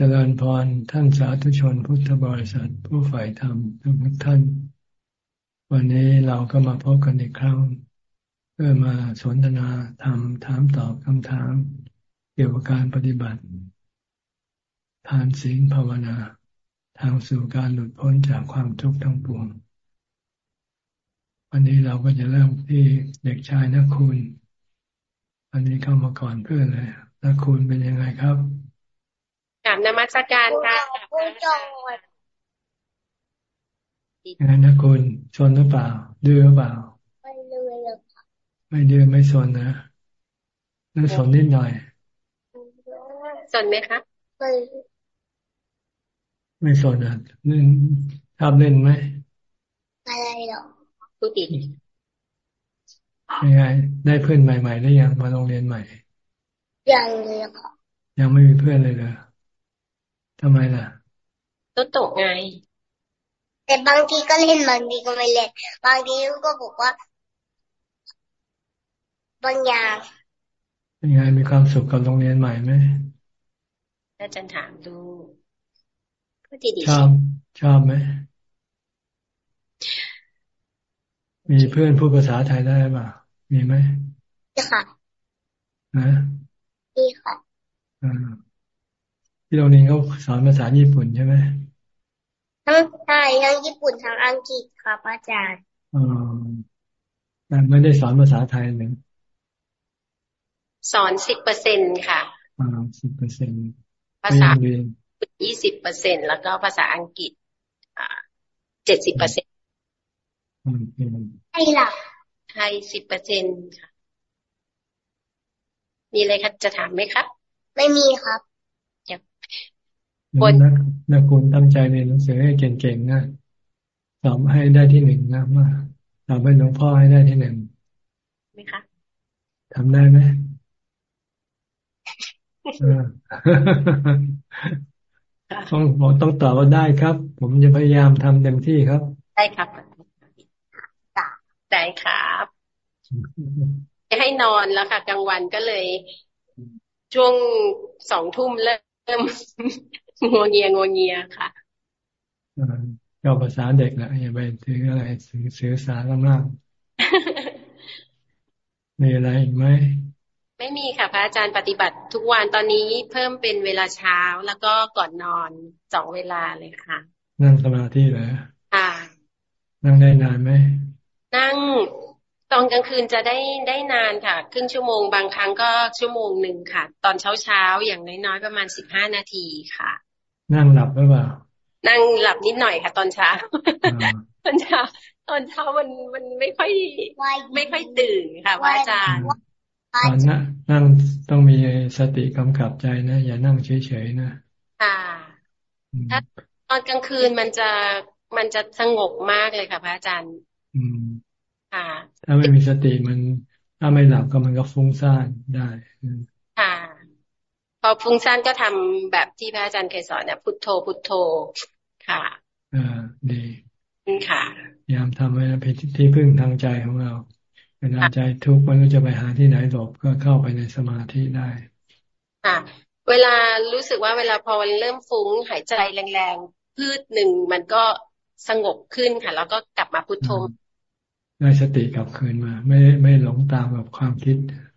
เจริญพรท่านสาธุชนพุทธบริษัท ผู้ฝ่ายธรรมทุกท่าน วันนี้เราก็มาพบกันอีกครั้ง เพื่อมาสนทนาธรรมถามตอบคำถาม เกี่ยวกับการปฏิบัติทานศีลภาวนา ทางสู่การหลุดพ้นจากความทุกข์ทั้งปวง วันนี้เราก็จะเริ่มที่เด็กชายนักคุณ อันนี้เข้ามาก่อนเพื่อนเลยนักคุณเป็นยังไงครับ กลับนมัสการค่ะงานนะคุณชนหรือเปล่า ดื้อหรือเปล่า ไม่ดื้อเลยค่ะไม่ดื้อไม่ชนนะนั่นชนนิดหน่อยชนไหมคะไม่ไม่ชนอะเล่นชอบเล่นไหมอะไรหรอพูดดียังไงได้เพื่อนใหม่ๆได้ยังมาโรงเรียนใหม่ยังเลยค่ะยังไม่มีเพื่อนเลยเหรอ ทำไมล่ะตัวตกไง แต่บางทีก็เล่นบางทีก็ไม่เล่น บางทีก็บอกว่า บางอย่างยังไงมีความสุขกับโรงเรียนใหม่ไหมอาจารย์ถามดูก็ดีชอบชอบไหมมีเพื่อนพูดภาษาไทยได้ป่ะมีไหมค่ะนะมีค่ะอ่า ที่โรงเรียนเขาสอนภาษาญี่ปุ่นใช่ไหมทั้งใช่ทั้งญี่ปุ่นทั้งอังกฤษครับอาจารย์อ๋อแต่ไม่ได้สอนภาษาไทยหนึ่งสอนสิบเปอร์เซ็นค่ะอ่าสิบเปอร์เซ็นภาษายี่สิบเปอร์เซ็นแล้วก็ภาษาอังกฤษ อ่าเจ็ดสิบเปอร์เซ็นไทยล่ะไทยสิบเปอร์เซ็นค่ะ มีอะไรคะจะถามไหมครับ ไม่มีครับ บนนักคุณตั้งใจเรียนหนังสือให้เก่งๆนะสอบให้ได้ที่หนึ่งนะมาสอบให้หลวงพ่อให้ได้ที่หนึ่งไหมคะทำได้ไหมต้องบอกต้องตอบว่าได้ครับ ผมจะพยายามทำเต็มที่ครับ ได้ครับได้ครับ จะให้นอนแล้วค่ะกลางวันก็เลย ช่วงสองทุ่มเริ่ม งวงเงียงวงเงียค่ะก็ภาษาเด็กแหละอย่าไปถืออะไรสื่อสื่อสารมากมีอะไรอีกไหมไม่มีค่ะ พระอาจารย์ปฏิบัติทุกวันตอนนี้เพิ่มเป็นเวลาเช้าแล้วก็ก่อนนอนสองเวลาเลยค่ะ นั่งสมาธิเหรอค่ะนั่งได้นานไหมนั่งตอนกลางคืนจะได้ได้นานค่ะ ครึ่งชั่วโมงบางครั้งก็ชั่วโมงหนึ่งค่ะ ตอนเช้าเช้าอย่างน้อยๆประมาณสิบห้านาทีค่ะ นั่งหลับหรือเปล่า นั่งหลับนิดหน่อยค่ะ ตอนเช้า ตอนเช้า ตอนเช้ามันมันไม่ค่อยไม่ค่อยตื่นค่ะว่าอาจารย์ตอนนั่งนั่งต้องมีสติกำกับใจนะ อย่านั่งเฉยๆนะค่ะถ้าตอนกลางคืนมันจะมันจะสงบมากเลยค่ะ พระอาจารย์ อืมค่ะถ้าไม่มีสติมัน ถ้าไม่หลับก็มันก็ฟุ้งซ่านได้ค่ะ พอฟุ้งซ่านก็ทำแบบที่พระอาจารย์เคยสอนเนี่ยพุทโธพุทโธค่ะอ่าดีค่ะพยายามทำให้เป็นที่พึ่งทางใจของเราเวลาใจทุกข์มันก็จะไปหาที่ไหนหลบก็เข้าไปในสมาธิได้ค่ะ เวลารู้สึกว่าเวลาพอเริ่มฟุ้งหายใจแรงๆพืชหนึ่งมันก็สงบขึ้นค่ะ แล้วก็กลับมาพุทโธได้สติกลับคืนมา ไม่ไม่หลงตามกับความคิดค่ะ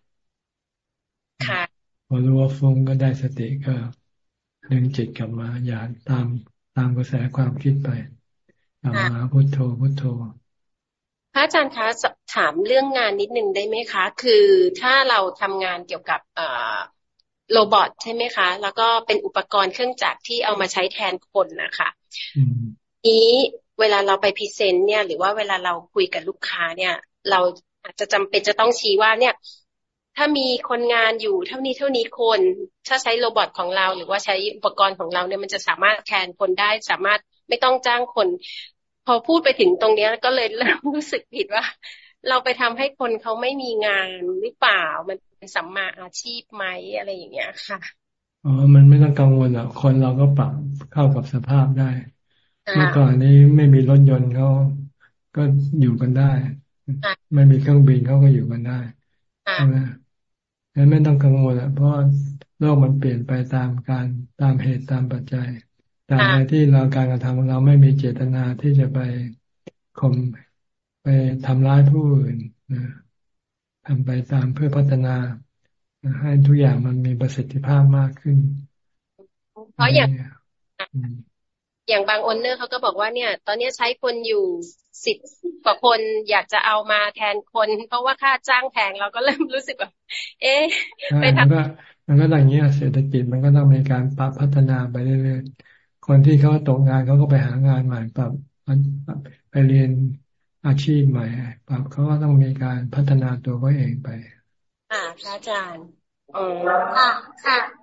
พอรู้ว่าฟุ้งก็ได้สติก็ดึงจิตกลับมาอย่าตามตามกระแสความคิดไปกลับมาพุโทโธพุโทโธพระอาจารย์คะถามเรื่องงานนิดนึงได้ไหมคะ คือถ้าเราทำงานเกี่ยวกับ robot ใช่ไหมคะ แล้วก็เป็นอุปกรณ์เครื่องจักรที่เอามาใช้แทนคนนะคะนี้เวลาเราไป present เนี่ย หรือว่าเวลาเราคุยกับลูกค้าเนี่ย เราอาจจะจำเป็นจะต้องชี้ว่าเนี่ย ถ้ามีคนงานอยู่เท่านี้เท่านี้คน ถ้าใช้โรบอทของเรา หรือว่าใช้อุปกรณ์ของเราเนี่ยมันจะสามารถแทนคนได้ สามารถไม่ต้องจ้างคน พอพูดไปถึงตรงเนี้ยก็เลยรู้สึกผิดว่า เราไปทำให้คนเขาไม่มีงานหรือเปล่า มันเป็นสัมมาอาชีพไหมอะไรอย่างเงี้ยค่ะอ๋อ มันไม่ต้องกังวลหรอกคนเราก็ปรับเข้ากับสภาพได้เมื่อก่อนนี้ไม่มีรถยนต์เขาก็อยู่กันได้ ไม่มีเครื่องบินเขาก็อยู่กันได้ ใช่ไหมไม่ต้องกังวลอะเพราะโลกมันเปลี่ยนไปตามการตามเหตุตามปัจจัยแต่ในที่เราการกระทำของเราไม่มีเจตนาที่จะไปข่มไปทำร้ายผู้อื่นนะทำไปตามเพื่อพัฒนาให้ทุกอย่างมันมีประสิทธิภาพมากขึ้น เพราะอย่าง อย่างบางอนเนอร์เขาก็บอกว่าเนี่ย ตอนนี้ใช้คนอยู่สิบกว่าคนอยากจะเอามาแทนคน เพราะว่าค่าจ้างแพงเราก็เริ่มรู้สึกแบบ เอ๊ะไปทำมันก็อย่างนี้เศรษฐกิจมันก็ต้องมีการปรับพัฒนาไปเรื่อยๆคนที่เขาตกงานเขาก็ไปหางานใหม่ปรับไปเรียนอาชีพใหม่ปรับเขาก็ต้องมีการพัฒนาตัวเขาเองไป อ่าพระอาจารย์อ๋อค่ะค่ะ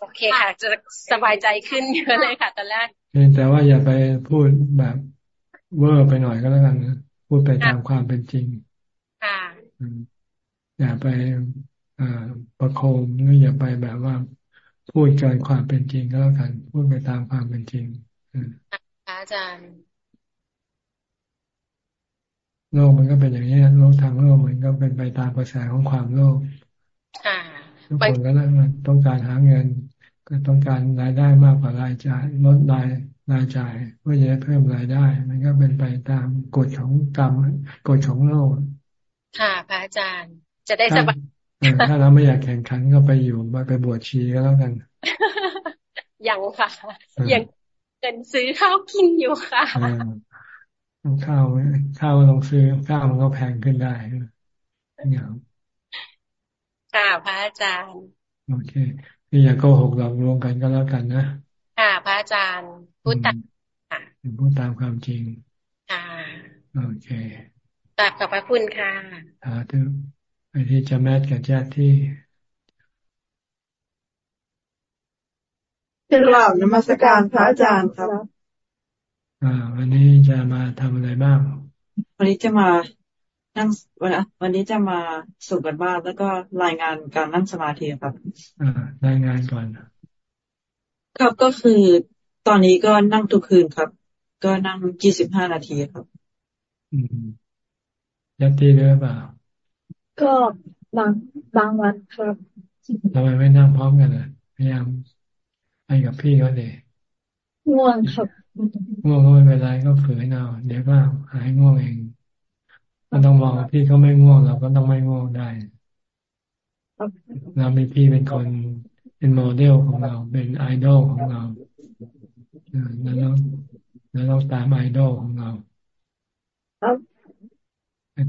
โอเคค่ะ จะสบายใจขึ้นเยอะเลยค่ะตอนแรกแต่ว่าอย่าไปพูดแบบเวอร์ไปหน่อยก็แล้วกันนะพูดไปตามความเป็นจริงค่ะอย่าไปประโคมหรืออย่าไปแบบว่า พูดเกินความเป็นจริงก็แล้วกันพูดไปตามความเป็นจริงอาจารย์โลกมันก็เป็นอย่างนี้โลกทางโลกมันก็เป็นไปตามกระแสของความโลภ ทุกคนก็ต้องการหาเงิน ก็ต้องการรายได้มากกว่ารายจ่ายลดรายรายจ่ายเพื่อจะเพิ่มรายได้ มันก็เป็นไปตามกฎของกรรมกฎของโลก ค่ะพระอาจารย์ จะได้สบายถ้าเราไม่อยากแข่งขันก็ไปอยู่ไปบวชชีก็แล้วกันยังค่ะยังเงินซื้อข้าวกินอยู่ค่ะข้าวข้าวลองซื้อข้าวมันก็แพงขึ้นได้เนี่ย ค่ะพระอาจารย์ โอเคนี่อย่าโกหกหลอกลวงกันก็แล้วกันนะ ค่ะพระอาจารย์พูดตามค่ะพูดตามความจริง ค่ะ โอเคกลับขอบพระคุณค่ะสาธุไปที่จะแมทกับแจ๊ที่เป็นกล่าวนมัสการพระอาจารย์ครับ อ่า วันนี้จะมาทำอะไรบ้าง วันนี้จะมา นั่งวันวันนี้จะมาส่งกันบ้านแล้วก็รายงานการนั่งสมาธิครับอ่ารายงานก่อนครับก็คือตอนนี้ก็นั่งทุกคืนครับ ก็นั่งยี่สิบห้านาทีครับอืมยัดตีด้วยเปล่า ก็บางบางวันครับทำไมไม่นั่งพร้อมกันอะพยายามไปกับพี่เขาเลยง่วงครับง่วงก็ไม่เป็นไรก็ฝืนเอาเดี๋ยวก็หายง่วงเอง มันต้องมองพี่เขาไม่ง่วงเราก็ต้องไม่ง่วงได้เรามีพี่เป็นคนเป็นโมเดลของเรา เป็นไอดอลของเราแล้วเราแล้วเราตามไอดอลของเรา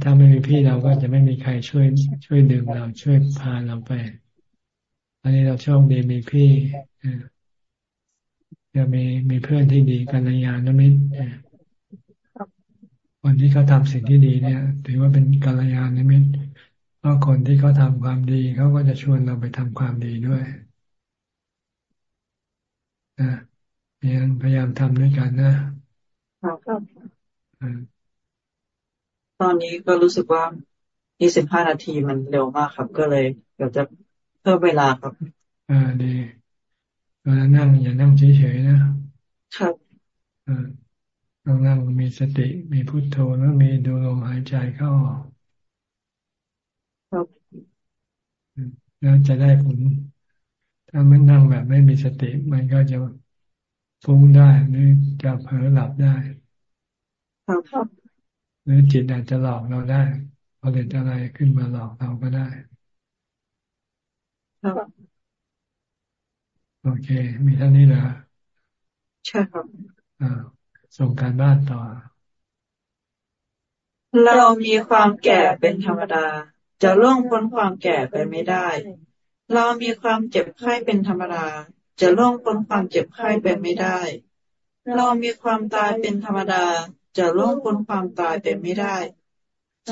ถ้าไม่มีพี่เราก็จะไม่มีใครช่วย ช่วยดึงเราช่วยพาเราไป อันนี้เราโชคดีมีพี่จะมีมีเพื่อนที่ดีกัลยาณมิตร คนที่เขาทาสิ่งที่ดีเนี่ย ถือว่าเป็นกัลยาณมิตรเพราะคนที่เขาทาความดีเขาก็จะชวนเราไปทำความดีด้วยนะเนี่ยพยายามทำด้วยกันนะตอนนี้ก็รู้สึกว่ายี่สิบห้านาทีมันเร็วมากครับ ก็เลย เดี๋ยวจะเพิ่มเวลาครับ อ่าดีเวลานั่งอย่านั่งเฉยๆนะครับ อ่า ต้องนั่งมีสติมีพุโทโธแล้วมีดูลมหายใจเข้าออกครับแล้วจะได้ผล ถ้าไม่นั่งแบบไม่มีสติ มันก็จะฟุ้งได้หรือจะเผลอหลับได้ครับหรือจิตอาจจะหลอกเราได้ผลิตอะไรขึ้นมาหลอกเราก็ได้ครับโอเค มีเท่านี้เหรอใช่ครับอ่า ส่งการบ้านต่อ เรามีความแก่เป็นธรรมดา จะล่วงพ้นความแก่ไปไม่ได้ เรามีความเจ็บไข้เป็นธรรมดา จะล่วงพ้นความเจ็บไข้ไปไม่ได้ เรามีความตายเป็นธรรมดา จะล่วงพ้นความตายไปไม่ได้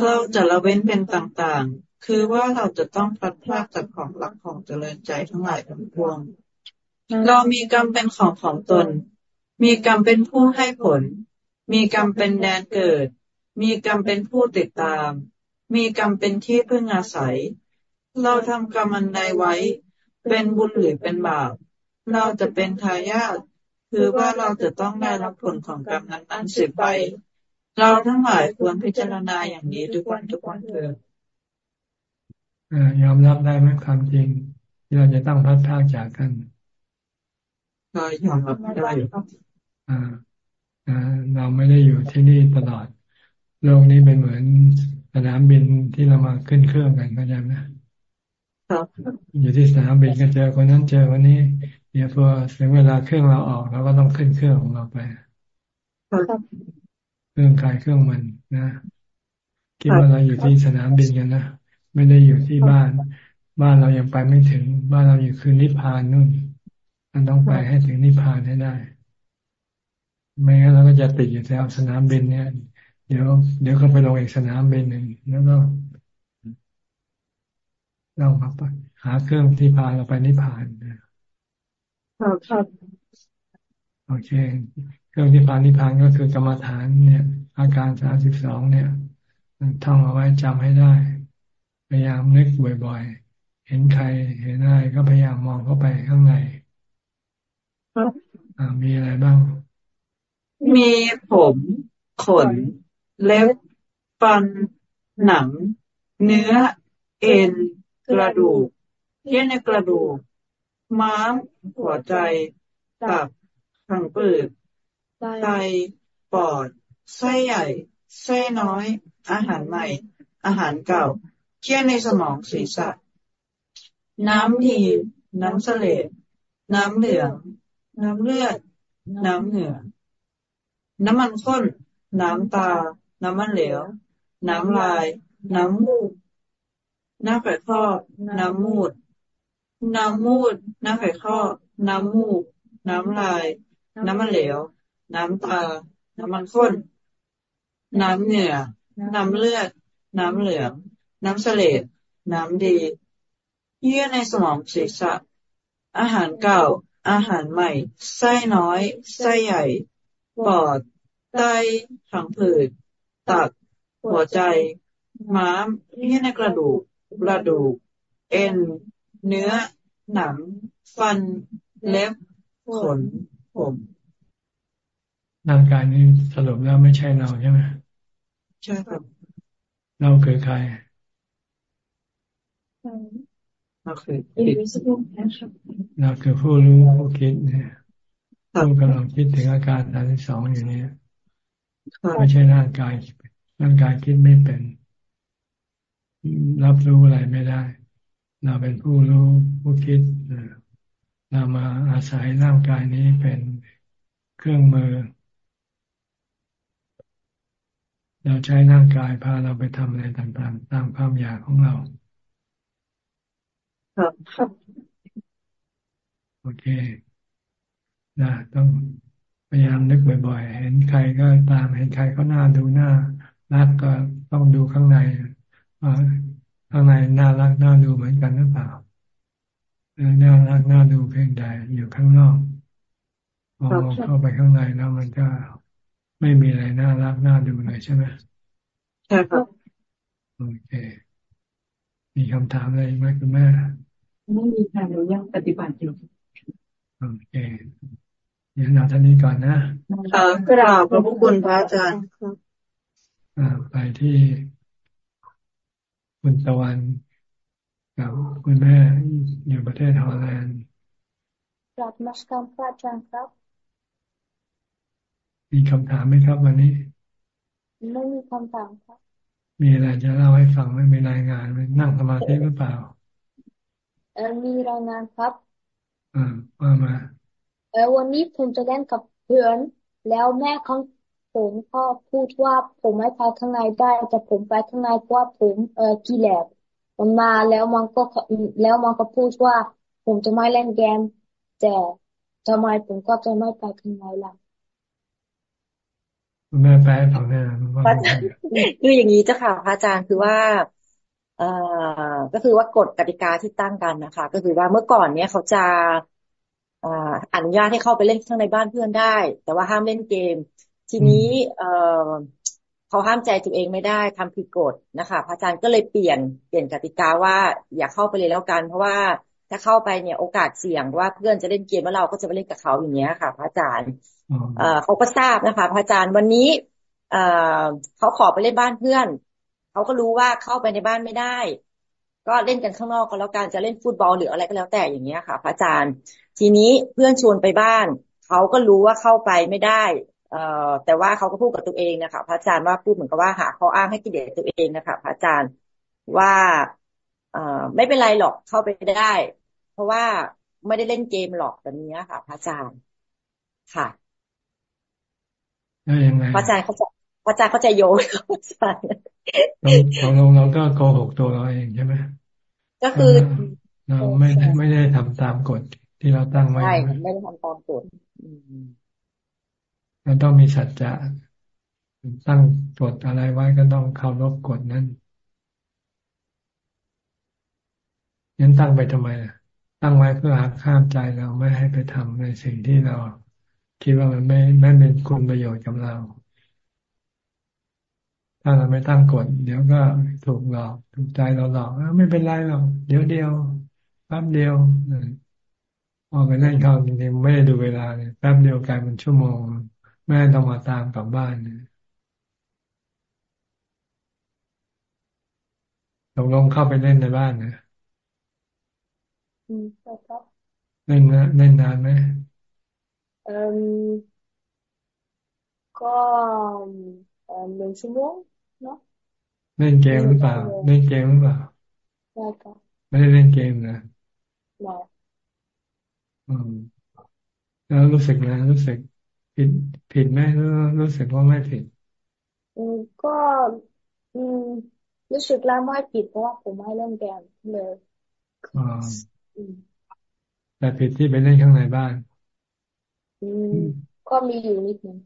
เราจะละเว้นเป็นต่างๆ คือว่าเราจะต้องพลัดพรากจากของรักของเจริญใจทั้งหลายทั้งปวง เรามีกรรมเป็นของของตน มีกรรมเป็นผู้ให้ผล มีกรรมเป็นแดนเกิด มีกรรมเป็นผู้ติดตาม มีกรรมเป็นที่พึ่งอาศัย เราทำกรรมอันใดไว้ เป็นบุญหรือเป็นบาป เราจะเป็นทายาทคือว่าเราจะต้องได้รับผลของกรรมนั้นนั้นสืบไป เราทั้งหลายควรพิจารณาอย่างนี้ทุกวันทุกวันเถิดยอมรับได้ไหมความจริงที่เราจะต้องพัดพากจากกันก็ยอมรับได้อ่าอ่า เราไม่ได้อยู่ที่นี่ตลอด โลกนี้เป็นเหมือนสนามบินที่เรามาขึ้นเครื่องกันเข้าใจไหมอยู่ที่สนามบินก็เจอคนนั้นเจอคนนี้เดี๋ยวพอถึงเวลาเครื่องเราออกเราก็ต้องขึ้นเครื่องของเราไปเครื่องกายเครื่องมันนะคิดว่าเราอยู่ที่สนามบินกันนะไม่ได้อยู่ที่บ้าน บ้านเรายังไปไม่ถึง บ้านเราอยู่คือนิพพานนู่นมันต้องไปให้ถึงนิพพานให้ได้ ไม่งั้นเราก็จะติดอยู่แถวสนามบินเนี่ย เดี๋ยว เดี๋ยวก็ไปลงอีกสนามบินหนึ่งแล้วก็เราครับหาเครื่องที่พาเราไปนิพพานครับครับโอเค เครื่องที่พานิพพานก็คือกรรมฐานเนี่ย อาการสามสิบสองเนี่ยท่องเอาไว้จำให้ได้ พยายามนึกบ่อยๆ เห็นใครเห็นอะไรก็พยายามมองเข้าไปข้างในมีอะไรบ้าง มีผมขนเล็บฟันหนัง เนื้อ เอ็น กระดูกเยื่อในกระดูก ม้าม หัวใจ ตับผังผืดไตปอด ไส้ใหญ่ ไส้น้อย อาหารใหม่ อาหารเก่าเคี่ยในสมองศีรษะ น้ำดี น้ำเสลดน้ำเหลือง น้ำเลือด น้ำเหงื่อ น้ำมันข้น น้ำตา น้ำมันเหลว น้ำลาย น้ำมูด น้ำไข่ข้อ น้ำมูด น้ำมูด น้ำไข่ข้อ น้ำมูก น้ำลาย น้ำมันเหลว น้ำตา น้ำมันข้น น้ำเหงื่อ น้ำเลือด น้ำเหลือง น้ำเสลดน้ำดี เยื่อในสมองศีรษะ อาหารเก่า อาหารใหม่ ไส้น้อย ไส้ใหญ่ ปอดไตผังผืดตับหัวใจ ม้ามเยื่อในกระดูกกระดูก เอ็น เนื้อ หนัง ฟัน เล็บ ขน ผม ร่างกายนี้สรุปแล้วไม่ใช่เราใช่ไหมใช่ครับ เราคือใครเราคือเราคือผู้รู้ผู้คิดเนี่ย ผู้กำลังคิดถึงอาการทางที่สองอยู่นี้ไม่ใช่ร่างกาย ร่างกายคิดไม่เป็น รับรู้อะไรไม่ได้ เราเป็นผู้รู้ผู้คิดเรามาอาศัยร่างกายนี้เป็นเครื่องมือ เราใช้ร่างกายพาเราไปทำอะไรต่างๆ ตามความอยากของเราครับครับโอเค นะต้องพยายามนึกบ่อย ๆ เห็นใครก็ตามเห็นใครเขาหน้าดูหน้ารักก็ต้องดูข้างในว่าข้างในน่ารักน่าดูเหมือนกันหรือเปล่าหรือน่ารักน่าดูเพียงใดอยู่ข้างนอกพอเข้าไปข้างในแล้วมันก็ไม่มีอะไรน่ารักน่าดูเลยใช่ไหมใช่ครับโอเค มีคำถามอะไรไหมคุณแม่ไม่มีค่ะเรายังปฏิบัติอยู่โอเคเดี๋ ยวเราท่านนี้ก่อนนะค่ะกราบพระพุคุณพระอาจารย์ไปที่คุณตะวันกับคุณแม่อยู่ประเทศฮอลแลนด์กราบมัสการพระอาจารย์ครับ มีคำถามไหมครับวันนี้ ไม่มีคำถามครับ มีอะไรจะเล่าให้ฟังไม่มีรายงานไหมนั่งสมาธิหรือเปล่าเออมีรายงานครับ อ่าว่ามา เออวันนี้ผมจะเล่นกับเพื่อน แล้วแม่ของผมก็พูดว่าผมไม่ไปข้างในได้ แต่ผมไปข้างในเพราะว่าผมเออกีแลบมันมาแล้วมันก็แล้วมันก็พูดว่า ผมจะไม่เล่นเกม แต่ทำไมผมก็จะไม่ไปข้างในล่ะแม่แปลฟังแน่คืออย่างนี้เจ้าค่ะพระอาจารย์คือว่า เอ่อก็คือว่ากฎกติกาที่ตั้งกันนะคะ ก็คือว่าเมื่อก่อนเนี้ยเขาจะ อนุญาตให้เข้าไปเล่นข้างในบ้านเพื่อนได้ แต่ว่าห้ามเล่นเกม ทีนี้เออเขาห้ามใจตัวเองไม่ได้ทำผิดกฎนะคะพระอาจารย์ก็เลยเปลี่ยนเปลี่ยนกติกาว่าอย่าเข้าไปเลยแล้วกัน เพราะว่าถ้าเข้าไปเนี่ยโอกาสเสี่ยงว่าเพื่อนจะเล่นเกมแล้วเราก็จะไปเล่นกับเขาอย่างเงี้ยค่ะ พระอาจารย์เออเขาก็ทราบนะคะ พระอาจารย์วันนี้เออเขาขอไปเล่นบ้านเพื่อนเขาก็รู้ว่าเข้าไปในบ้านไม่ได้ ก็เล่นกันข้างนอกก็แล้วกันจะเล่นฟุตบอลหรืออะไรก็แล้วแต่อย่างเงี้ยค่ะ พระอาจารย์ ทีนี้เพื่อนชวนไปบ้าน เขาก็รู้ว่าเข้าไปไม่ได้เอ่อแต่ว่าเขาก็พูดกับตัวเองนะคะพระอาจารย์ว่าพูดเหมือนกับว่าหาข้ออ้างให้กิเลสตัวเองนะคะพระอาจารย์ว่าเอ่อไม่เป็นไรหรอกเข้าไปได้ เพราะว่าไม่ได้เล่นเกมหรอกแบบนี้ค่ะ พระอาจารย์ค่ะแล้วยังไงพระอาจารย์เขาจะพระอาจารย์เขาจะโยนพระอาจารย์ ตกลงเราก็โกหกตัวเราเองใช่ไหมก็คือเราไม่ไม่ได้ทำตามกฎที่เราตั้งไว้ใช่ไม่ได้ทำตามกฎเราต้องมีสัจจะตั้งกฎอะไรไว้ก็ต้องเคารพกฎนั้นยันตั้งไปทำไมตั้งไว้เพื่อหักข้ามใจเราไม่ให้ไปทำในสิ่งที่เรา คิดว่ามันไม่ไม่เป็นคุณประโยชน์กับเรา ถ้าเราไม่ตั้งกฎเดี๋ยวก็ถูกหลอก ถูกใจเราหลอกไม่เป็นไรหรอกเดี๋ยวเดียวแป๊บเดียวพอไปเล่นเขาจริงๆไม่ได้ดูเวลาเนี่ยแป๊บเดียวกลายเป็นชั่วโมง แม่ต้องมาตามกลับบ้านเนี่ยตกลงเข้าไปเล่นในบ้านนะอืมครับเล่นนะเล่นนานไหมเอ่อก็เอ่อหนึ่งชั่วโมง เนาะเล่นเกมหรือเปล่า เล่นเกมหรือเปล่าใช่ครับไม่ได้เล่นเกมนะไม่อืมแล้วรู้สึกนะรู้สึกผิดผิดไหมรู้รู้สึกว่าไม่ผิด อืมก็อืมรู้สึกแล้วไม่ผิดเพราะว่าผมไม่เล่นเกมเลยอ๋อแต่ผิดที่ไปเล่นข้างในบ้าน อืมก็มีอยู่นิดนึง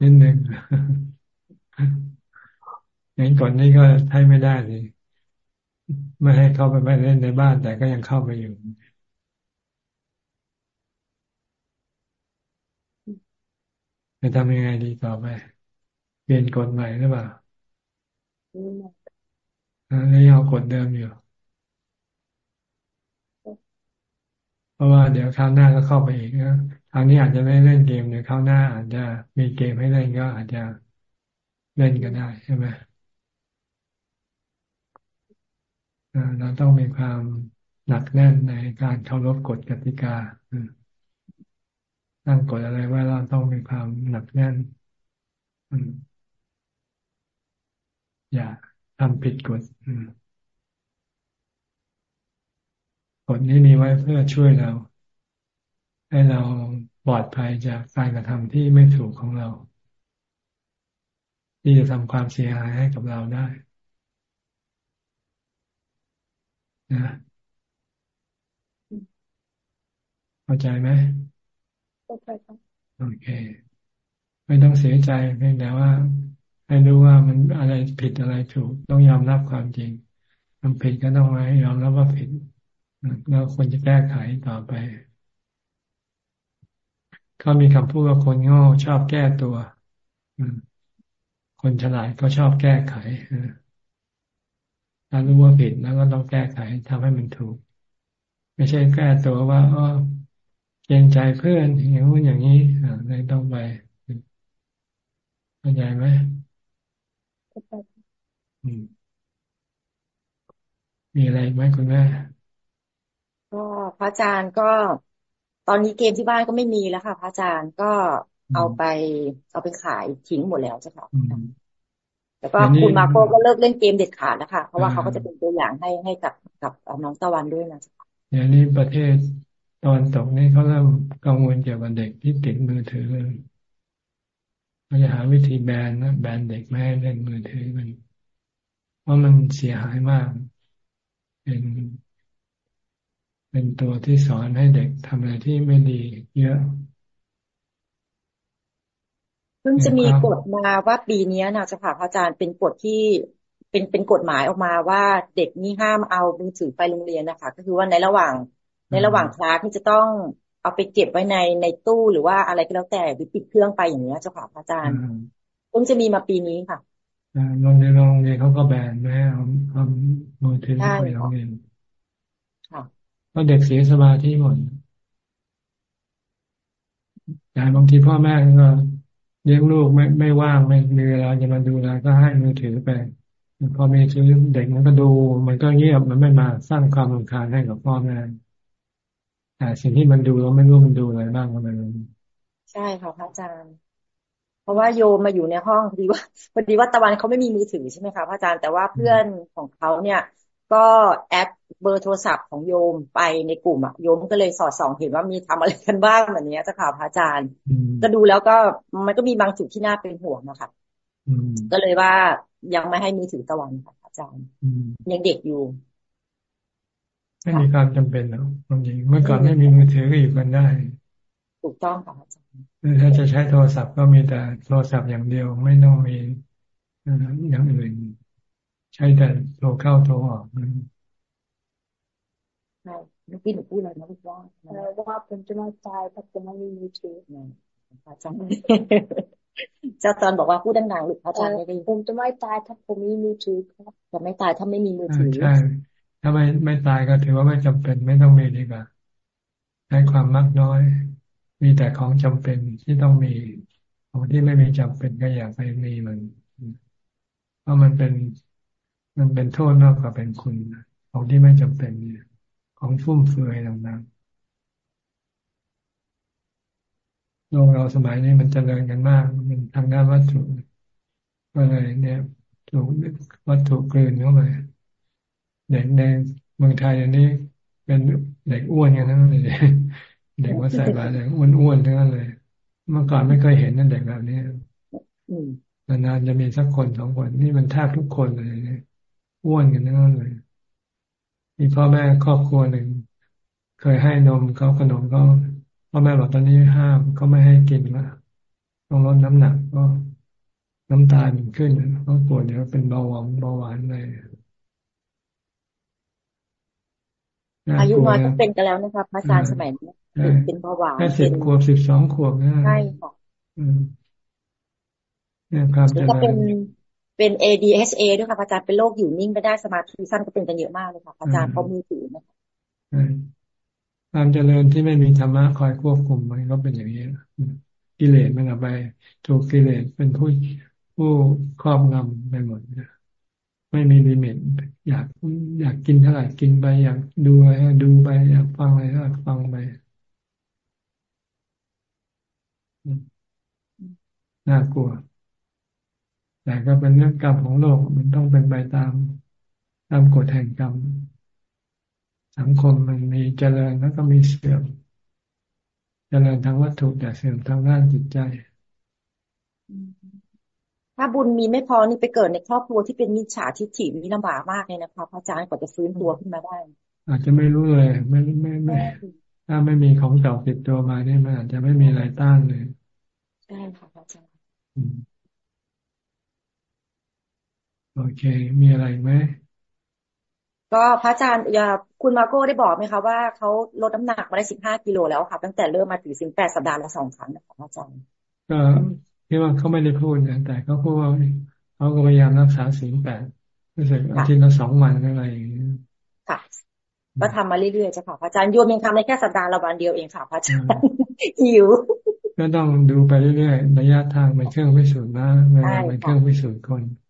นิดนึง อย่างก่อนนี้ก็ใช้ไม่ได้เลยไม่ให้เข้าไปไม่เล่นในบ้าน แต่ก็ยังเข้าไปอยู่จะทำยังไงดีต่อไปเปลี่ยนกฎใหม่หรือเปล่าอันนี้เอากฎเดิมอยู่ เพราะว่าเดี๋ยวคราวหน้าก็เข้าไปอีกนะคราวนี้อาจจะไม่เล่นเกมเดี๋ยวคราวหน้าอาจจะมีเกมให้เล่นก็อาจจะเล่นก็ได้ใช่ไหม เราต้องมีความหนักแน่นในการเคารพกฎกติกาตั้งกฎอะไรว่าเราต้องมีความหนักแน่นอย่าทำผิดกฎกฎนี้มีไว้เพื่อช่วยเรา ให้เราปลอดภัยจากการกระทำที่ไม่ถูกของเรา ที่จะทำความเสียหายให้กับเราได้ นะเข้าใจไหมเข้าใจครับโอเค ไม่ต้องเสียใจเพียงแต่ว่า ให้รู้ว่ามันอะไรผิดอะไรถูก ต้องยอมรับความจริงทำผิดก็ต้องให้ยอมรับว่าผิดเราควรจะแก้ไขต่อไปเขามีคำพูดว่าคนโง่ชอบแก้ตัวคนฉลาดก็ชอบแก้ไข ถ้ารู้ว่าผิดแล้วก็ต้องแก้ไขทำให้มันถูก ไม่ใช่แก้ตัวว่าอ๋อเกรงใจเพื่อนอย่างนู้นอย่างนี้อ่าเลยต้องไปเข้าใจไหมมีอะไรไหมคุณแม่ก็พระอาจารย์ก็ตอนนี้เกมที่บ้านก็ไม่มีแล้วค่ะ พระอาจารย์ก็เอาไป เอาไปขายทิ้งหมดแล้วจ้ะค่ะ แล้วก็คุณมาโก้ก็เลิกเล่นเกมเด็ดขาดแล้วค่ะ เพราะว่าเขาก็จะเป็นตัวอย่างให้ให้กับกับน้องตะวันด้วยนะอย่างนี้ประเทศตอนตกนี่เขาเริ่มกังวลเกี่ยวกับเด็กที่ติดมือถือเลยเขาจะหาวิธีแบนนะแบนเด็กไม่ให้เล่นมือถือมันเพราะมันเสียหายมาก เป็นเป็นตัวที่สอนให้เด็กทำอะไรที่ไม่ดีเยอะเพิ่งจะมีกฎมาว่าปีนี้นะจะผ่าพระอาจารย์เป็นกฎที่เป็นเป็นกฎหมายออกมาว่าเด็กนี่ห้ามเอามือถือไปโรงเรียนนะคะ ก็คือว่าในระหว่างในระหว่างคลาสที่จะต้องเอาไปเก็บไว้ในในตู้หรือว่าอะไรก็แล้วแต่หรือปิดเครื่องไปอย่างนี้เจ้าค่ะพระอาจารย์เพิ่งจะมีมาปีนี้ค่ะโรงเรียนโรงเรียนเขาก็แบนไม่ให้เอาเอามือถือไปโรงเรียนเพราะเด็กเสียสมาธิหมดแต่บางทีพ่อแม่ก็ เลี้ยงลูกไม่ไม่ว่างไม่มีเวลาจะมาดูแลก็ให้มือถือไปพอมีชีวิตเด็กมันก็ดู มันก็เงียบมันไม่มาสร้างความรำคาญให้กับพ่อแม่แต่สิ่งที่มันดูเราไม่รู้มันดูอะไรบ้างก็ไม่รู้ใช่ค่ะพระอาจารย์ เพราะว่าโยมมาอยู่ในห้องพอดีว่าพอดีว่าตะวันเขาไม่มีมือถือใช่ไหมคะพระอาจารย์แต่ว่าเพื่อนของเขาเนี่ย ก็แอด เบอร์โทรศัพท์ของโยมไปในกลุ่มอะโยมก็เลยสอดส่องเห็นว่ามีทำอะไรกันบ้างแบบนี้จะข่าวพระอาจารย์ ก็ดูแล้วก็มันก็มีบางจุดที่น่าเป็นห่วงนะคะก็เลยว่ายังไม่ให้มือถือตะวันค่ะอาจารย์ยังเด็กอยู่ไม่มีความจำเป็นแล้วความจริงเมื่อก่อนไม่มีมือถือก็อยู่กันได้ ถูกต้องค่ะอาจารย์ถ้าจะใช้โทรศัพท์ก็มีแต่โทรศัพท์อย่างเดียวไม่ต้องมีอย่างอื่นใช้แต่โทรเข้าโทรออกใช่เมื่อกี้หนูพูดอะไรนะลูกว่าว่าผมจะมาจ่ายถ้าผมไม่มีมือถืออาจารย์เจ้าตอนบอกว่าพูดดังๆหรืออาจารย์ไม่ได้ผมจะไม่ตายถ้าผมมีมือถือครับจะไม่ตายถ้าไม่มีมือถือใช่ถ้าไม่ไม่ตายก็ถือว่าไม่จำเป็นไม่ต้องมีดีกว่าให้ความมักน้อย มีแต่ของจำเป็นที่ต้องมีของที่ไม่มีจำเป็นก็อย่าไปมีมันเพราะมันเป็นมันเป็นโทษมากกว่าเป็นคุณของที่ไม่จำเป็นเนี่ย ของฟุ่มเฟือยต่างๆ โลกเราสมัยนี้มันจเจริญกันมาก มันทางด้านวัตถุก็เลยเนี่ยถูกวัตถุกลืนเข้าไปเด็กในเมืองไทยอันนี้เป็นเด็กอ้วนกันทั้งนั้นเลยเด็กว่าใส่บาตรเด็กอ้วนๆทั้งนั้นเลย เมื่อก่อนไม่เคยเห็นนั่นเด็กแบบนี้นานๆจะมีสักคนสองคนนี่มันแทบทุกคนเลยอ้วนกันทั้งนั้นเลย มีพ่อแม่ครอบครัวหนึ่ง เคยให้นมเขาขนมก็พ่อแม่บอกตอนนี้ห้ามก็ไม่ให้กินละต้องลดน้ำหนักก็น้ำตาลขึ้นก็ปวดเดี๋ยวเป็นเบาหวานเบาหวานเลยอายุน้อยก็เป็นกันแล้วนะครับพระอาจารย์สมัยนี้เป็นเบาหวานแค่สิบขวบสิบสองขวบนะใช่ค่ะเนี่ยครับก็เป็น เป็น ADHA ด้วยค่ะอาจารย์เป็นโรคอยู่นิ่งไม่ได้สมาธิสั้นก็เป็นกันเยอะมากเลยค่ะอาจารย์เพราะมือถือนะคะความเจริญที่ไม่มีธรรมะคอยควบคุมมันก็เป็นอย่างนี้กิเลสมันเอาไปถูกกิเลสเป็นผู้ผู้ครอบงำไปหมดไม่มีลิมิตอยากอยากกินเท่าไหร่กินไป อยากดูอะไรดูไป อยากฟังอะไรก็ฟังไปน่ากลัว แต่ก็เป็นเรื่องกรรมของโลกมันต้องเป็นไปตามตามกฎแห่งกรรม สังคมมันมีเจริญแล้วก็มีเสื่อม เจริญทางวัตถุแต่เสื่อมทางด้านจิตใจ ถ้าบุญมีไม่พอนี่ไปเกิดในครอบครัวที่เป็นมิจฉาทิฏฐิมีลำบากมากเลยนะคะพระอาจารย์กว่าจะฟื้นตัวขึ้นมาได้ อาจจะไม่รู้เลย ไม่ไม่ไม่ ถ้าไม่มีของเก่าติดตัวมาเนี่ยมันอาจจะไม่มีอะไรต้านเลยใช่ค่ะอาจารย์ โอเค มีอะไรไหมก็พระอาจารย์ยาคุณมาโก้ได้บอกไหมคะว่าเขาลดน้ำหนักมาได้สิบห้ากิโลแล้วค่ะ ตั้งแต่เริ่มมาถือสิบแปดสัปดาห์ละสองครั้งนะคะพระอาจารย์ก็ที่ว่าเขาไม่ได้พูดนะแต่เขาพูดว่าเขาก็พยายามรักษาสิบแปดรู้สึกอาทิตย์ละสองวันอะไรอย่างนี้ค่ะก็ทำมาเรื่อยๆจ้ะค่ะพระอาจารย์โยมยังทำได้แค่สัปดาห์ละวันเดียวเองค่ะพระอาจารย์หิวก็ต้องดูไปเรื่อยๆระยะทางเป็นเครื่องพิสูจน์นะเวลาเป็นเครื่องพิสูจน์คนค่ะ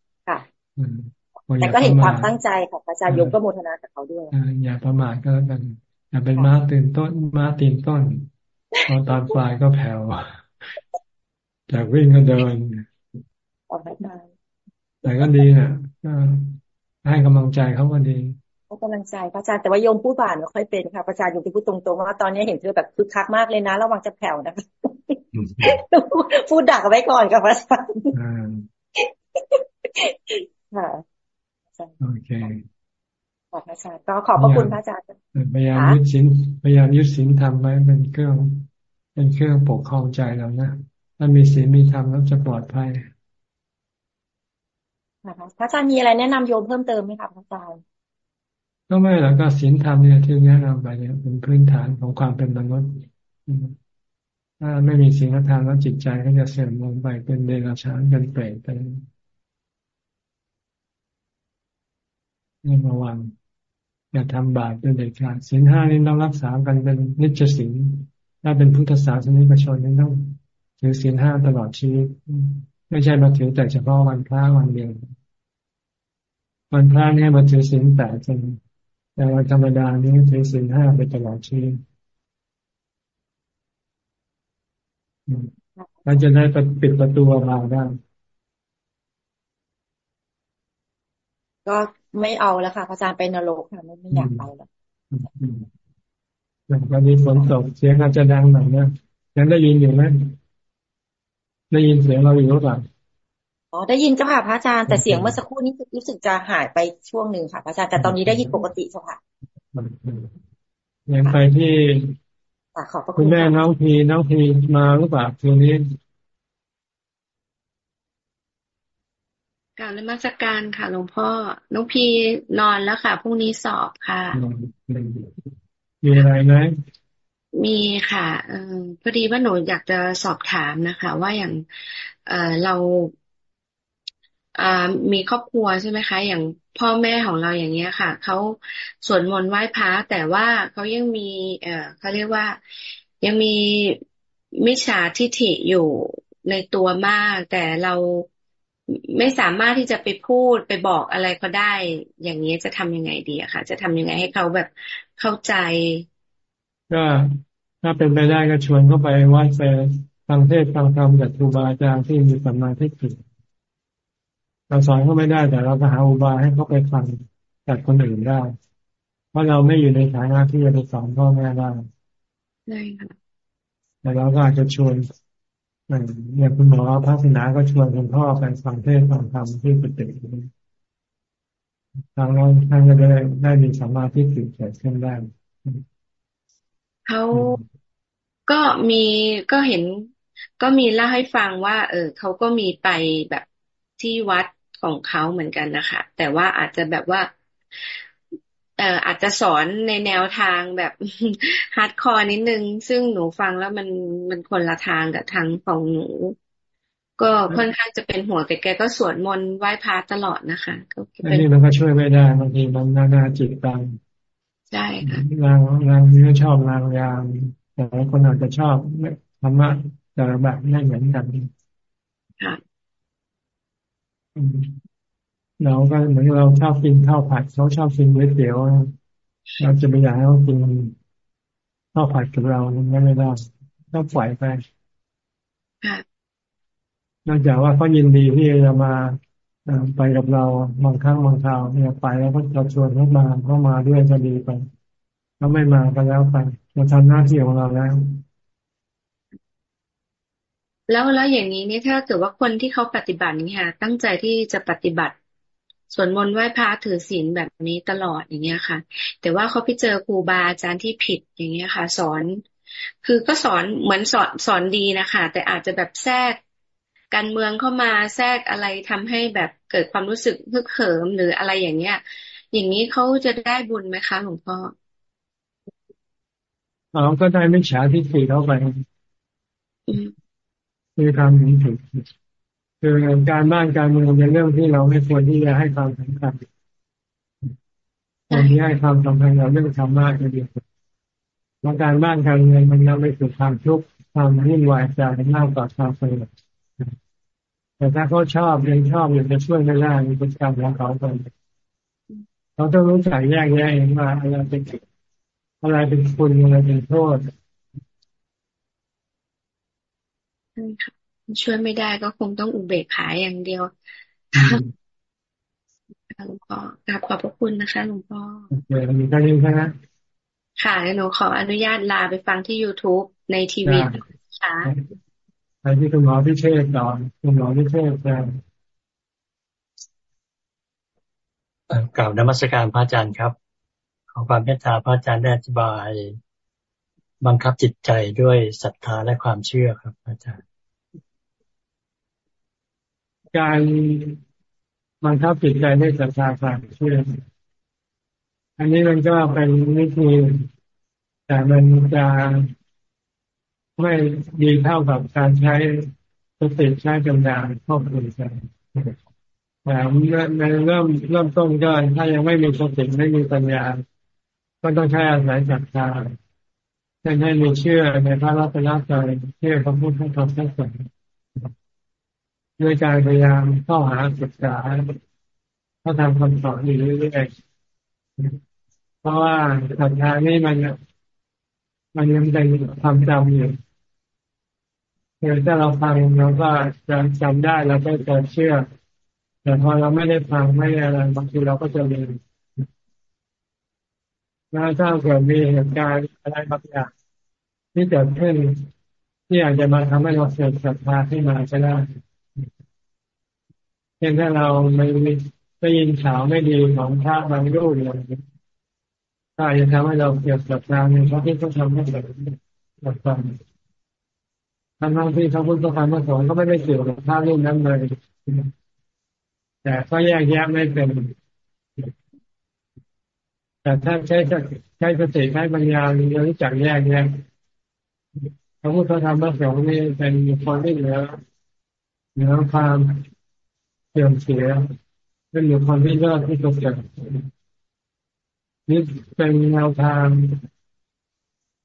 แต่ก็เห็นความตั้งใจของอาจารย์ยมก็โมทนากับเขาด้วยอย่าประมาทก็แล้วกันอย่าเป็นม้าตื่นต้นม้าตีนต้นพอตอนปลายก็แผ่วจากวิ่งก็เดินแต่ก็ดีนะก็ให้กำลังใจเขาก็ดีให้กำลังใจพระอาจารย์แต่ว่าโยมพูดบานไม่ค่อยเป็นค่ะพระอาจารย์โยมพูดตรงๆว่าตอนนี้เห็นเธอแบบคึกคักมากเลยนะ ระวังจะแผ่วนะคะพูดดักไว้ก่อนกับพระอาจารย์ ค่ะโอเคขอบพระอาจารย์ก็ขอบพระคุณพระอาจารย์พยายามยึดสินพยายามยึดสินทำไว้เป็นเครื่อง เป็นเครื่องปกครองใจเรานะถ้ามีศีลมีธรรมแล้วจะปลอดภัยพระอาจารย์มีอะไรแนะนำโยมเพิ่มเติมไหมคะพระอาจารย์ก็ไม่หรอกก็ศีลธรรมเนี่ยที่แนะนำไปเนี่ยเป็นพื้นฐานของความเป็นมนุษย์ถ้าไม่มีศีลธรรมแล้วจิตใจก็จะเสื่อมลงไปเป็นเดรัจฉานเป็นเปรตเป็ นให้ระวังอย่าทำบาปเป็นเด็ดขาดศีลห้านี้ต้องรักษากันเป็นนิจศีลถ้าเป็นพุทธศาสนิกชนนี่ต้องถือศีลห้าตลอดชีวิต ไม่ใช่มาถือแต่เฉพาะวันพระวันเดียววันพระนี่มันถือศีลแปดจนแต่วันธรรมดานี้ถือศีลห้าไปตลอดชีวิตเราจะได้ปิดประตูมาได้ก็ ไม่เอาแล้วค่ะ อาจารย์ไปนรกค่ะไม่ไม่อยากไปแล้ววันนี้ฝนตกเสียงอาจจะดังหน่อยนะยังได้ยินอยู่ไหมได้ยินเสียงเราอยู่หรือเปล่าอ๋อได้ยินเจ้าค่ะพระอาจารย์แต่เสียงเมื่อสักครู่นี้รู้สึกจะหายไปช่วงหนึ่งค่ะพระอาจารย์แต่ตอนนี้ได้ยินปกติเจ้าค่ะยังไปที่คุณแม่น้องพีน้องพีมาหรือเปล่าทีนี้ กล่าวนมัสการค่ะหลวงพ่อน้องพีนอนแล้วค่ะพรุ่งนี้สอบค่ะ มีอะไรไหมมีค่ะเออพอดีว่าหนูอยากจะสอบถามนะคะ ว่าอย่างเออเรามีครอบครัวใช่ไหมคะ อย่างพ่อแม่ของเราอย่างเงี้ยค่ะเขาสวดมนต์ไหว้พระแต่ว่าเขายังมี เออเขาเรียกว่ายังมีมิจฉาทิฐิอยู่ในตัวมาก แต่เรา ไม่สามารถที่จะไปพูดไปบอกอะไรก็ได้ อย่างนี้จะทำยังไงดีอะค่ะจะทำยังไงให้เขาแบบเข้าใจ ก็ถ้าเป็นไปได้ก็ชวนเข้าไปวัดไปฟังเทศฟังธรรมจากครูบาอาจารย์ที่มีสัมมาทิฏฐิเราสอนเขาไม่ได้แต่เราก็หาอุบายให้เขาไปฟังจากคนอื่นได้ เพราะเราไม่อยู่ในฐานะที่จะไปสอนพ่อแม่ได้ใช่ค่ะแต่เราก็อาจจะชวน อย่างคุณหมอพระศนาก็ชวนคุณพ่อไปฟังเทศฟังธรรมที่ปฏิบัติทางเราท่างก็ได้ได้มีสมาธิถึงเกิดขึ้นได้เขาก็มีก็เห็น ก็มีเล่าให้ฟังว่า เออเขาก็มีไปแบบที่วัดของเขาเหมือนกันนะคะแต่ว่าอาจจะแบบว่า เอ่ออาจจะสอนในแนวทางแบบ hardcore นิดนึง ซึ่งหนูฟังแล้วมันมันคนละทางกับทางของหนู ก็ค่อนข้างจะเป็นห่วงแต่แกก็สวดมนต์ไหว้พระตลอดนะคะอันนี้มันก็ช่วยไม่ได้บางทีมันนานาจิตตังใช่ค่ะรางรางนี้ชอบรางยางแต่คนอาจจะชอบธรรมะแต่แบบไม่เหมือนกันค่ะ เราก็เหมือนเราชอบกินข้าวผัดเขาชอบกินก๋วยเตี๋ยวเราจะไปอยากให้เขากินข้าวผัดกับเราไม่ไม่ได้ต้องปล่อยไปนอกจากว่าเขายินดีที่จะมาไปกับเราบางครั้งบางคราวเนี่ยไปแล้วก็จะชวนเขามาเข้ามาด้วยจะดีไปเขาไม่มาก็แล้วไปเราทำหน้าที่ของเราแล้วแล้วแล้วอย่างนี้เนี่ยถ้าเกิดว่าคนที่เขาปฏิบัตินี่ค่ะตั้งใจที่จะปฏิบัติ สวดมนต์ไหว้พระถือศีลแบบนี้ตลอดอย่างเงี้ยค่ะ แต่ว่าเขาไปเจอครูบาอาจารย์ที่ผิดอย่างเงี้ยค่ะ สอน คือก็สอนเหมือนสอนสอนดีนะคะแต่อาจจะแบบแทรกการเมืองเข้ามาแทรกอะไรทำให้แบบเกิดความรู้สึกฮึกเหิมหรืออะไรอย่างเงี้ย อย่างนี้เขาจะได้บุญไหมคะหลวงพ่ออ๋อก็ได้ไม่ฉาที่สี่เข้าไปคือทำถึงถูก คือการบ้านการเมืองเป็นเรื่องที่เราไม่ควรที่จะให้ความสำคัญคนที่ให้ความสำคัญเราเรื่องธรรมะจะดีเพราะการบ้านการเมืองมันนำไปสู่ความทุกข์ความวุ่นวายใจมากกว่าความสงบแต่ถ้าเขาชอบยังชอบอยากจะช่วยไม่ได้มีพฤติกรรมของเขาไปเขาต้องรู้จักแยกแยะเองว่าอะไรเป็นอะไรเป็นคุณอะไรเป็นโทษใช่ค่ะ ช่วยไม่ได้ก็คงต้องอุเบกขาอย่างเดียวหลวงพ่อกราบขอบพระคุณนะคะหลวงพ่อเดี๋ยวมีการยินนะค่ะหนูขออนุญาตลาไปฟังที่ youtube ในทีวีค่ะไปที่คุณหมอพิเชษต่อคุณหมอพิเชษจะกล่าวนมัสการพระอาจารย์ครับ ขอความเมตตาพระอาจารย์ได้อธิบาย บังคับจิตใจด้วยศรัทธาและความเชื่อครับ อาจารย์ การบังคับจิตใจให้ศรัทธาความเชื่ออันนี้มันก็เป็นวิธีแต่มันจะไม่ดีเท่ากับการใช้สติใช้ปัญญาครอบคุมใจแต่ในเริ่มเริ่มต้นก็ถ้ายังไม่มีสติไม่มีปัญญา ก็ต้องใช้อาศัยศรัทธาเช่นให้มีเชื่อในพระรัตนตรัยเชื่อพระพุทธธรรมพระสงฆ์ ด้วยการพยายามเข้าหาศึกษาเข้าทำคำสอนอยู่เรื่อยๆเพราะว่าศรัทธานี่มัน มันยังเป็นความจำอยู่เพียงถ้าเราฟังเราก็จะจำได้เราก็จะเชื่อ แต่พอเราไม่ได้ฟังไม่ได้อะไรบางทีเราก็จะลืมแล้วถ้าเกิดมีเหตุการณ์อะไรบางอย่างที่เกิดขึ้นที่อาจจะมาทำให้เราเสื่อมศรัทธาขึ้นมาก็ได้ เช่นถ้าเราไม่ได้ยินข่าวไม่ดีของพระบางรูปอย่างนี้ก็อาจะทำให้เราเสื่อมศรัทธาในพระที่เขาทำให้เราหมดความทั้งทั้งที่เขาพุทธธรรมประสงค์ก็ไม่ได้เกี่ยวกับพระรูปนั้นเลย แต่ก็แยกแยะไม่เป็นแต่ถ้าใช้ใช้สติใช้ปัญญาเรารู้จักแยกแยะพระพุทธธรรมประสงค์นี่เป็นคนที่เหนือเหนือความ เสื่อมเสียเป็นอยู่คนที่เลิศที่สุดเลยนี่เป็นแนวทาง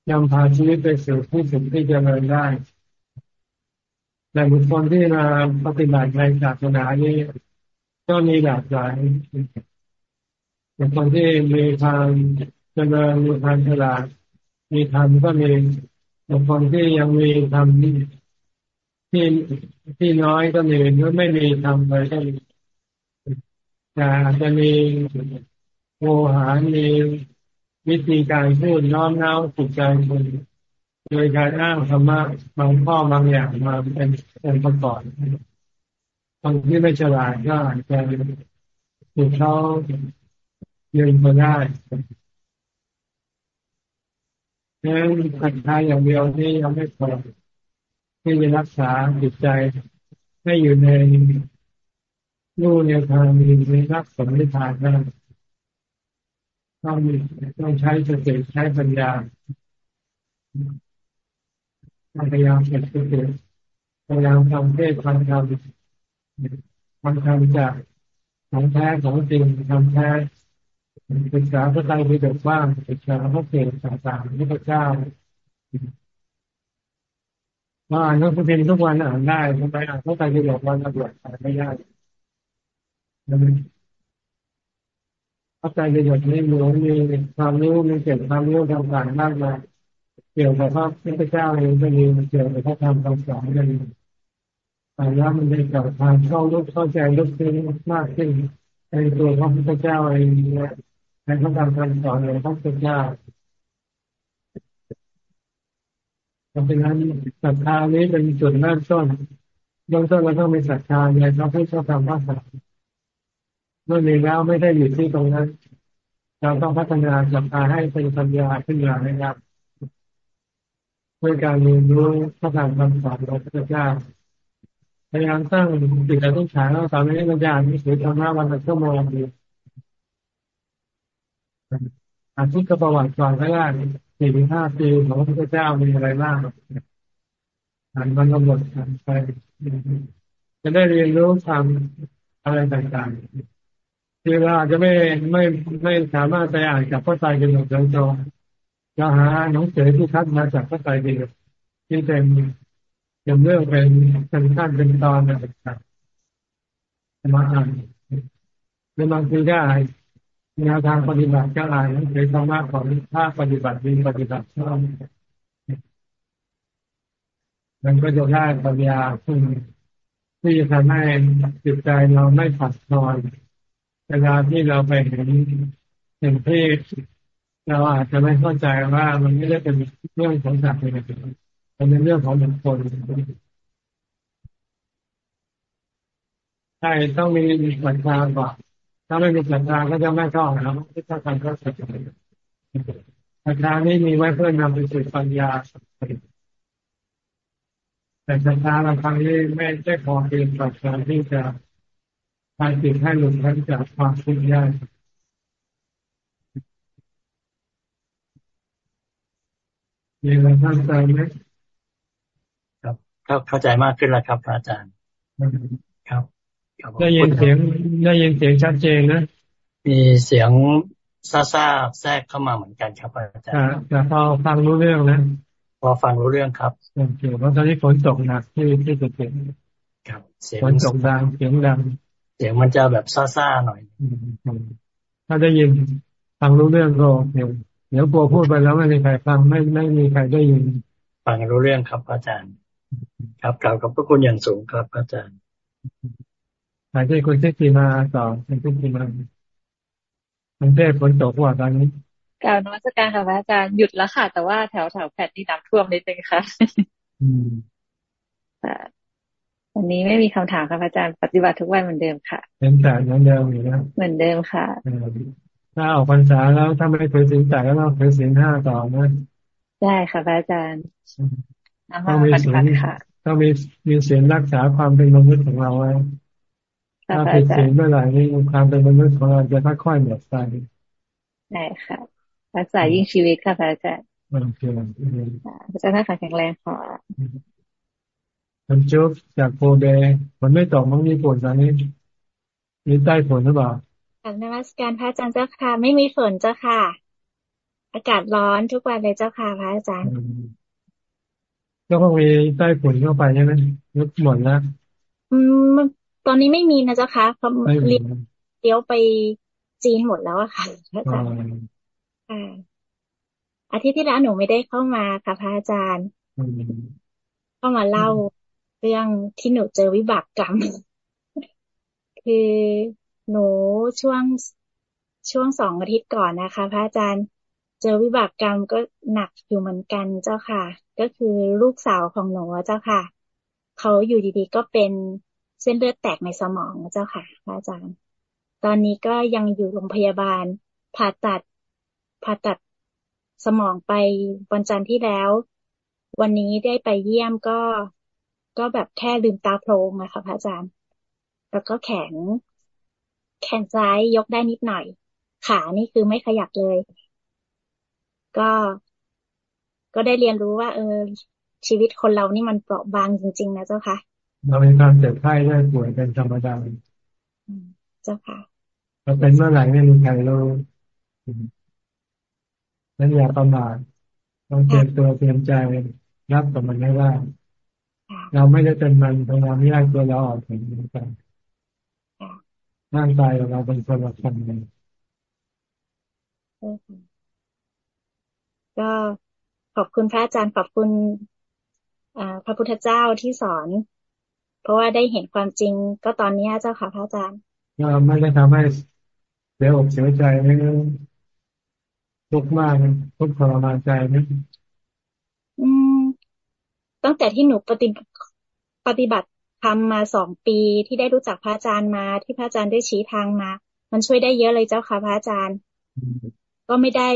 นำพาชีวิตไปสู่ที่สุดที่จะเริญได้แต่บุคคลที่มาปฏิบัติในศาสนานี้ก็มีหลากหลายบุคคลที่มีความเจริญมีความฉลาดมีธรรมก็มีบุคคลที่ยังมีธรรม ที่ที่น้อยก็มีหรือไม่มีธรรมเลยก็มีแต่อาจจะมีโมหามีวิธีการพูดน้อมน้าวจิตใจคนโดยการอ้างธรรมะบางข้อบางอย่างมาเป็นองค์ประกอบบางที่ไม่ฉลาดก็อาจจะถูกเขายืนมาได้ดังนั้นศรัทธาอย่างเดียวนี่ยังไม่พอ ที่จะรักษาจิตใจให้อยู่ในรูในวทางมีในรักสมนิทานได้ต้องต้องใช้สติใช้ปัญญาพยายามเก็บสติพยายามทำเทศทำธรรมทำธรรมจากของแท้ของจริงทำแท้ศึกษาพระไตรปิฎกบ้างศึกษาพระเกศต่างๆพระเจ้า ว่าอ่านหนังสือพิมพ์ทุกวันอ่านได้ทำไมอ่านพระไตรปิฎกวันละบทอ่านไม่ได้พระไตรปิฎกนี้มีมีความรู้มีเกี่ยวกับความรู้ต่างๆมากมายเกี่ยวกับพระพุทธเจ้าเองก็มีเกี่ยวกับพระธรรมคำสอนก็มีแต่แล้วมันได้เกิดความเข้ารู้เข้าใจลึกซึ้งมากขึ้นในตัวพระพุทธเจ้าเองในพระธรรมคำสอนของพระพุทธเจ้า เพราะฉะนั้นศรัทธานี้เป็นจุดเริ่มต้นเริ่มต้นเราต้องมีศรัทธาในพระพุทธธรรมพระสงฆ์เมื่อมีแล้วไม่ได้อยู่ที่ตรงนั้น เราต้องพัฒนาศรัทธาให้เป็นปัญญาขึ้นมานะครับด้วยการเรียนรู้พระธรรมคำสอนของพระเจ้าพยายามสร้างจิตใจทุกฉากแล้วตอนนี้มันจะอ่านหนังสือธรรมะวันละชั่วโมงดีอ่านทุกประวัติก่อนก็ได้ สี่ถึงห้าปีของพระเจ้ามีอะไรบ้างอ่านมันกำหนดอ่านไปจะได้เรียนรู้ทำอะไรต่างๆคือเราอาจจะไม่ไม่ไม่สามารถไปอ่านกับพระไตรปิฎกโดยตรงจะหาหนังสือที่คัดมาจากพระไตรปิฎกที่เป็นยังเรื่องเป็นเป็นขั้นเป็นตอนอะไรต่างๆมาอ่านในบางทีก็อ่าน แนวทางปฏิบัติก็อ่านนังสือธรรมะของภาคปฏิบัติดีปฏิบัติชอบมันก็จะได้ปัญญาซึ่งที่จะทำให้จิตใจเราไม่ผัดนอนเวลาที่เราไปเห็นเห็นที่เราอาจจะไม่เข้าใจว่ามันไม่ได้เป็นเรื่องของสัตว์เลยมันเป็นเรื่องของบุคคลใช่ต้องมีศรัทธาก่อน ถ้าไม่มีศรัทธาก็จะไม่เข้าแล้วที่ถ้าทำก็เสร็จศรัทธานี้มีไว้เพื่อนำไปสู่ปัญญาแต่ศรัทธาบางครั้งนี้ไม่ได้พอเพียงต่อการที่จะพาจิตให้หลุดพ้นจากความทุกข์ยากมีอะไรเพิ่มเติมไหมครับเข้าใจมากขึ้นแล้วครับอาจารย์ครับ ได้ยินเสียงได้ยินเสียงชัดเจนนะ มีเสียงซาซาแทรกเข้ามาเหมือนกันครับอาจารย์แต่พอฟังรู้เรื่องนะพอฟังรู้เรื่องครับโอเคเพราะตอนนี้ฝนตกหนักที่ที่จะเกิดครับฝนตกดังเสียงดังเสียงมันจะแบบซ่าๆหน่อย ถ้าได้ยินฟังรู้เรื่องก็เดี๋ยวเดี๋ยวกลัวพูดไปแล้วไม่มีใครฟังไม่ไม่มีใครได้ยิน ฟังรู้เรื่องครับอาจารย์ ครับกล่าวกับพระคุณอย่างสูงครับอาจารย์ หายใจคุณเทศีมาต่อคุณเทศีมาคุณเทพฝนตกว่าตอนนี้กล่าวนวัตการค่ะพระอาจารย์หยุดแล้วค่ะ แต่ว่าแถวแถวแผดนี่น้ำท่วมนิดนึงค่ะอืมวันนี้ไม่มีคำถามค่ะพระอาจารย์ปฏิบัติทุกวันเหมือนเดิมค่ะเป็นแต่เหมือนเดิมอยู่นะเหมือนเดิมค่ะถ้าออกพรรษาแล้วถ้าไม่เคยสินแต่ก็ต้องเคยสินห้าต่อนะได้ค่ะพระอาจารย์ต้องมีศีลต้องมีมีศีลรักษาความเป็นมนุษย์ของเราไว้ ถ้าผิดศีลเมื่อไหร่นี่ความเป็นมนุษย์ของเราจะค่อยๆหมดไปได้ค่ะรักษายิ่งชีวิตค่ะพระอาจารย์โอเคพระอาจารย์แข็งแรงค่ะมันจุ๊บจากโพเบมันไม่ตกมันมีฝนตอนนี้มีใต้ฝนหรือเปล่ากลับนมัสการพระอาจารย์เจ้าค่ะ ไม่มีฝนเจ้าค่ะ อากาศร้อนทุกวันเลยเจ้าค่ะพระอาจารย์ก็คงมีใต้ฝนเข้าไปใช่ไหมยุบหมดแล้วอืม ตอนนี้ไม่มีนะเจ้าค่ะเพราะเลี้ยวไปจีนหมดแล้วอะค่ะพระอาจารย์อาทิตย์ที่แล้วหนูไม่ได้เข้ามาค่ะพระอาจารย์เข้ามาเล่าเรื่องที่หนูเจอวิบากกรรม คือหนูช่วงช่วงสองอาทิตย์ก่อนนะคะ พระอาจารย์เจอวิบากกรรมก็หนักอยู่เหมือนกันเจ้าค่ะ ก็คือลูกสาวของหนูเจ้าค่ะ เขาอยู่ดีๆก็เป็น เส้นเลือดแตกในสมองเจ้าค่ะพระอาจารย์ ตอนนี้ก็ยังอยู่โรงพยาบาล ผ่าตัดผ่าตัดสมองไปวันจันทร์ที่แล้ว วันนี้ได้ไปเยี่ยมก็ก็แบบแค่ลืมตาโพลงนะค่ะพระอาจารย์ แล้วก็แขนแขนซ้ายยกได้นิดหน่อย ขานี่คือไม่ขยับเลย ก็ก็ได้เรียนรู้ว่า เออชีวิตคนเรานี่มันเปราะบางจริง ๆ นะเจ้าค่ะ เราเป็นความเจ็บไข้ได้ป่วยเป็นธรรมดาเจ้าค่ะเราเป็นเมื่อไหร่ไม่มีใครรู้นั้นอย่าประมาทต้องเตรียมตัวเตรียมใจรับกับมันให้ได้เราไม่ได้เป็นมันพยายามแยกตัวเราออกถึงกันร่างกายเราเป็นคนละคนกันก็ขอบคุณพระอาจารย์ขอบคุณพระพุทธเจ้าที่สอน เพราะว่าได้เห็นความจริงก็ตอนนี้เจ้าค่ะพระอาจารย์ไม่ได้ทำให้เสียอกเสียใจไม่ทุกข์มากทุกข์ทรมานใจนะอืม ตั้งแต่ที่หนูปฏิปฏิบัติทำมาสองปีที่ได้รู้จักพระอาจารย์มาที่พระอาจารย์ได้ชี้ทางมา มันช่วยได้เยอะเลยเจ้าค่ะพระอาจารย์ ก็ไม่ได้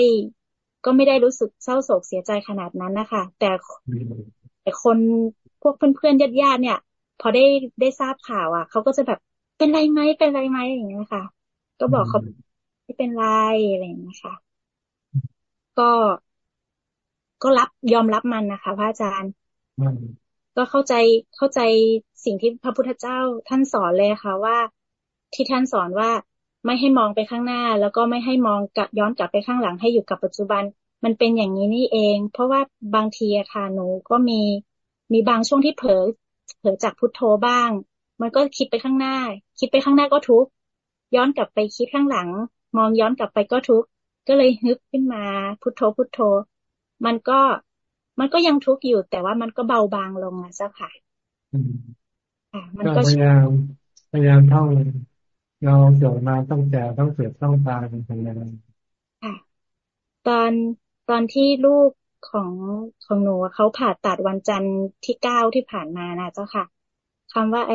ก็ไม่ได้รู้สึกเศร้าโศกเสียใจขนาดนั้นนะคะแต่แต่คนพวกเพื่อนๆญาติๆเนี่ย พอได้ได้ทราบข่าวอะเขาก็จะแบบเป็นไรไหมเป็นไรไหมอย่างเงี้ยค่ะ ก็บอกเขาไม่เป็นไรอะไรอย่างเงี้ยค่ะ ก็ก็รับยอมรับมันนะคะพระอาจารย์ก็เข้าใจเข้าใจสิ่งที่พระพุทธเจ้าท่านสอนเลยค่ะ ว่าที่ท่านสอนว่าไม่ให้มองไปข้างหน้า แล้วก็ไม่ให้มองกลับย้อนกลับไปข้างหลังให้อยู่กับปัจจุบัน มันเป็นอย่างนี้นี่เอง เพราะว่าบางทีอะค่ะหนูก็มีมีบางช่วงที่เผลอ เผลอจากพุทโธบ้าง มันก็คิดไปข้างหน้า คิดไปข้างหน้าก็ทุกย้อนกลับไปคิดข้างหลัง มองย้อนกลับไปก็ทุกก็เลยฮึบขึ้นมาพุทโธพุทโธ มันก็มันก็ยังทุกข์อยู่ แต่ว่ามันก็เบาบางลงอะเจ้าค่ะค่ะมันก็พยายามพยายามท่องเราเกิดมาต้องแก่ต้องเกิดต้องตายเป็นยังไงค่ะตอนตอนที่ลูก ของของหนูเขาผ่าตัดวันจันทร์ที่เก้าที่ผ่านมานะเจ้าค่ะคำว่าเอ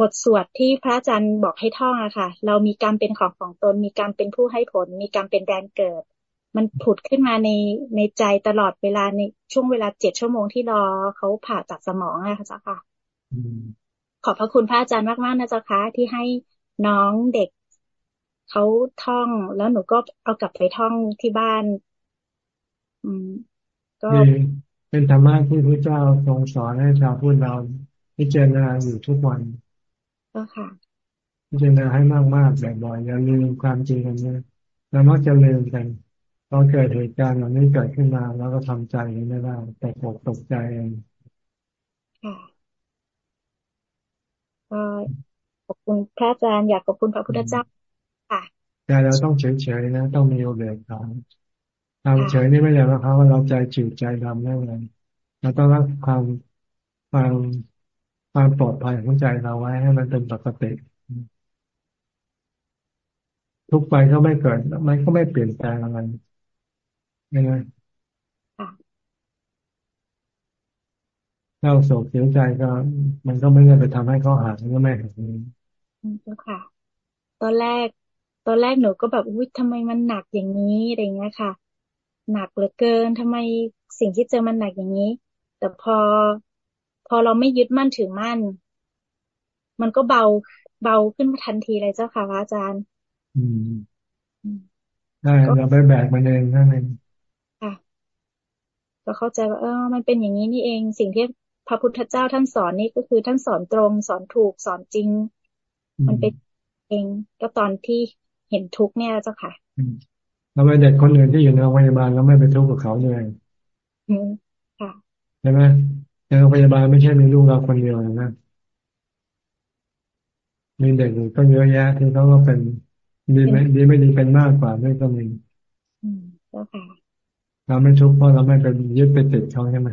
บทสวดที่พระอาจารย์บอกให้ท่องอะค่ะ เรามีกรรมเป็นของของตน มีกรรมเป็นผู้ให้ผล มีกรรมเป็นแดนเกิด มันผุดขึ้นมาในในใจตลอดเวลาในช่วงเวลาเจ็ดชั่วโมงที่รอเขาผ่าตัดสมองอะค่ะเจ้าค่ะขอบพระคุณพระอาจารย์มากๆนะเจ้าค่ะที่ให้น้องเด็กเขาท่องแล้วหนูก็เอากลับไปท่องที่บ้าน ก็เป็นธรรมะที่พระเจ้าทรงสอนให้ชาวพุทธเราพิจารณาอยู่ทุกวันก็ค่ะพิจารณาให้มากมากบ่อยๆอย่าลืมความจริงกันนะเรามักจะลืมกันตอนเกิดเหตุการณ์เหล่านี้เกิดขึ้นมาแล้วก็ทำใจไม่ได้ตกอกตกใจเองค่ะก็อบคุณพระอาจารย์อยากขอบคุณพระพุทธเจ้าค่ะใจเราต้องเฉยๆนะ ต้องมีโอเบกขา ความเฉยนี่ไม่ใช่ว่าเขาว่าเราใจจืดใจดำได้เลยเราต้องรักความความความปลอดภัยของใจเราไว้ให้มันเป็นปกติ ทุกไปก็ไม่เกิดมันก็ไม่เปลี่ยนแปลงอะไรไม่เลยเศร้าโศกเสียใจก็ มันก็ไม่ได้ไปทำให้เขาหายก็ไม่หายเจ้าค่ะ ตอนแรก ตอนแรกหนูก็แบบอุ้ยทำไมมันหนักอย่างนี้อะไรเงี้ยค่ะ หนักเหลือเกินทำไมสิ่งที่เจอมันหนักอย่างนี้ แต่พอพอเราไม่ยึดมั่นถือมั่น มันก็เบาเบาขึ้นมาทันทีเลยเจ้าค่ะพระอาจารย์ อืมได้เราไปแบกมันเองนั่นเองค่ะก็เข้าใจว่าเออ มันเป็นอย่างนี้นี่เอง สิ่งที่พระพุทธเจ้าท่านสอนนี่ก็คือท่านสอนตรง สอนถูกสอนจริง มันเป็นเองก็ตอนที่เห็นทุกเนี่ยเจ้าค่ะเรา ไม่เด็กคนอื่นที่อยู่ในโรงพยาบาลเราไม่ไปทุกข์กับเขาเลยค่ะใช่ไหมในโรงพยาบาลไม่ใช่มีลูกเราคนเดียวนะมีเด็กก็เยอะแยะที่เขาก็เป็นดีไม่ดีไม่ดีเป็นมากกว่าด้วยก็มีอืมก็ค่ะเราไม่ทุกข์เพราะเราไม่เป็นยึดไปติดเขาใช่ไหม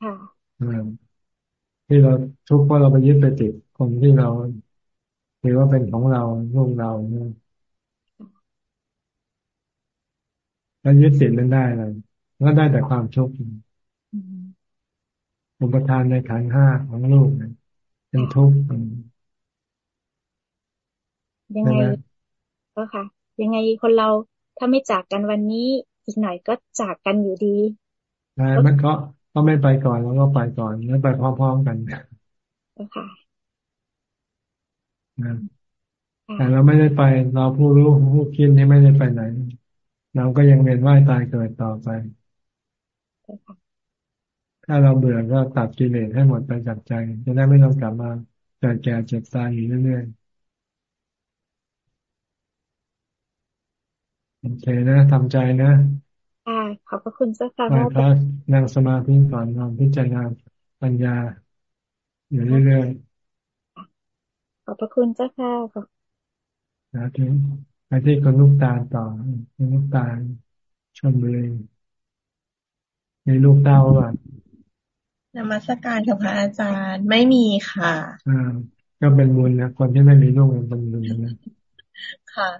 ค่ะที่เราทุกข์เพราะเราไปยึดไปติดคนที่เราถือว่าเป็นของเราลูกเราเนี่ย แล้วยึดติดมันได้เลยก็ได้แต่ความทุกข์อุปทานในขันห้าของลูกเป็นทุกข์ยังไงก็ค่ะ ยังไงคนเราถ้าไม่จากกันวันนี้ อีกหน่อยก็จากกันอยู่ดีใช่มันก็ก็ไม่ไปก่อนแล้วก็ไปก่อนแล้วไปพร้อมๆกันก็ค่ะแต่เราไม่ได้ไป เราผู้รู้ผู้คิดที่ไม่ได้ไปไหน เราก็ยังเวียนว่ายตายเกิดต่อไป ถ้าเราเบื่อก็ตัดกิเลสให้หมดไปจากใจ จะได้ไม่ต้องกลับมาเกิดแก่เจ็บตายอยู่เรื่อยๆโอเคนะทำใจนะค่ะขอบพระคุณเจ้าค่ะพระนั่งสมาธิก่อนนอนพิจารณาปัญญา อยู่เรื่อยๆขอบพระคุณเจ้าค่ะนะที่ ไปที่คนลูกตาต่อคนลูกตาชนบุรีมีลูกเต้าอะนมัสการค่ะพระอาจารย์ไม่มีค่ะอ่าก็เป็นบุญนะคนที่ไม่มีลูกเป็นบุญนะค่ะ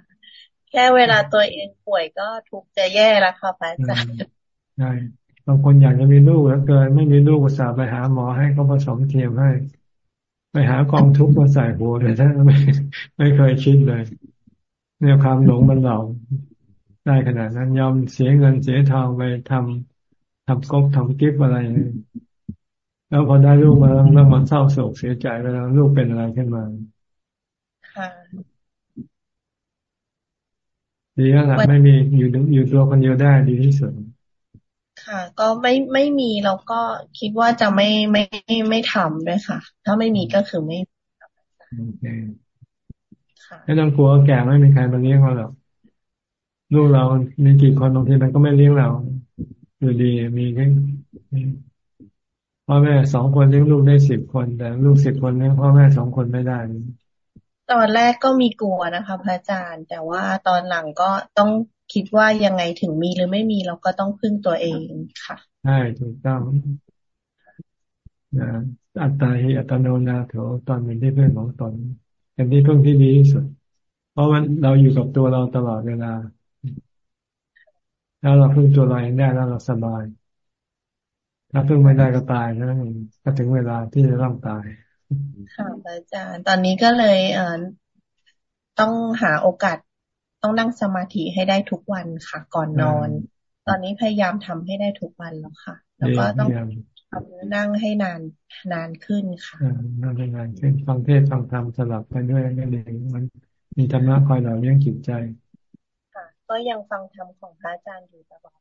แค่เวลาตัวเองป่วยก็ทุกจะแย่แล้วค่ะพระอาจารย์ใช่บางคนอยากจะมีลูกแล้วเกิน ไม่มีลูกก็สาไปหาหมอให้เขาผสมเทียมให้ ไปหากองทุกข์มาใส่หัวเลยถ้าไม่ไม่เคยคิดเลย เนี่ยความหลงมันหลอกได้ขนาดนั้นยอมเสียเงินเสียทองไปทำทำก๊กทำกิฟอะไร แล้วพอได้ลูกมาแล้วมันเศร้าโศกเสียใจไปแล้วลูกเป็นอะไรขึ้นมา ค่ะ ดีแล้วล่ะไม่มีอยู่อยู่ตัวคนเดียวได้ดีที่สุด ค่ะ ก็ไม่ไม่มีเราก็คิดว่าจะไม่ไม่ไม่ทำด้วยค่ะ ถ้าไม่มีก็คือไม่โอเค ไม่ต้องกลัวแก่ไม่มีใครมาเลี้ยงเราหรอกลูกเรา มีกี่คนบางทีมันก็ไม่เลี้ยงเราอยู่ดีมีแค่พ่อแม่สองคนเลี้ยงลูกได้สิบคน แต่ลูกสิบคนเลี้ยงพ่อแม่สองคนไม่ได้ ตอนแรกก็มีกลัวนะคะพระอาจารย์ แต่ว่าตอนหลังก็ต้องคิดว่ายังไงถึงมีหรือไม่มีเราก็ต้องพึ่งตัวเองค่ะใช่ถูกต้องนะอัตตาหิอัตโนนาโถตอนเป็นที่พึ่งของตน เป็นที่พึ่งที่ดีที่สุด เพราะมันเราอยู่กับตัวเราตลอดเวลาถ้าเราพึ่งตัวเราเองได้แล้วเราสบาย ถ้าพึ่งไม่ได้ก็ตายนะก็ถึงเวลาที่จะต้องตาย ค่ะอาจารย์ ตอนนี้ก็เลยเอ่อต้องหาโอกาสต้องนั่งสมาธิให้ได้ทุกวันค่ะ ก่อนนอน ตอนนี้พยายามทำให้ได้ทุกวันแล้วค่ะ แล้วก็ต้องทำ นั่งให้นานนานขึ้นค่ะนั่งให้นานขึ้นฟังเทศฟังธรรมสลับไปด้วยนั่นเองมันมีธรรมะคอยหล่อเลี้ยงจิตใจค่ะก็ยังฟังธรรมของพระอาจารย์อยู่ตลอด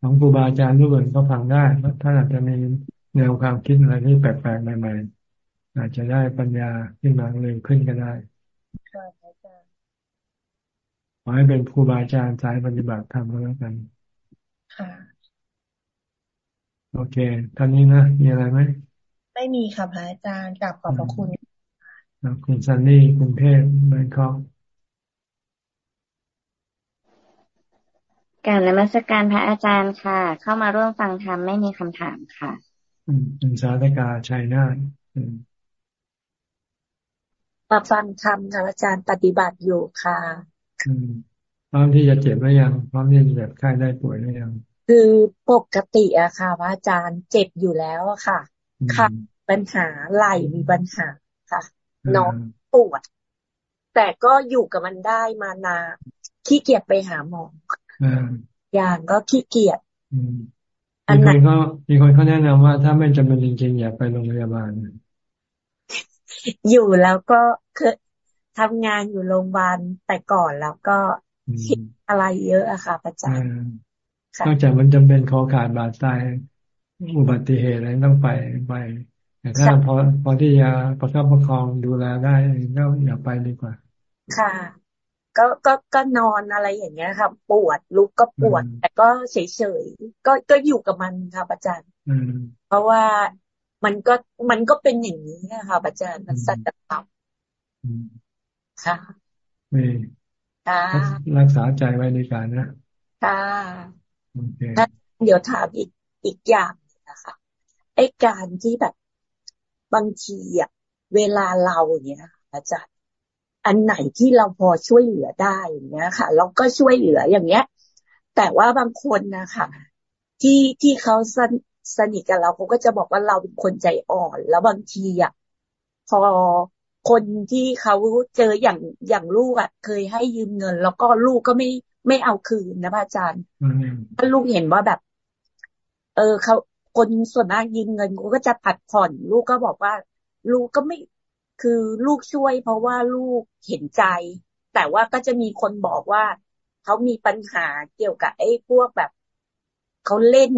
ของครูบาอาจารย์ทุกคนก็ฟังได้ถ้าอาจจะมีแนวความคิดอะไรที่แปลกๆใหม่ๆอาจจะได้ปัญญาขึ้นมาเร็วขึ้นก็ได้ค่ะอาจารย์ขอให้เป็นครูบาอาจารย์สายปฏิบัติธรรมก็แล้วกันค่ะ โอเคท่านนี้นะ มีอะไรไหม ไม่มีค่ะพระอาจารย์กลับขอบพระคุณคุณซันนี่กรุงเทพแบงคอกการนมัสการพระอาจารย์ค่ะ เข้ามาร่วมฟังธรรมไม่มีคำถามค่ะคุณสาธกาชัยนาทมาฟังธรรมค่ะอาจารย์ปฏิบัติอยู่ค่ะพร้อมที่จะเจ็บหรือยังพร้อมที่จะเจ็บไข้ได้ป่วยหรือยัง คือปกติอะค่ะพระอาจารย์เจ็บอยู่แล้วอะค่ะ ค่ะปัญหาไหลมีปัญหาค่ะ น้องปวด แต่ก็อยู่กับมันได้มานานขี้เกียจไปหาหมออย่างก็ขี้เกียจอันไหนก็มีคนเขาแนะนำว่าถ้าไม่จำเป็นจริงๆอย่าไปโรงพยาบาล อยู่แล้วก็เคยทำงานอยู่โรงพยาบาลแต่ก่อนแล้วก็คิดอะไรเยอะอะค่ะประจำ นอกจากมันจำเป็นคอขาดบาดตายอุบัติเหตุอะไรต้องไปไปแต่ถ้าพอพอที่จะประคับประคองดูแลได้ก็อย่าไปดีกว่า ค่ะ ก็ก็ก็นอนอะไรอย่างเงี้ยค่ะ ปวดลุกก็ปวด แต่ก็เฉยเฉยก็ก็อยู่กับมันค่ะอาจารย์เพราะว่ามันก็มันก็เป็นอย่างนี้ค่ะอาจารย์มันสัตว์ธรรมค่ะค่ะรักษาใจไว้ในการนะค่ะ เดี๋ยวถามอีกอีกอย่างนะคะไอ้การที่แบบบางทีอะเวลาเราเงี้ยอาจารย์อันไหนที่เราพอช่วยเหลือได้อย่างเงี้ยค่ะ เราก็ช่วยเหลืออย่างเงี้ย แต่ว่าบางคนนะคะที่ที่เขาสสนิทกับเราเขาก็จะบอกว่าเราเป็นคนใจอ่อน แล้วบางทีอะพอคนที่เขาเจออย่างอย่างลูกอะ เคยให้ยืมเงิน แล้วก็ลูกก็ไม่ ไม่เอาคืนนะพระอาจารย์ถ้าลูกเห็นว่าแบบ เออเขาคนส่วนมากยืมเงินก็จะผัดผ่อน ลูกก็บอกว่า ลูกก็ไม่คือลูกช่วย เพราะว่าลูกเห็นใจ แต่ว่าก็จะมีคนบอกว่าเขามีปัญหาเกี่ยวกับไอ้พวกแบบเขาเล่น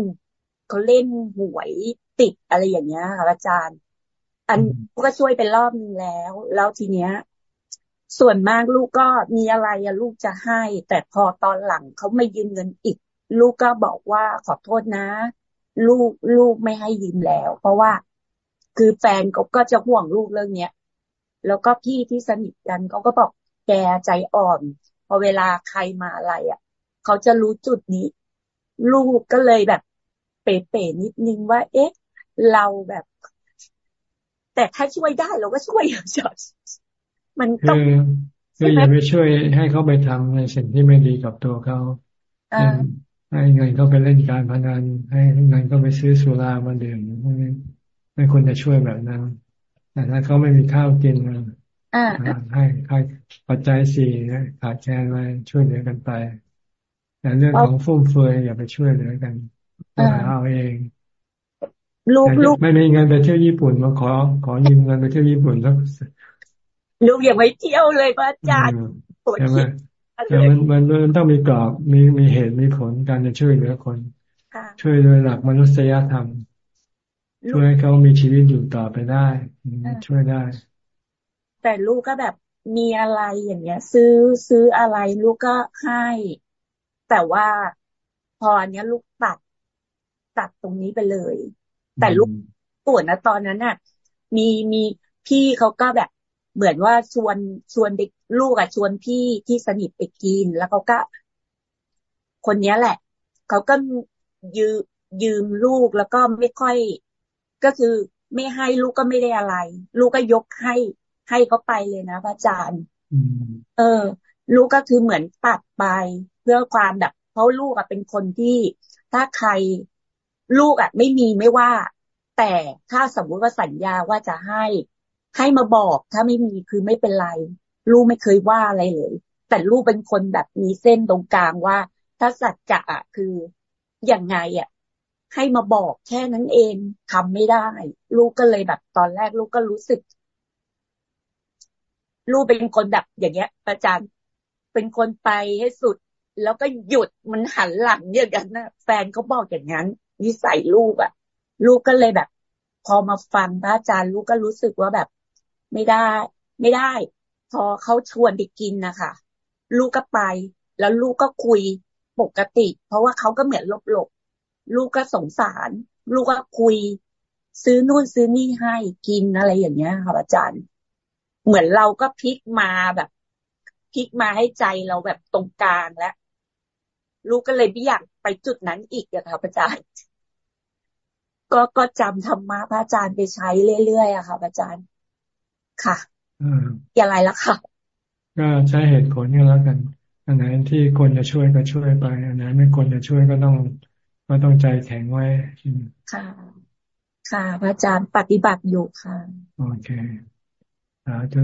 เขาเล่นหวยติดอะไรอย่างเงี้ยค่ะอาจารย์ อันก็ช่วยเป็นรอบนึงแล้ว แล้วทีเนี้ย ส่วนมากลูกก็มีอะไรอะลูกจะให้ แต่พอตอนหลังเขาไม่ยืมเงินอีก ลูกก็บอกว่าขอโทษนะ ลูกลูกไม่ให้ยืมแล้ว เพราะว่าคือแฟนเขาก็จะห่วงลูกเรื่องเนี้ยแล้วก็พี่ที่สนิทกันเขาก็บอกแกใจอ่อน พอเวลาใครมาอะไรอะเขาจะรู้จุดนี้ ลูกก็เลยแบบ เป๋ๆนิดนึงว่า เอ๊ะ เราแบบ แต่ถ้าช่วยได้เราก็ช่วยอย่างเฉย มันต้องคืออย่าไปช่วยให้เขาไปทำในสิ่งที่ไม่ดีกับตัวเขาให้เงินเขาไปเล่นการพนันให้เงินเขาไปซื้อสุรามาดื่มพวกนี้ไม่ควรจะช่วยแบบนั้นแต่ถ้าเขาไม่มีข้าวกินให้ให้ปัจจัยสี่ขาดแคลนไปช่วยเหลือกันไป แต่เรื่องของฟุ่มเฟือยอย่าไปช่วยเหลือกันหาเอาเองลูกลูกไม่มีเงินไปเที่ยวญี่ปุ่นมาขอขอยืมเงินไปเที่ยวญี่ปุ่นแล้ว ลูกอย่าไปเที่ยวเลยพระอาจารย์ใช่ไหมแต่มันมันมันต้องมีกรอบมีมีเหตุมีผลการจะช่วยเหลือคน ช่วยโดยหลักมนุษยธรรม ช่วยให้เขามีชีวิตอยู่ต่อไปได้ ช่วยได้ แต่ลูกก็แบบมีอะไรอย่างเงี้ย ซื้อซื้ออะไรลูกก็ให้ แต่ว่าพออันนี้ลูกตัดตัดตรงนี้ไปเลย แต่ลูกปวดนะตอนนั้นน่ะ มีมีพี่เขาก็แบบ เหมือนว่าชวนชวนเด็กลูกอะชวนพี่ที่สนิทไปกิน แล้วเขาก็ คนนี้แหละ เขาก็ยืมยืมลูกแล้วก็ไม่ค่อย ก็คือไม่ให้ลูกก็ไม่ได้อะไร ลูกก็ยกให้ให้เขาไปเลยนะพระอาจารย์เออ ลูกก็คือเหมือนตัดไป เพื่อความแบบราะลูกอะเป็นคนที่ถ้าใครลูกอะไม่มีไม่ว่า แต่ถ้าสมมุติว่าสัญญาว่าจะให้ ให้มาบอก ถ้าไม่มีคือไม่เป็นไร ลูกไม่เคยว่าอะไรเลย แต่ลูกเป็นคนแบบมีเส้นตรงกลางว่า ถ้าสัจจะอะคืออย่างไงอะให้มาบอกแค่นั้นเองทำไม่ได้ ลูกก็เลยแบบตอนแรกลูกก็รู้สึก ลูกเป็นคนแบบอย่างเงี้ยอาจารย์เป็นคนไปให้สุด แล้วก็หยุดมันหันหลังเนี่ยกันนะแฟนเขาบอกอย่างนั้นนิสัยลูกอะลูกก็เลยแบบ พอมาฟังพระอาจารย์ลูกก็รู้สึกว่าแบบ ไม่ได้ ไม่ได้ พอเขาชวนไปกินนะคะลูกก็ไป แล้วลูกก็คุยปกติ เพราะว่าเขาก็เหมือนหลบหลบลูกก็สงสาร ลูกก็คุย ซื้อนู่นซื้อนี่ให้กินอะไรอย่างเงี้ยค่ะอาจารย์ เหมือนเราก็พลิกมาแบบพลิกมาให้ใจเราแบบตรงกลางแล้วลูกก็เลยไม่อยากไปจุดนั้นอีกอะค่ะพระอาจารย์ ก็ก็จำธรรมะพระอาจารย์ไปใช้เรื่อยๆอะค่ะอาจารย์ ค่ะอย่างไรล่ะค่ะ ก็ใช้เหตุผลก็แล้วกัน อันไหนที่ควรจะช่วยก็ช่วยไป อันไหนไม่ควรจะช่วยก็ต้องก็ต้องใจแข็งไว้ ค่ะ ค่ะ พระอาจารย์ปฏิบัติอยู่ค่ะ โอเคสาธุ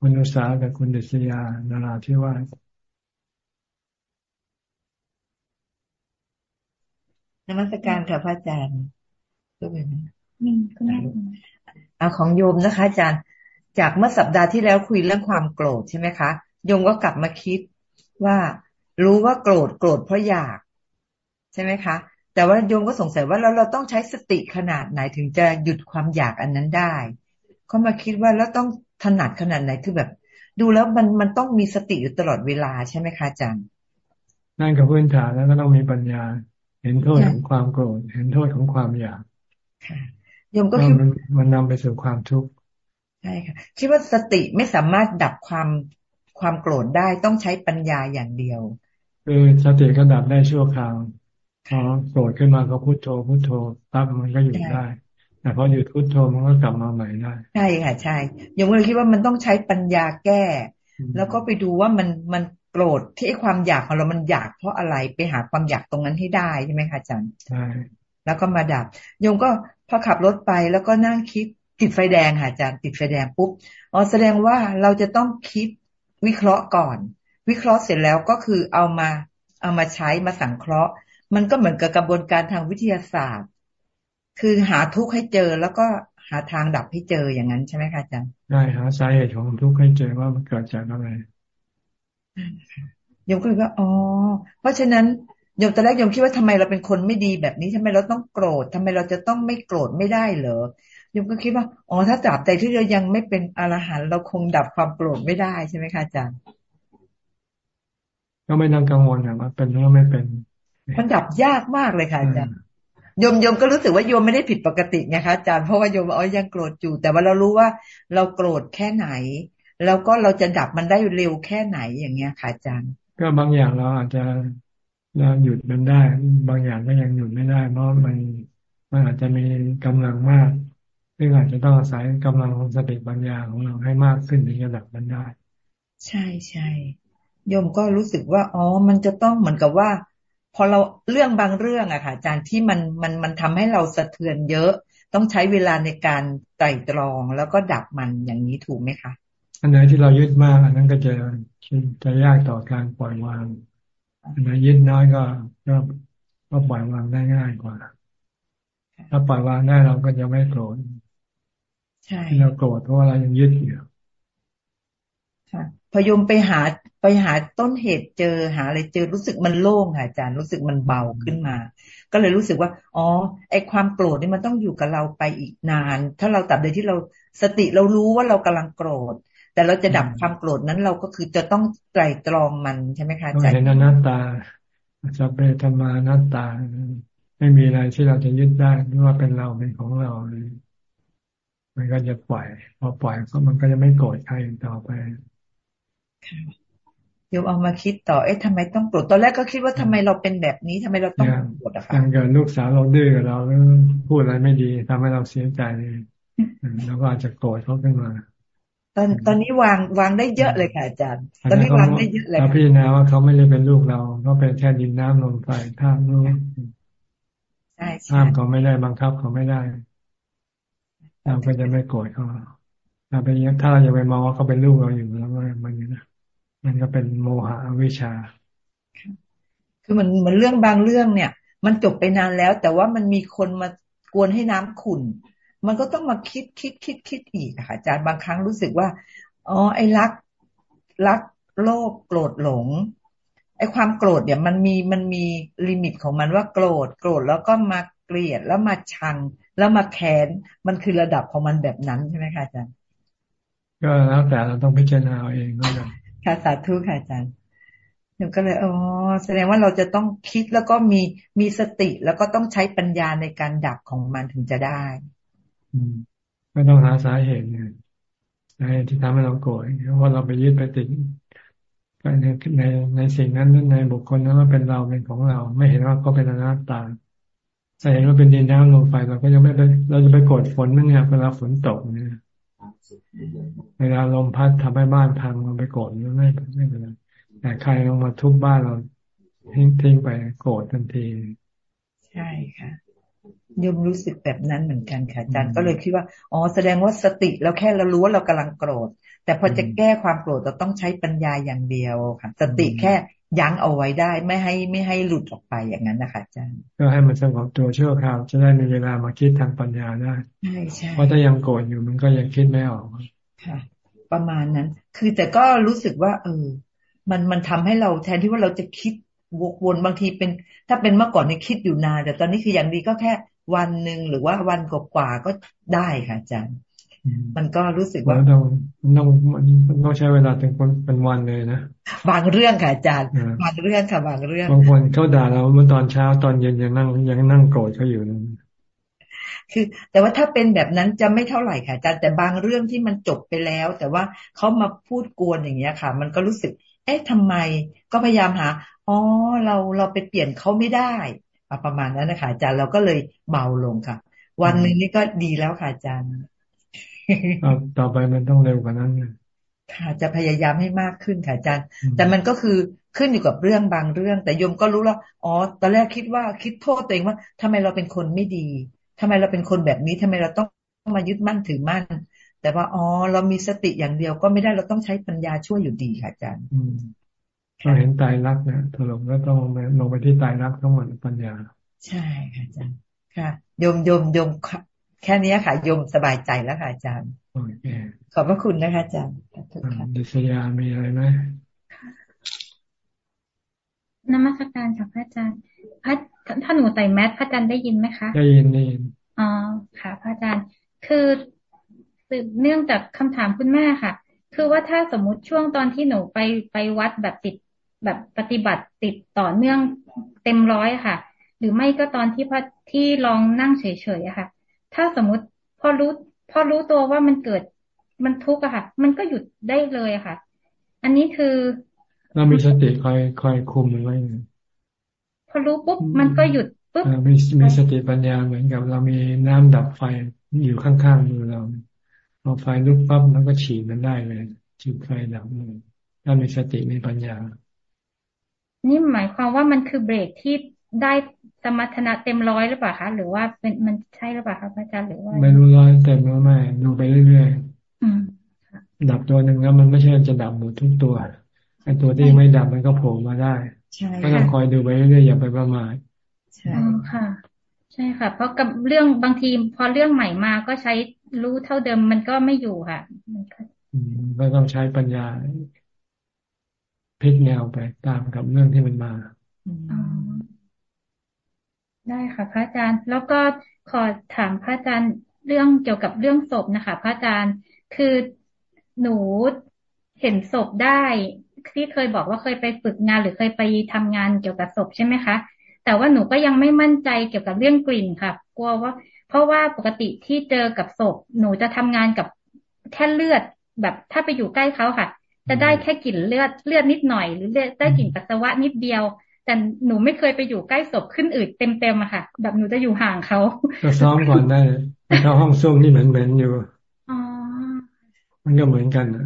คุณนุสากับคุณเดชยานาราที่ว่านมัสการค่ะพระอาจารย์ก็เป็นนี่ก็ได้อาของโยมนะคะอาจารย์ จากเมื่อสัปดาห์ที่แล้วคุยเรื่องความโกรธใช่ไหมคะโยมก็กลับมาคิดว่ารู้ว่าโกรธโกรธเพราะอยาก ใช่ไหมคะ แต่ว่าโยมก็สงสัยว่าเราเราต้องใช้สติขนาดไหนถึงจะหยุดความอยากอันนั้นได้เขามาคิดว่าแล้วต้องถนัดขนาดไหนคือแบบ ดูแล้วมันมันต้องมีสติอยู่ตลอดเวลาใช่ไหมคะอาจารย์นั่นกับพื้นฐานแล้วก็ต้องมีปัญญา เห็นโทษของความโกรธ เห็นโทษของความอยากโยมก็คิดมันนำไปสู่ความทุกข์ ใช่ค่ะคิดว่าสติไม่สามารถดับความความโกรธได้ต้องใช้ปัญญาอย่างเดียว คือสติก็ดับได้ชั่วคราวพอโกรธขึ้นมาก็พุโทโธพุโทโธปั๊บมันก็หยุดได้แต่พอหยุดพุโทโธมันก็กลับมาใหม่ได้ใช่ค่ะใช่โยมก็เลยคิดว่ามันต้องใช้ปัญญาแก้ แล้วก็ไปดูว่ามันมันโกรธที่ความอยากของเรา มันอยากเพราะอะไรไปหาความอยากตรงนั้นให้ได้ใช่ไหมคะอาจารย์ใช่แล้วก็มาดับโยมก็พอขับรถไปแล้วก็นั่งคิด ติดไฟแดงค่ะอาจารย์ติดไฟแดงปุ๊บอ๋อแสดงว่าเราจะต้องคิดวิเคราะห์ก่อน วิเคราะห์เสร็จแล้วก็คือเอามาเอามาใช้มาสังเคราะห์ มันก็เหมือนกับกระบวนการทางวิทยาศาสตร์ คือหาทุกข์ให้เจอแล้วก็หาทางดับให้เจออย่างนั้นใช่ไหมคะอาจารย์ได้หาสาเหตุของทุกข์ให้เจอว่ามันเกิดจากอะไรโยมก็เลยว่าอ๋อเพราะฉะนั้นโยมตอนแรกโยมคิดว่าทำไมเราเป็นคนไม่ดีแบบนี้ทำไมเราต้องโกรธทำไมเราจะต้องไม่โกรธไม่ได้เหรอ โยมก็คิดว่า อ๋อ ถ้าตราบใดที่เรายังไม่เป็นอรหันต์เราคงดับความโกรธไม่ได้ใช่ไหมคะอาจารย์ ก็ไม่ต้องกังวลนะว่าเป็นหรือไม่เป็น มันดับยากมากเลยค่ะอาจารย์โยมโยมก็รู้สึกว่าโยมไม่ได้ผิดปกติไงคะอาจารย์เพราะว่าโยมอ๋อยังโกรธอยู่ แต่ว่าเรารู้ว่าเราโกรธแค่ไหน แล้วก็เราจะดับมันได้เร็วแค่ไหนอย่างเงี้ยค่ะอาจารย์ ก็บางอย่างเราอาจจะเราหยุดมันได้ บางอย่างก็ยังหยุดไม่ได้ เพราะมันมันอาจจะมีกำลังมาก ซึ่งอาจจะต้องอาศัยกำลังของสติปัญญาของเราให้มากขึ้นถึงจะดับมันได้ ใช่ใช่โยมก็รู้สึกว่าอ๋อมันจะต้องเหมือนกับว่า พอเราเรื่องบางเรื่องอะค่ะ อาจารย์ที่มันมันมันทำให้เราสะเทือนเยอะ ต้องใช้เวลาในการไตร่ตรองแล้วก็ดับมันอย่างนี้ถูกไหมคะอันไหนที่เรายึดมาก อันนั้นก็จะจะยากต่อการปล่อยวางอันไหนยึดน้อยก็ก็ก็ปล่อยวางได้ง่ายกว่า ถ้าปล่อยวางได้เราก็จะไม่โกรธ ใช่เราโกรธเพราะว่าเรายังยึดอยู่ค่ะพยมไปหาไปหาต้นเหตุเจอหาอะไรเจอรู้สึกมันโล่งค่ะอาจารย์รู้สึกมันเบาขึ้นมา ก็เลยรู้สึกว่า อ๋อ ไอความโกรธนี่มันต้องอยู่กับเราไปอีกนาน ถ้าเราตัดโดยที่เราสติเรารู้ว่าเรากำลังโกรธ แต่เราจะดับความโกรธนั้นเราก็คือจะต้องไตรตรองมันใช่ไหมคะอาจารย์เห็นอนัตตาจะเปธรรมานัตตา ไม่มีอะไรที่เราจะยึดได้ไม่ว่าเป็นเราเป็นของเราเลย มันก็จะปล่อย พอปล่อยก็มันก็จะไม่โกรธใครต่อไปโยมเอามาคิดต่อ เอ๊ะทำไมต้องโกรธ ตอนแรกก็คิดว่าทำไมเราเป็นแบบนี้ทำไมเราต้องโกรธอะคะอย่างเกิดลูกสาวเราดื้อกับเราพูดอะไรไม่ดีทำให้เราเสียใจเราก็อาจจะโกรธเขาขึ้นมา ตอนตอนนี้วางวางได้เยอะเลยค่ะอาจารย์ ตอนนี้วางได้เยอะเลยเราพี่นะว่าเขาไม่ได้เป็นลูกเราเขาเป็นแค่ดินน้ำลมไฟท่ามนู้ใช่ห้ามเขาไม่ได้บังคับเขาไม่ได้ เราก็จะไม่โกรธเขาถ้าเป็นถ้าเราจะไปมองว่าเขาเป็นลูกเราอยู่แล้วมันนะมันก็เป็นโมหะวิชา คือมันเหมือนเรื่องบางเรื่องเนี่ย มันจบไปนานแล้ว แต่ว่ามันมีคนมากวนให้น้ำขุ่น มันก็ต้องมาคิดคิดคิดคิดอีกค่ะอาจารย์บางครั้งรู้สึกว่าอ๋อไอ้รักรักโลภโกรธหลงไอ้ความโกรธเนี่ยมันมีมันมีลิมิตของมันว่าโกรธโกรธแล้วก็มาเกลียดแล้วมาชัง แล้วมาแค้นมันคือระดับของมันแบบนั้นใช่ไหมคะอาจารย์ ก็แล้วแต่เราต้องพิจารณาเองก็ได้ค่ะสาธุค่ะอาจารย์หนูก็เลยอ๋อแสดงว่าเราจะต้องคิดแล้วก็มีมีสติแล้วก็ต้องใช้ปัญญาในการดับของมันถึงจะได้ไม่ต้องหาสาเหตุเนี่ยในที่ทำให้เราโกรธเพราะว่าเราไปยึดไปติดในในในสิ่งนั้นในบุคคลนั้นว่าเป็นเราเป็นของเรา ไม่เห็นว่าเขาเป็นอนัตตา ถ้าเห็นว่าเป็นดินน้ำลมไฟเราก็ยังไม่ไปเราจะไปโกรธฝนนั่นเนี่ยเวลาฝนตกเนี่ยเวลาลมพัดทำให้บ้านพังเราไปโกรธไม่ไม่เป็นไรแต่ใครลงมาทุบบ้านเราทิ้งทิ้งไปโกรธทันที ใช่ค่ะยมรู้สึกแบบนั้นเหมือนกันค่ะอาจารย์ก็เลยคิดว่าอ๋อแสดงว่าสติเราแค่เรารู้ว่าเรากำลังโกรธ แต่พอจะแก้ความโกรธเราต้องใช้ปัญญาอย่างเดียวค่ะ สติแค่ ยั้งเอาไว้ได้ไม่ให้ไม่ให้หลุดออกไปอย่างนั้นนะคะอาจารย์ก็ให้มันสงบตัวชั่วคราวจะได้มีเวลามาคิดทางปัญญาได้ใช่ใช่เพราะถ้ายังโกรธอยู่มันก็ยังคิดไม่ออกค่ะ ประมาณนั้น คือแต่ก็รู้สึกว่า เออ มันมันทำให้เราแทนที่ว่าเราจะคิดวกวนบางทีเป็น ถ้าเป็นเมื่อก่อนนี่คิดอยู่นานแต่ตอนนี้คืออย่างดีก็แค่วันหนึ่งหรือว่าวันกว่าก็ได้ค่ะอาจารย์ มันก็รู้สึกว่าต้องต้องต้องใช้เวลาถึงเป็นวันเลยนะบางเรื่องค่ะอาจารย์บางเรื่องค่ะบางเรื่องบางคนเขาด่าเราเมื่อตอนเช้าตอนเย็นยังนั่งยังนั่งโกรธเขาอยู่นะคือ แต่ว่าถ้าเป็นแบบนั้นจะไม่เท่าไหร่ค่ะอาจารย์แต่บางเรื่องที่มันจบไปแล้ว แต่ว่าเขามาพูดกวนอย่างเงี้ยค่ะ มันก็รู้สึก เอ๊ะทำไมก็พยายามหาอ๋อเราเราไปเปลี่ยนเขาไม่ได้ประมาณนั้นนะคะอาจารย์เราก็เลยเบาลงค่ะ วันหนึ่งนี่ก็ดีแล้วค่ะอาจารย์ ต่อไปมันต้องเร็วกว่านั้นค่ะจะพยายามให้มากขึ้นค่ะอาจารย์ แต่มันก็คือขึ้นอยู่กับเรื่องบางเรื่อง แต่โยมก็รู้แล้วอ๋อตอนแรกคิดว่าคิดโทษตัวเองว่าทำไมเราเป็นคนไม่ดีทำไมเราเป็นคนแบบนี้ทำไมเราต้องมายึดมั่นถือมั่น แต่ว่าอ๋อเรามีสติอย่างเดียวก็ไม่ได้เราต้องใช้ปัญญาช่วยอยู่ดีค่ะอาจารย์เราเห็นตายรักนะถลงก็ต้องลงไปที่ตายรักทั้งหมดปัญญา ใช่ค่ะอาจารย์ค่ะโยมโยมโยม แค่นี้ค่ะโยมสบายใจแล้วค่ะอาจารย์โอเคขอบพระคุณนะคะอาจารย์ดิษยามีอะไรไหมนมัสการค่ะพระอาจารย์พระถ้าหนูใส่แมสพระอาจารย์ได้ยินไหมคะ ได้ยินได้ยินอ๋อค่ะพระอาจารย์ คือสืบเนื่องจากคำถามคุณแม่ค่ะ คือว่าถ้าสมมุติช่วงตอนที่หนูไปไปวัดแบบติดแบบปฏิบัติติดต่อเนื่องเต็มร้อยค่ะ หรือไม่ก็ตอนที่พระที่ลองนั่งเฉยๆค่ะ ถ้าสมมติพอรู้พอรู้ตัวว่ามันเกิดมันทุกข์อะค่ะ มันก็หยุดได้เลยค่ะ อันนี้คือเรามีสติคอยคอยคุมมันไว้พอรู้ปุ๊บมันก็หยุดปุ๊บมีมีสติปัญญาเหมือนกับ เรามีน้ำดับไฟอยู่ข้างๆมือเราพอไฟลุกปั๊บแล้วก็ฉีดมันได้เลยฉีดไฟดับเลยถ้ามีสติมีปัญญา นี่หมายความว่ามันคือเบรกที่ได้ สมรรถนะเต็มร้อยหรือเปล่าคะหรือว่าเป็นมันใช่หรือเปล่าคะพระอาจารย์หรือว่า ไม่รู้ร้อยเต็มหรือไม่ดูไปเรื่อยๆดับตัวหนึ่งแล้วมันไม่ใช่จะดับหมดทุกตัวไอ้ตัวที่ไม่ดับมันก็โผล่มาได้ก็ต้องคอยดูไปเรื่อยๆอย่าไปประมาทใช่ค่ะ ใช่ค่ะ เพราะกับเรื่องบางทีพอเรื่องใหม่มาก็ใช้รู้เท่าเดิมมันก็ไม่อยู่ค่ะก็ต้องใช้ปัญญาพลิกแนวไปตามกับเรื่องที่มันมา ได้ค่ะ พระอาจารย์ แล้วก็ขอถามพระอาจารย์เรื่องเกี่ยวกับเรื่องศพนะคะ พระอาจารย์คือหนูเห็นศพได้ที่เคยบอกว่าเคยไปฝึกงานหรือเคยไปทำงานเกี่ยวกับศพใช่ไหมคะแต่ว่าหนูก็ยังไม่มั่นใจเกี่ยวกับเรื่องกลิ่นค่ะ กลัวว่า เพราะว่าปกติที่เจอกับศพ หนูจะทำงานกับแค่เลือดแบบถ้าไปอยู่ใกล้เขาค่ะ จะได้แค่กลิ่นเลือดเลือดนิดหน่อย หรือได้กลิ่นปัสสาวะนิดเดียว แต่หนูไม่เคยไปอยู่ใกล้ศพขึ้นอืดเต็มๆอะค่ะ แบบหนูจะอยู่ห่างเขาก็ซ้อมก่อนได้เข้าห้องส้วมนี่เหมือนๆอยู่อ๋อมันก็เหมือนกันนะ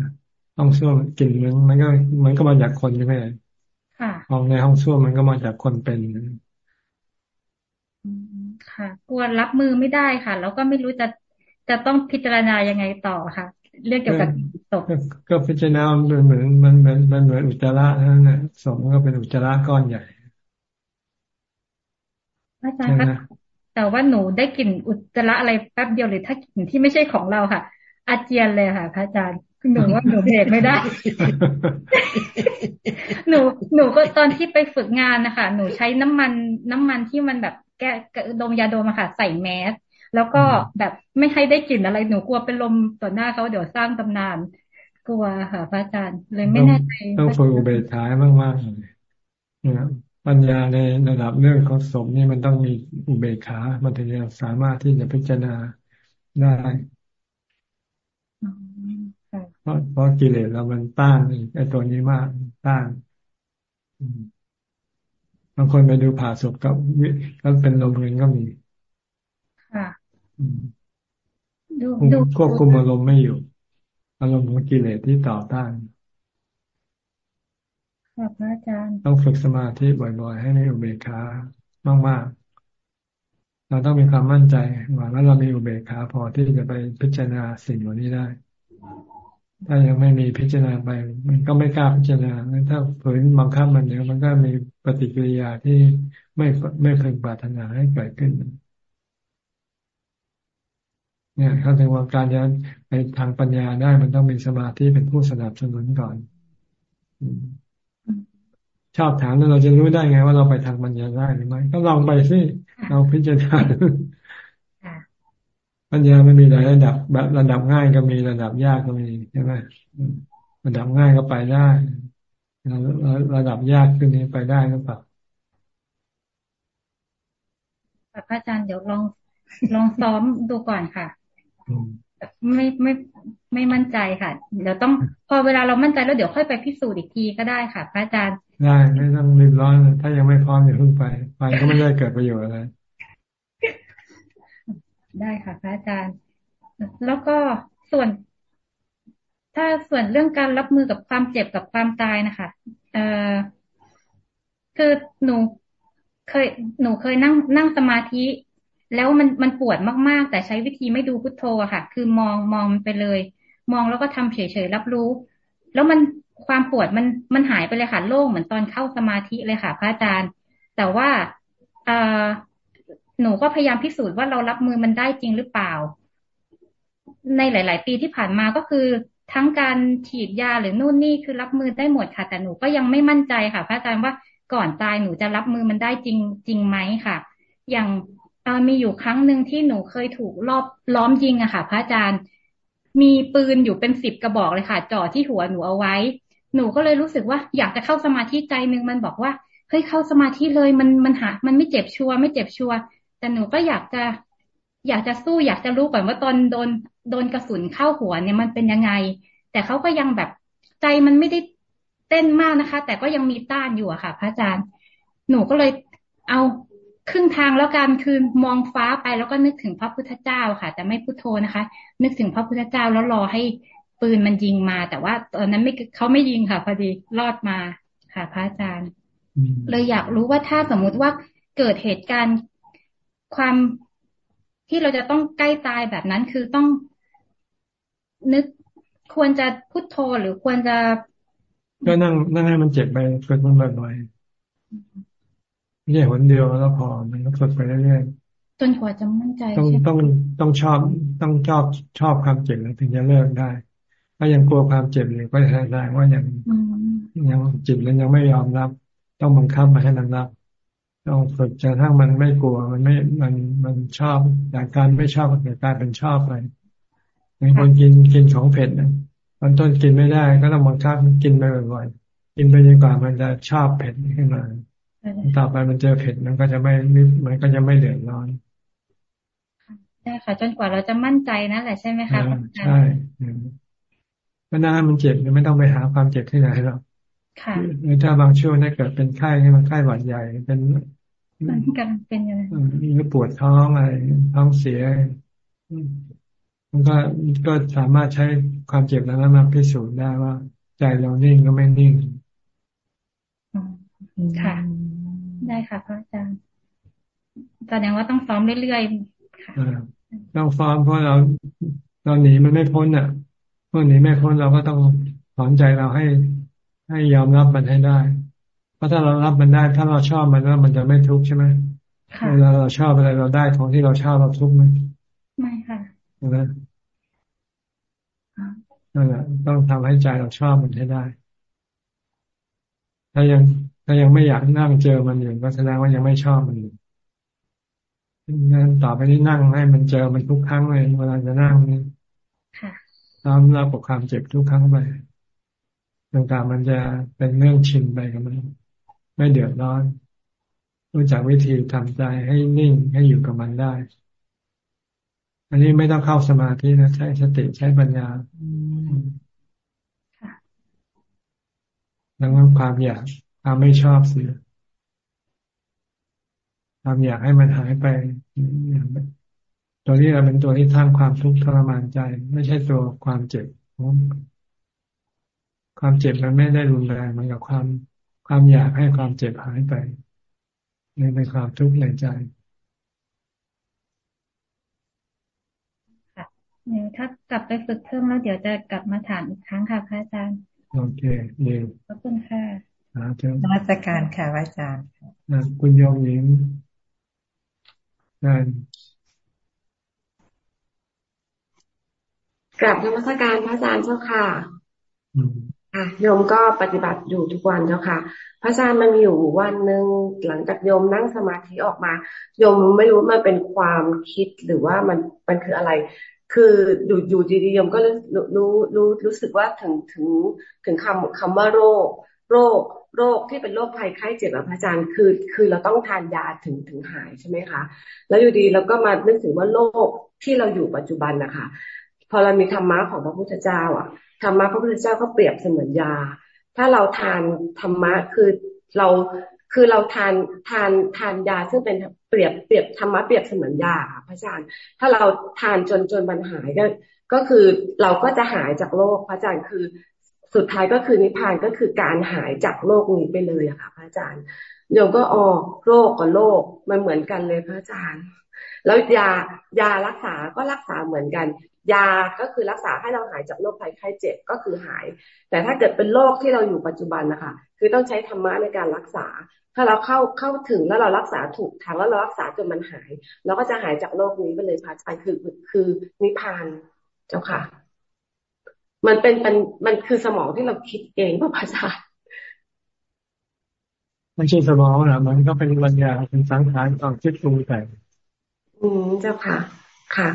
ห้องส้วมกลิ่นมันมันก็ มันก็มาจากคนใช่ไหมค่ะห้องในห้องส้วมมันก็มาจากคนเป็นค่ะ กลัวรับมือไม่ได้ค่ะ แล้วก็ไม่รู้จะจะต้องพิจารณายังไงต่อค่ะ เรื่องเกี่ยวกับศพก็พิจารณาเหมือนมันเหมือนมันเหมือนอุจจาระนั่นแหละศพก็เป็นอุจจาระก้อนใหญ่ อาจารย์คะแต่ว่าหนูได้กลิ่นอุจจาระอะไรแป๊บเดียวหรือถ้ากลิ่นที่ไม่ใช่ของเราค่ะ อาเจียนเลยค่ะพระอาจารย์หนูว่าหนูเบรกไม่ได้ หนูหนูก็ตอนที่ไปฝึกงานนะคะหนูใช้น้ำมันน้ำมันที่มันแบบแก้ดมยาดมอะค่ะ ใส่แมสแล้วก็แบบไม่ให้ได้กลิ่นอะไรหนูกลัวเป็นลมต่อหน้าเขาเดี๋ยวสร้างตำนาน กลัวค่ะพระอาจารย์เลยไม่แน่ใจต้องฝึกอุเบกขา้มากๆเลยนะ ปัญญาในระดับเรื่องของสมนี่มันต้องมีอุเบกขา มันถึงจะสามารถที่จะพิจารณาได้เพราะเพราะกิเลสเรามันต้านไอ้ตัวนี้มากต้านบางคนไปดูผ่าศพกับก็เป็นลมเงินก็มี ค่ะดูควบคุมอารมณ์ไม่อยู่ อารมณ์ของกิเลสที่ต่อต้าน ค่ะพระอาจารย์ ต้องฝึกสมาธิบ่อยๆ ให้มีอุเบกขามากๆ เราต้องมีความมั่นใจว่าเรามีอุเบกขาพอที่จะไปพิจารณาสิ่งเหล่านี้ได้ ถ้ายังไม่มีพิจารณาไป มันก็ไม่กล้าพิจารณาถ้าฝืนบังคับมันเดี๋ยวมันก็มีปฏิกิริยาที่ไม่ไม่พึงปรารถนาให้เกิดขึ้นเนี่ยเขาถึงว่าการจะไปทางปัญญาได้มันต้องมีสมาธิเป็นผู้สนับสนุนก่อน ชอบถามแล้วเราจะรู้ได้ไง ว่าเราไปทางปัญญาได้หรือไม่ก็ลองไปสิเราพิจารณาปัญญามันมีหลายระดับแบบระดับง่ายก็มีระดับยากก็มีใช่ไหมระดับง่ายก็ไปได้ระดับยากขึ้นนี้ไปได้หรือเปล่าพระอาจารย์เดี๋ยวลองลองซ้อมดูก่อนค่ะไม่ไม่ไม่มั่นใจค่ะ เดี๋ยวต้องพอเวลาเรามั่นใจแล้วเดี๋ยวค่อยไปพิสูจน์อีกทีก็ได้ค่ะ พระอาจารย์ ได้ไม่ต้องรีบร้อนถ้ายังไม่พร้อมอย่าเพิ่งไป ไปก็ไม่ได้เกิดประโยชน์อะไร ได้ค่ะพระอาจารย์ แล้วก็ส่วน ถ้าส่วนเรื่องการรับมือกับความเจ็บกับความตายนะคะเอ่อคือหนูเคยหนูเคยนั่งนั่งสมาธิ แล้วมันมันปวดมากๆ แต่ใช้วิธีไม่ดูพุทโธอะค่ะ คือมองมองไปเลย มองแล้วก็ทำเฉยๆรับรู้ แล้วมัน ความปวดมันมันหายไปเลยค่ะโล่งเหมือนตอนเข้าสมาธิเลยค่ะ พระอาจารย์ แต่ว่าเออหนูก็พยายามพิสูจน์ว่าเรารับมือมันได้จริงหรือเปล่า ในหลาย ๆ ปีที่ผ่านมาก็คือทั้งการฉีดยาหรือนู่นนี่คือรับมือได้หมดค่ะ แต่หนูก็ยังไม่มั่นใจค่ะ พระอาจารย์ว่าก่อนตายหนูจะรับมือมันได้จริงจริงไหมค่ะ อย่างมีอยู่ครั้งหนึ่งที่หนูเคยถูกรอบล้อมยิงอะค่ะ พระอาจารย์มีปืนอยู่เป็นสิบกระบอกเลยค่ะจ่อที่หัวหนูเอาไว้ หนูก็เลยรู้สึกว่า อยากจะเข้าสมาธิใจหนึ่งมันบอกว่าเฮ้ยเข้าสมาธิเลยมันมันหา มันไม่เจ็บชัวไม่เจ็บชัวแต่หนูก็อยากจะ อยากจะสู้อยากจะรู้ก่อนว่าตอนโดนโดนกระสุนเข้าหัวเนี่ยมันเป็นยังไง แต่เขาก็ยังแบบใจมันไม่ได้เต้นมากนะคะ แต่ก็ยังมีต้านอยู่อะค่ะ พระอาจารย์ หนูก็เลยเอาครึ่งทางแล้วกันคือมองฟ้าไปแล้วก็นึกถึงพระพุทธเจ้าค่ะ แต่ไม่พุทโธนะคะ นึกถึงพระพุทธเจ้าแล้วรอให้ ปืนมันยิงมา แต่ว่าตอนนั้นไม่เขาไม่ยิงค่ะ พอดีรอดมาค่ะ พระอาจารย์ เลยอยากรู้ว่าถ้าสมมุติว่าเกิดเหตุการณ์ความที่เราจะต้องใกล้ตายแบบนั้นคือต้องนึกควรจะพุทโธหรือควรจะก็นั่งนั่งให้มันเจ็บไปฝึกมันบ่อยๆไม่ใช่หนเดียวแล้วพอมันก็ฝึกไปเรื่อยๆจนกว่าจะมั่นใจต้องต้องต้องชอบต้องชอบชอบความเจ็บแล้วถึงจะเลิกได้ ถ้ายังกลัวความเจ็บอยู่ก็แสดงว่ายังยังจิตแล้วยังไม่ยอมรับ ต้องบังคับมาให้มันรับต้องฝึกจนทั้งมันไม่กลัวมันไม่มันมันชอบจากการไม่ชอบก็กลายเป็นชอบไปบางคนกินกินของเผ็ดนะตอนต้นกินไม่ได้ก็ต้องบังคับกินไปบ่อยๆกินไปจนกว่ามันจะชอบเผ็ดขึ้นมาต่อไปมันเจอเผ็ดมันก็จะไม่มันก็จะไม่เดือดร้อนใช่ค่ะ จนกว่าเราจะมั่นใจนั่นแหละใช่ไหมคะใช่ ก็น่ามันเจ็บไม่ต้องไปหาความเจ็บที่ไหนหรอกค่ะถ้าบางช่วงถ้าเกิดเป็นไข้ให้มันไข้หวัดใหญ่ เป็นมันกำลังเป็นยังไงมีปวดท้องอะไรท้องเสีย มันก็ก็สามารถใช้ความเจ็บนั้นมาพิสูจน์ได้ว่า ใจเรานิ่งก็ไม่นิ่งค่ะ ได้ค่ะพระอาจารย์แสดงว่าต้องซ้อมเรื่อยๆค่ะต้องซ้อมเพราะเราเราหนีมันไม่พ้นอะเมื่อหนีไม่พ้นเราก็ต้องสอนใจเราให้ให้ยอมรับมันให้ได้ เพราะถ้าเรารับมันได้ ถ้าเราชอบมันแล้วมันจะไม่ทุกข์ใช่ไหมเวลาเราชอบอะไรเราได้ของที่เราชอบเราทุกข์ไหมไม่ค่ะนะนั่นแหละต้องทำให้ใจเราชอบมันให้ได้ ถ้ายังถ้ายังไม่อยากนั่งเจอมันอยู่ก็แสดงว่ายังไม่ชอบมันอยู่งั้นต่อไปนี้นั่งให้มันเจอมันทุกครั้งเลยเวลาจะนั่งนี่ น้อมรับกับความเจ็บทุกครั้งไปต่างๆมันจะเป็นเรื่องชินไปกับมันไม่เดือดร้อน รู้จักวิธีทำใจให้นิ่งให้อยู่กับมันได้ อันนี้ไม่ต้องเข้าสมาธินะใช้สติใช้ปัญญาดังนั้นความอยากความไม่ชอบเสียความอยากให้มันหายไป ตัวนี้เราเป็นตัวที่สร้างความทุกข์ทรมานใจ ไม่ใช่ตัวความเจ็บความเจ็บมันไม่ได้รุนแรงมันกับความความอยากให้ความเจ็บหายไปนี่เป็นความทุกข์ในใจค่ะเดี๋ยวถ้ากลับไปฝึกเพิ่มแล้วเดี๋ยวจะกลับมาถามอีกครั้งค่ะพระอาจารย์ โอเคเยี่ยมขอบคุณค่ะนมัสการค่ะอาจารย์คุณโยมหญิงนั่น กลับนมัสการพระอาจารย์เจ้าค่ะค่ะโยมก็ปฏิบัติอยู่ทุกวันเจ้าค่ะ พระอาจารย์มันมีอยู่วันหนึ่งหลังจากโยมนั่งสมาธิออกมาโยมไม่รู้มันเป็นความคิดหรือว่ามันมันคืออะไร คืออยู่อยู่ดีๆโยมก็รู้รู้รู้รู้สึกว่าถึงถึงถึงคำคำว่าโรค โรค โรคที่เป็นโรคภัยไข้เจ็บอะพระอาจารย์คือ คือเราต้องทานยาถึงถึงหายใช่ไหมคะ แล้วอยู่ดีเราก็มานึกถึงว่าโรคที่เราอยู่ปัจจุบันนะคะพ อเรามีธรรมะของพระพุทธเจ้า อะธรรมะพระพุทธเจ้าก็เปรียบเสมือนยา ถ้าเราทานธรรมะคือเราคือเราทานทานทานยาซึ่งเป็นเปรียบเปรียบธรรมะเปรียบเสมือนยาค่ะพระอาจารย์ ถ้าเราทานจนจนมันหายก็ก็คือเราก็จะหายจากโรคพระอาจารย์คือสุดท้ายก็คือนิพพานก็คือการหายจากโรคนี้ไปเลยอะค่ะพระอาจารย์โยมก็อ๋อโรคกับโรคมันเหมือนกันเลยพระอาจารย์ แล้วยายารักษาก็รักษาเหมือนกัน ยาก็คือรักษาให้เราหายจากโรคภัยไข้เจ็บก็คือหาย แต่ถ้าเกิดเป็นโรคที่เราอยู่ปัจจุบันนะคะคือต้องใช้ธรรมะในการรักษา ถ้าเราเข้าเข้าถึงแล้วเรารักษาถูกทางแล้วเรารักษาจนมันหาย เราก็จะหายจากโรคนี้ไปเลยพระอาจารย์คือคือนิพพานเจ้าค่ะ มันเป็นมันมันคือสมองที่เราคิดเองพระอาจารย์ไม่ใช่สมองนะมันก็เป็นปัญญาเป็นสังขารของคิดปรุงแต่ง อืมเจ้าค่ะ ค่ะ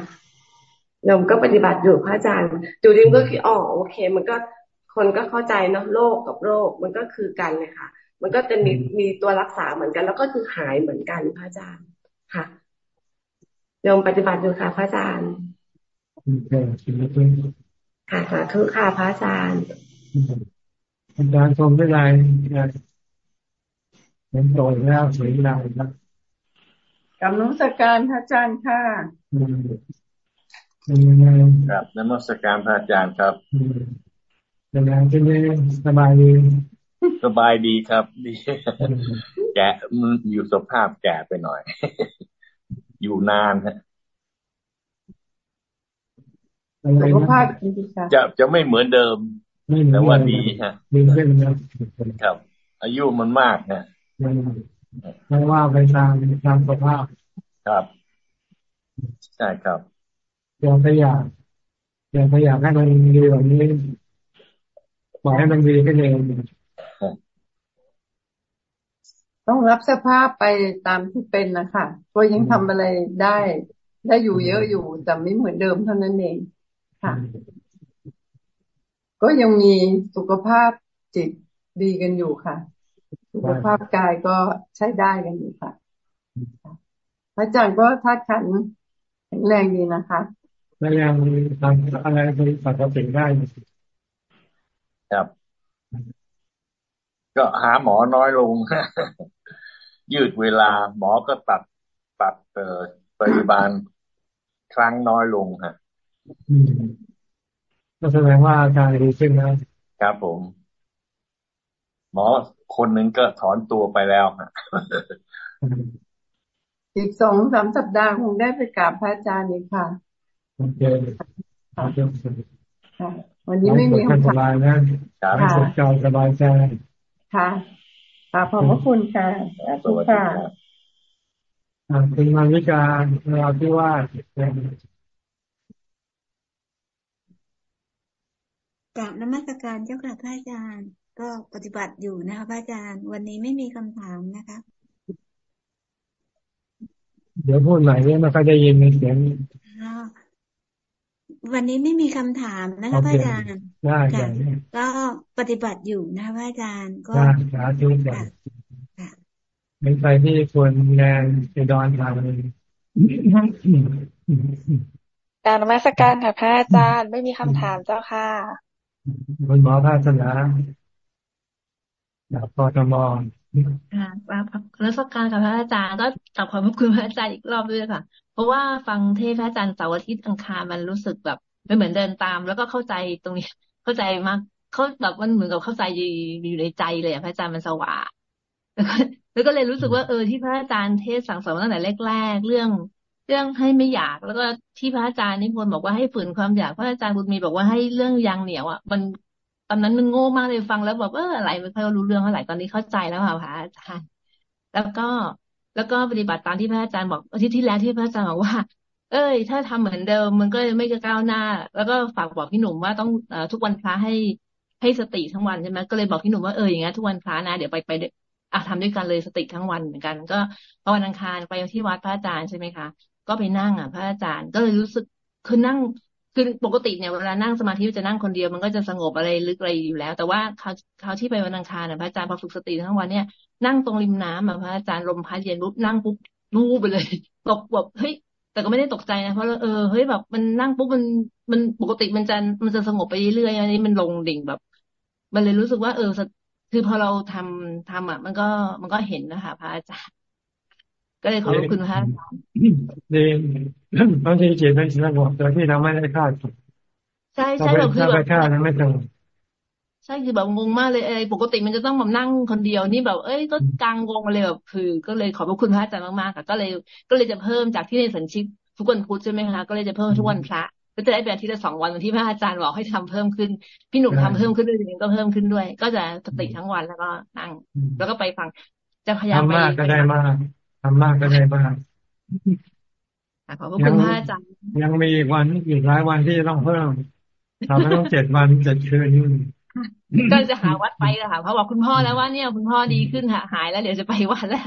โยมก็ปฏิบัติอยู่พระอาจารย์อยู่ดิมก็คืออ๋อโอเค มันก็คนก็เข้าใจเนาะโรคกับโรคมันก็คือกันเลยค่ะ มันก็จะมีมีตัวรักษาเหมือนกัน แล้วก็คือหายเหมือนกันพระอาจารย์ค่ะโยมปฏิบัติอยู่ค่ะพระอาจารย์ค่ะสาธุค่ะพระอาจารย์อาจารย์ชมได้ไรเห็นโตแล้วเสียงดังนะ กำลังสการพระอาจารย์ค่ะครับนมัสการพระอาจารย์ครับเป็นไงเป็นไงสบายดีสบายดีครับดีแก่มันอยู่สภาพแก่ไปหน่อย อยู่นานฮะสุขภาพจะจะไม่เหมือนเดิมแต่ว่าดีฮะดีขึ้นครับ อายุมันมากฮะ ไม่ว่าไปตามตามสภาพครับใช่ครับอย่าพยายามอย่าพยายามให้มันดีแบบนี้ปล่อยให้มันดีขึ้นเองต้องรับสภาพไปตามที่เป็นนะคะก็ยังทำอะไรได้ ได้อยู่เยอะอยู่แต่ไม่เหมือนเดิมเท่านั้นเองค่ะ ก็ยังมีสุขภาพจิตดีกันอยู่ค่ะ สุขภาพกายก็ใช้ได้กันอยู่ค่ะพระอาจารย์ก็ท่าขันแข็งแรงดีนะคะแล้วยังทำอะไรเป็นปกติได้ครับ ก็หาหมอน้อยลง ยืดเวลาหมอก็ตัดตัดเอ่อปริบาลครั้งน้อยลงฮะก็แสดงว่าอาการดีขึ้นนะครับผม หมอ คนหนึ่งก็ถอนตัวไปแล้วฮะอีกสองสามสัปดาห์คงได้ไปกราบพระอาจารย์อีกค่ะโอเควันนี้ไม่มีคำถามนะค่ะสบายสบายใจค่ะค่ะขอบพระคุณค่ะสวัสดีค่ะคุณมาวิการเราที่ว่ากับนมัสการเจ้าค่ะพระอาจารย์ ก็ปฏิบัติอยู่นะคะพระอาจารย์ วันนี้ไม่มีคำถามนะคะ เดี๋ยวพูดใหม่เนี่ยมันก็ได้ยินในเสียงวันนี้ไม่มีคำถามนะคะพระอาจารย์ได้ก็ปฏิบัติอยู่นะพระอาจารย์ ก็สาธุค่ะเป็นไปที่ควรแรงจะดอนทางเลยการนมัสการค่ะพระอาจารย์ไม่มีคำถามเจ้าค่ะคุณหมอภาสนา จากกทมค่ะรัศการกับพระอาจารย์ก็กลับขอบคุณพระอาจารย์อีกรอบด้วยค่ะ เพราะว่าฟังเทศพระอาจารย์เสาร์อาทิตย์อังคารมันรู้สึกแบบไม่เหมือนเดินตาม แล้วก็เข้าใจตรงนี้ เข้าใจมากเขาแบบมันเหมือนกับเข้าใจอยู่ในใจเลยพระอาจารย์มันสว่างแล้วก็แล้วก็เลยรู้สึกว่าเออที่พระอาจารย์เทศสั่งสอนตั้งแต่แรกๆเรื่องเรื่องให้ไม่อยากแล้วก็ที่พระอาจารย์นิพนธ์บอกว่าให้ฝืนความอยากพระอาจารย์บุญมีบอกว่าให้เรื่องยางเหนียวอะมัน ตอนนั้นมันโง่มากเลยฟังแล้วแบบเอออะไรไม่ค่อยรู้เรื่องเท่าไหร่ตอนนี้เข้าใจแล้วค่ะพระอาจารย์แล้วก็แล้วก็ปฏิบัติตามที่พระอาจารย์บอกอาทิตย์ที่แล้วที่พระอาจารย์บอกว่า เอ้ย ถ้าทำเหมือนเดิมมันก็ไม่จะก้าวหน้า แล้วก็ฝากบอกพี่หนุ่มว่าต้องอทุกวันพระให้ให้สติทั้งวันใช่ไหมก็เลยบอกพี่หนุ่มว่าเอออย่างเงี้ยทุกวันพระนะเดี๋ยวไปไปอะทำด้วยกันเลยสติทั้งวันเหมือนกัน ก็พอวันอังคารไปที่วัดพระอาจารย์ใช่ไหมคะ ก็ไปนั่งอะ พระอาจารย์ก็เลยรู้สึกคือนั่ง คือปกติเนี่ยเวลานั่งสมาธิจะนั่งคนเดียวมันก็จะสงบอะไรลึกอะไรอยู่แล้ว แต่ว่าเขาเขาที่ไปวันอังคารนะพระอาจารย์พอฝึกสติทั้งวันเนี่ยนั่งตรงริมน้ำอะพระอาจารย์ลมพัดเย็นปุ๊บนั่งปุ๊บรู้ไปเลยตกแบบเฮ้ยแต่ก็ไม่ได้ตกใจนะเพราะเออเฮ้ยแบบมันนั่งปุ๊บมันมันปกติมันจะมันจะสงบไปเรื่อยๆอันนี้มันลงดิ่งแบบ มันเลยรู้สึกว่า เออคือพอเราทำทำอะ มันก็มันก็เห็นนะคะพระอาจารย์ ก็เลยขอบคุณพระอาจารย์ดีบางทีจิตมันสงบโดยที่เราไม่ได้คาดใช่ใช่แบบคือแบบคาดไม่ตรงใช่คือแบบงงมากเลยไอ้ปกติมันจะต้องแบบนั่งคนเดียวนี่แบบ เอ้ยก็กลางวงเลยแบบคือ ก็เลยขอบพระคุณพระอาจารย์มากๆค่ะ ก็เลยก็เลยจะเพิ่มจากที่ในสัญชิกทุกวันพุธใช่ไหมคะก็เลยจะเพิ่มทุกวันพระก็จะได้เป็นอาทิตย์ละสองวันที่พระอาจารย์บอกให้ทำเพิ่มขึ้น พี่หนุ่มทำเพิ่มขึ้นด้วยเองก็เพิ่มขึ้นด้วย ก็จะสติทั้งวันแล้วก็นั่ง แล้วก็ไปฟังจะพยายามทำมากก็ได้มาก ทำมากก็ได้มากขอบคุณพระอาจารย์ยังมีวันอีกหลายวันที่จะต้องเพิ่มทำไม่ต้องเจ็ดวันเจ็ดคืนก็จะหาวัดไปละค่ะเพราะบอกคุณพ่อแล้วว่าเนี่ยคุณพ่อดีขึ้นค่ะหายแล้วเดี๋ยวจะไปวัดแล้ว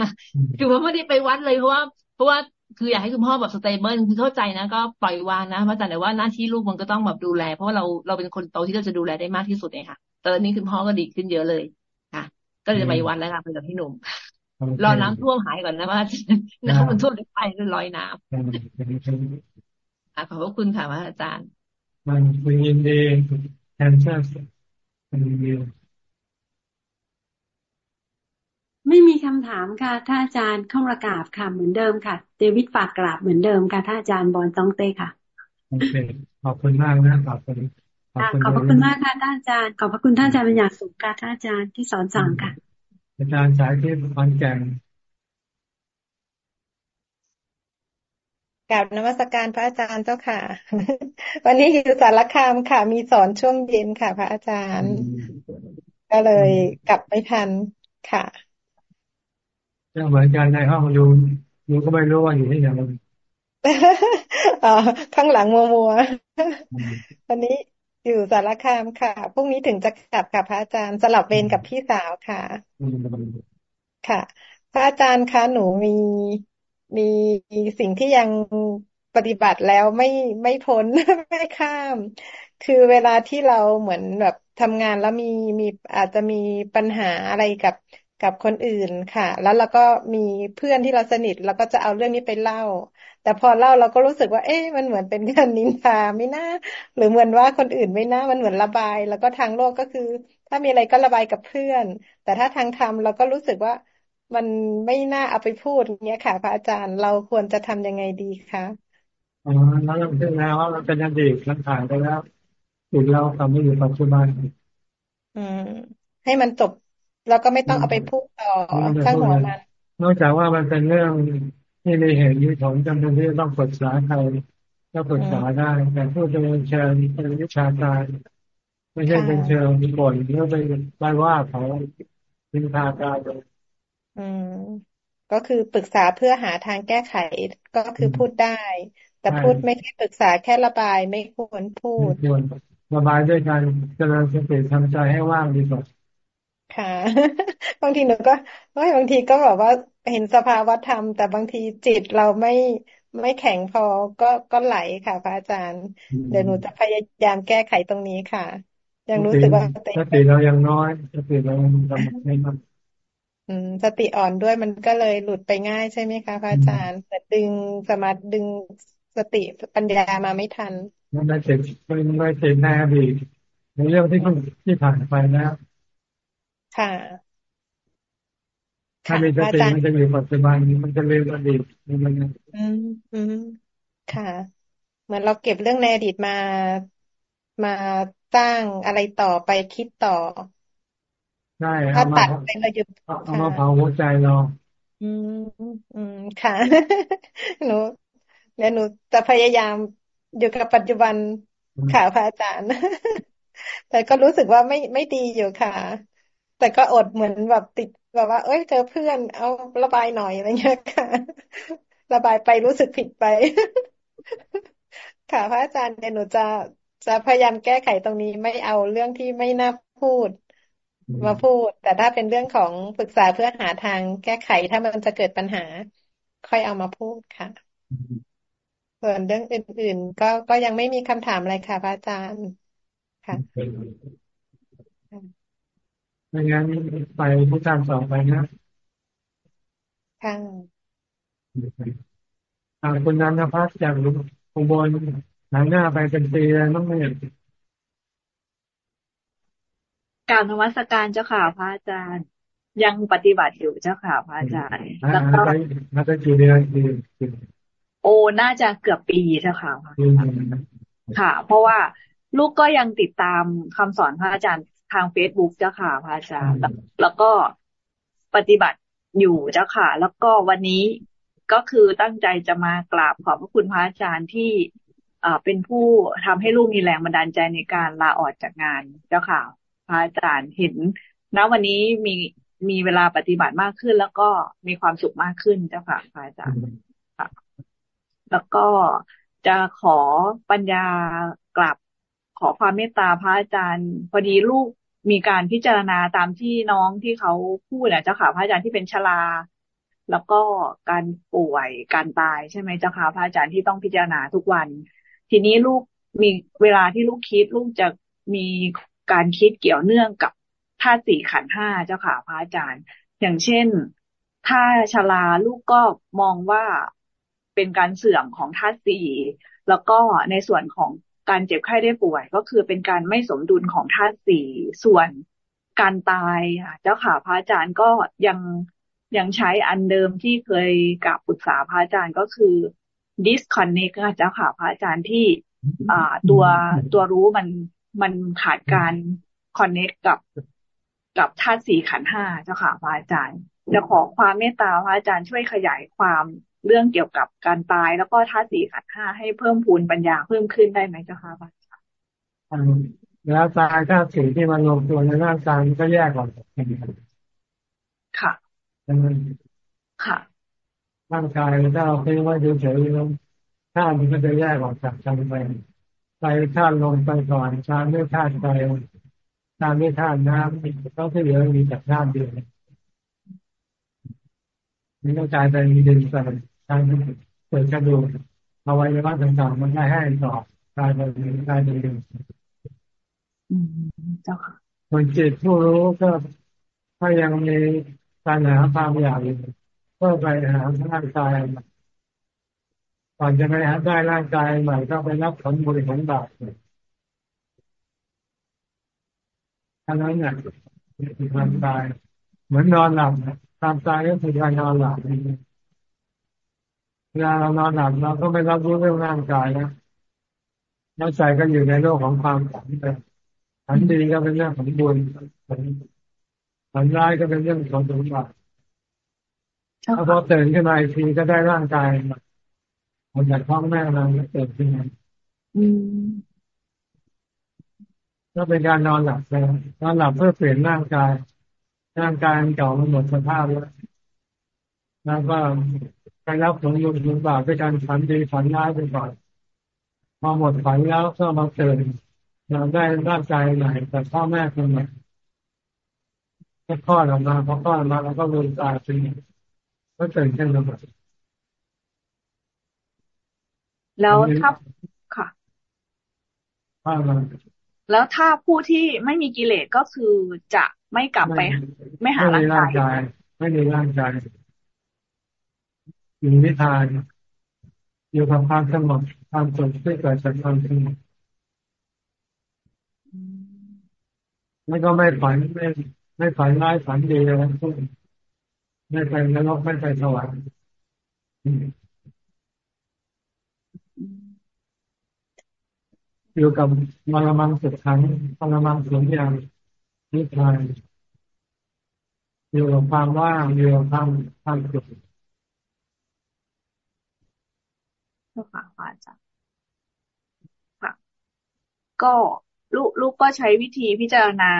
คือว่าไม่ได้ไปวัดเลยเพราะว่าเพราะว่าคืออยากให้คุณพ่อแบบสเตเบิลคือเข้าใจนะก็ปล่อยวางนะเพราะแต่ว่าหน้าที่ลูกมันก็ต้องแบบดูแล เพราะว่าเราเราเป็นคนโตที่เราจะดูแลได้มากที่สุดเองค่ะตอนนี้คุณพ่อก็ดีขึ้นเยอะเลย ค่ะ ก็เลยไปวัดแล้วค่ะไปกับพี่หนุ่ม รอน้ำท่วมหายก่อนนะว่าน้ำมันท่วมไปลอยน้ำขอบพระคุณค่ะพระอาจารย์ มันคุณยินดีแทนชาติมันมีไม่มีคำถามค่ะท่านอาจารย์เข้ามากราบค่ะเหมือนเดิมค่ะ เดวิดฝากกราบเหมือนเดิมค่ะท่านอาจารย์บอลต้องเต้ค่ะโอเคขอบคุณมากนะขอบคุณขอบขอบพระคุณมากค่ะท่านอาจารย์ขอบพระคุณท่านอาจารย์เป็นอย่างสูงค่ะท่านอาจารย์ที่สอนสั่งค่ะ อาจารย์สายที่ขอนแก่นกราบนมัสการพระอาจารย์เจ้าค่ะ วันนี้อยู่สารคามค่ะ มีสอนช่วงเย็นค่ะ พระอาจารย์ ก็เลยกลับไม่ทันค่ะก็เหมือนกันในห้องดูดูก็ไม่รู้ว่าอยู่ที่ไหนอ๋อข้างหลังมัวมัววันนี้ อยู่สารคามค่ะ พรุ่งนี้ถึงจะกลับกับพระอาจารย์สลับเวรกับพี่สาวค่ะ ค่ะ พระอาจารย์คะหนูมีมีสิ่งที่ยังปฏิบัติแล้วไม่ไม่พ้นไม่ข้าม คือเวลาที่เราเหมือนแบบทำงานแล้วมีมีอาจจะมีปัญหาอะไรกับกับคนอื่นค่ะ แล้วเราก็มีเพื่อนที่เราสนิทเราก็จะเอาเรื่องนี้ไปเล่า แต่พอเล่าเราก็รู้สึกว่า เอ๊ะมันเหมือนเป็นการนินทาไม่น่า หรือเหมือนว่าคนอื่นไม่น่ามันเหมือนระบาย แล้วก็ทางโลกก็คือ ถ้ามีอะไรก็ระบายกับเพื่อน แต่ถ้าทางธรรมเราก็รู้สึกว่ามันไม่น่าเอาไปพูดเนี้ยค่ะ พระอาจารย์เราควรจะทำยังไงดีคะอ๋อเราต้องพิจารณาว่าเราเป็นอดีตมันผ่านไปแล้วจิตเราทำไม่อยู่ปัจจุบันอืมให้มันจบแล้วก็ไม่ต้องเอาไปพูดต่อข้างหัวมันนอกจากว่ามันเป็นเรื่อง ที่มีเหตุมีผลจำเป็นที่ต้องปรึกษาใครก็ปรึกษาได้แต่พูดเป็นเชิงเป็นวิชาการไม่ใช่เป็นเชิงบ่นหรือไปไปว่าเขาเป็นทาการเลยอืมก็คือปรึกษาเพื่อหาทางแก้ไขก็คือพูดได้ แต่พูดไม่ใช่ปรึกษาแค่ระบายไม่ควรพูดระบายด้วยการเจริญสติทำใจให้ว่างดีกว่า ค่ะ บางทีหนูก็บางทีก็แบบว่าเห็นสภาวะธรรม แต่บางทีจิตเราไม่ไม่แข็งพอก็ก็ไหลค่ะ พระอาจารย์ เดี๋ยวหนูจะพยายามแก้ไขตรงนี้ค่ะ ยังรู้สึกว่าสติเรายังน้อยสติเรายังไม่มากอืมสติอ่อนด้วยมันก็เลยหลุดไปง่ายใช่ไหมคะพระอาจารย์แต่ดึงสมาธิดึงสติปัญญามาไม่ทัน มันไม่เสร็จมันไม่เสร็จในอดีตในเรื่องที่ที่ผ่านไปแล้ว ค่ะถ้ามีสติมันจะอยู่ปัจจุบันมันจะเร็วอดีตมันอืมอืมค่ะ เหมือนเราเก็บเรื่องในอดีตมามาสร้างอะไรต่อไปคิดต่อใช่ถ้าตัดไปเราหยุดเอามาเผาหัวใจเรา อืมอืมค่ะหนูแล้วหนูจะพยายามอยู่กับปัจจุบันค่ะพระอาจารย์ แต่ก็รู้สึกว่าไม่ไม่ดีอยู่ค่ะ แต่ก็อดเหมือนแบบติดแบบว่า เอ้ยเจอเพื่อน เอาระบายหน่อยอะไรเงี้ยค่ะ ระบายไปรู้สึกผิดไป ค่ะพระอาจารย์เนี่ยหนูจะจะพยายามแก้ไขตรงนี้ไม่เอาเรื่องที่ไม่น่าพูด มาพูด แต่ถ้าเป็นเรื่องของปรึกษาเพื่อหาทางแก้ไขถ้ามันจะเกิดปัญหา ค่อยเอามาพูดค่ะ ส่วนเรื่องอื่น ๆ ก็ก็ยังไม่มีคำถามอะไรค่ะพระอาจารย์ค่ะ ไม่งั้นไปผู้การต่อไปนะค่ะทางคุณนันทพัฒน์จากอุบลหลังหน้าไปเป็นปีแล้วต้องไม่เห็นการธรรมสการเจ้าค่ะพระอาจารย์ ยังปฏิบัติอยู่เจ้าค่ะพระอาจารย์แล้วก็น่าจะกี่เดือนโอ้น่าจะเกือบปีเจ้าค่ะค่ะ เพราะว่าลูกก็ยังติดตามคำสอนพระอาจารย์ ทางเฟซบุ๊กเจ้าค่ะพระอาจารย์แล้วก็ปฏิบัติอยู่เจ้าค่ะ แล้วก็วันนี้ก็คือตั้งใจจะมากราบขอบพระคุณพระอาจารย์ที่เป็นผู้ทำให้ลูกมีแรงบันดาลใจในการลาออกจากงานเจ้าค่ะ พระอาจารย์เห็นณวันนี้มีมีเวลาปฏิบัติมากขึ้น แล้วก็มีความสุขมากขึ้นเจ้าค่ะพระอาจารย์ค่ะ แล้วก็จะขอปัญญากลับขอความเมตตาพระอาจารย์ พอดีลูก มีการพิจารณาตามที่น้องที่เขาพูดนะเจ้าค่ะพระอาจารย์ที่เป็นชราแล้วก็การป่วยการตายใช่ไหมเจ้าค่ะพระอาจารย์ที่ต้องพิจารณาทุกวัน ทีนี้ลูกมีเวลาที่ลูกคิดลูกจะมีการคิดเกี่ยวเนื่องกับธาตุสี่ขันห้าเจ้าค่ะพระอาจารย์ อย่างเช่น ถ้าชราลูกก็มองว่าเป็นการเสื่อมของธาตุสี่แล้วก็ในส่วนของ การเจ็บไข้ได้ป่วย ก็คือเป็นการไม่สมดุลของธาตุสี่ส่วนการตายค่ะเจ้าค่ะพระอาจารย์ก็ยังยังใช้อันเดิมที่เคยกับปรึกษาพระอาจารย์ก็คือ disconnect เจ้าค่ะพระอาจารย์ที่อ่าตัวตัวรู้มันมันขาดการ connect กับกับธาตุสี่ขันห้าเจ้าค่ะพระอาจารย์ จะขอความเมตตาพระอาจารย์ช่วยขยายความ เรื่องเกี่ยวกับการตายแล้วก็ธาตุสี่ขันห้าให้เพิ่มพูนปัญญาเพิ่มขึ้นได้ไหมเจ้าค่ะพระอาจารย์แล้วตายธาตุสี่ที่มันลงตัวในร่างกายก็แยกออกจากกันค่ะค่ะร่างกายถ้าเราเพ่งว่าเฉยๆแล้วธาตุมันก็จะแยกออกจากกันไปไปธาตุลมไปก่อนธาตุไม่ธาตุไฟธาตุไม่ธาตุน้ำต้องที่เหลือมีแต่ธาตุเดียวนี่ก็กลายเป็นดินสารการเกิดกระดูกเอาไว้ในว่าต่างๆมันได้ให้ต่อกายเป็นกายเป็นดินเจ้ค่ะคนจิตผู้รู้ก็ถ้ายังมีการหาความอยากอยู่ก็ไปหาร่างกายก่อนจะไปหาได้ร่างกายใหม่ก็ไปรับผลบุญผลบาปอันนั้นเนี่ยคือความตาย เหมือนนอนหลับความตายก็คือการนอนหลับ เวลาเรานอนหลับเราก็ไม่รับรู้เรื่องร่างกายนะแล้วใจก็อยู่ในโลกของความฝันไปฝันดีก็เป็นเรื่องของบุญฝันร้ายก็เป็นเรื่องของสมบัติถ้าพอตื่นขึ้นมาอีกทีก็ได้ร่างกายมันจากท้องแม่เราเกิดขึ้นมาก็เป็นการนอนหลับไปนอนหลับเพื่อเปลี่ยนร่างกาย ร่างกายเก่ามันหมดสภาพแล้วแล้วก็ ไปรับผลบุญผลบาปด้วยการฝันดีฝันร้ายไปก่อนพอหมดฝันแล้วก็มาเตื่นเราได้ร่างกายใหม่แต่พ่อแม่คนใหม่ก็คลอดออกมาพอคลอดออกมาเราก็ลืมตาขึ้นก็ตื่นขึ้นมาแล้วถ้าค่ะแล้วถ้าผู้ที่ไม่มีกิเลสก็คือจะไม่กลับไป ไม่หาร่างกายไม่มีร่างกาย อยู่นิทานอยู่กับความสงบความสุขที่เกิดจากความสงบไม่ก็ไม่ฝันไม่ไม่ฝันร้ายฝันดีอะไรทั้งสิ้นไม่ไปนรกไม่ไปสวรรค์อยู่กับมรมังสุดขังมรมังสุญญางนิพพานอยู่กับความว่างอยู่กับความความสุข เจ้าค่ะอาจารย์ค่ะ ก็ลูกลูกก็ใช้วิธีพิจารณา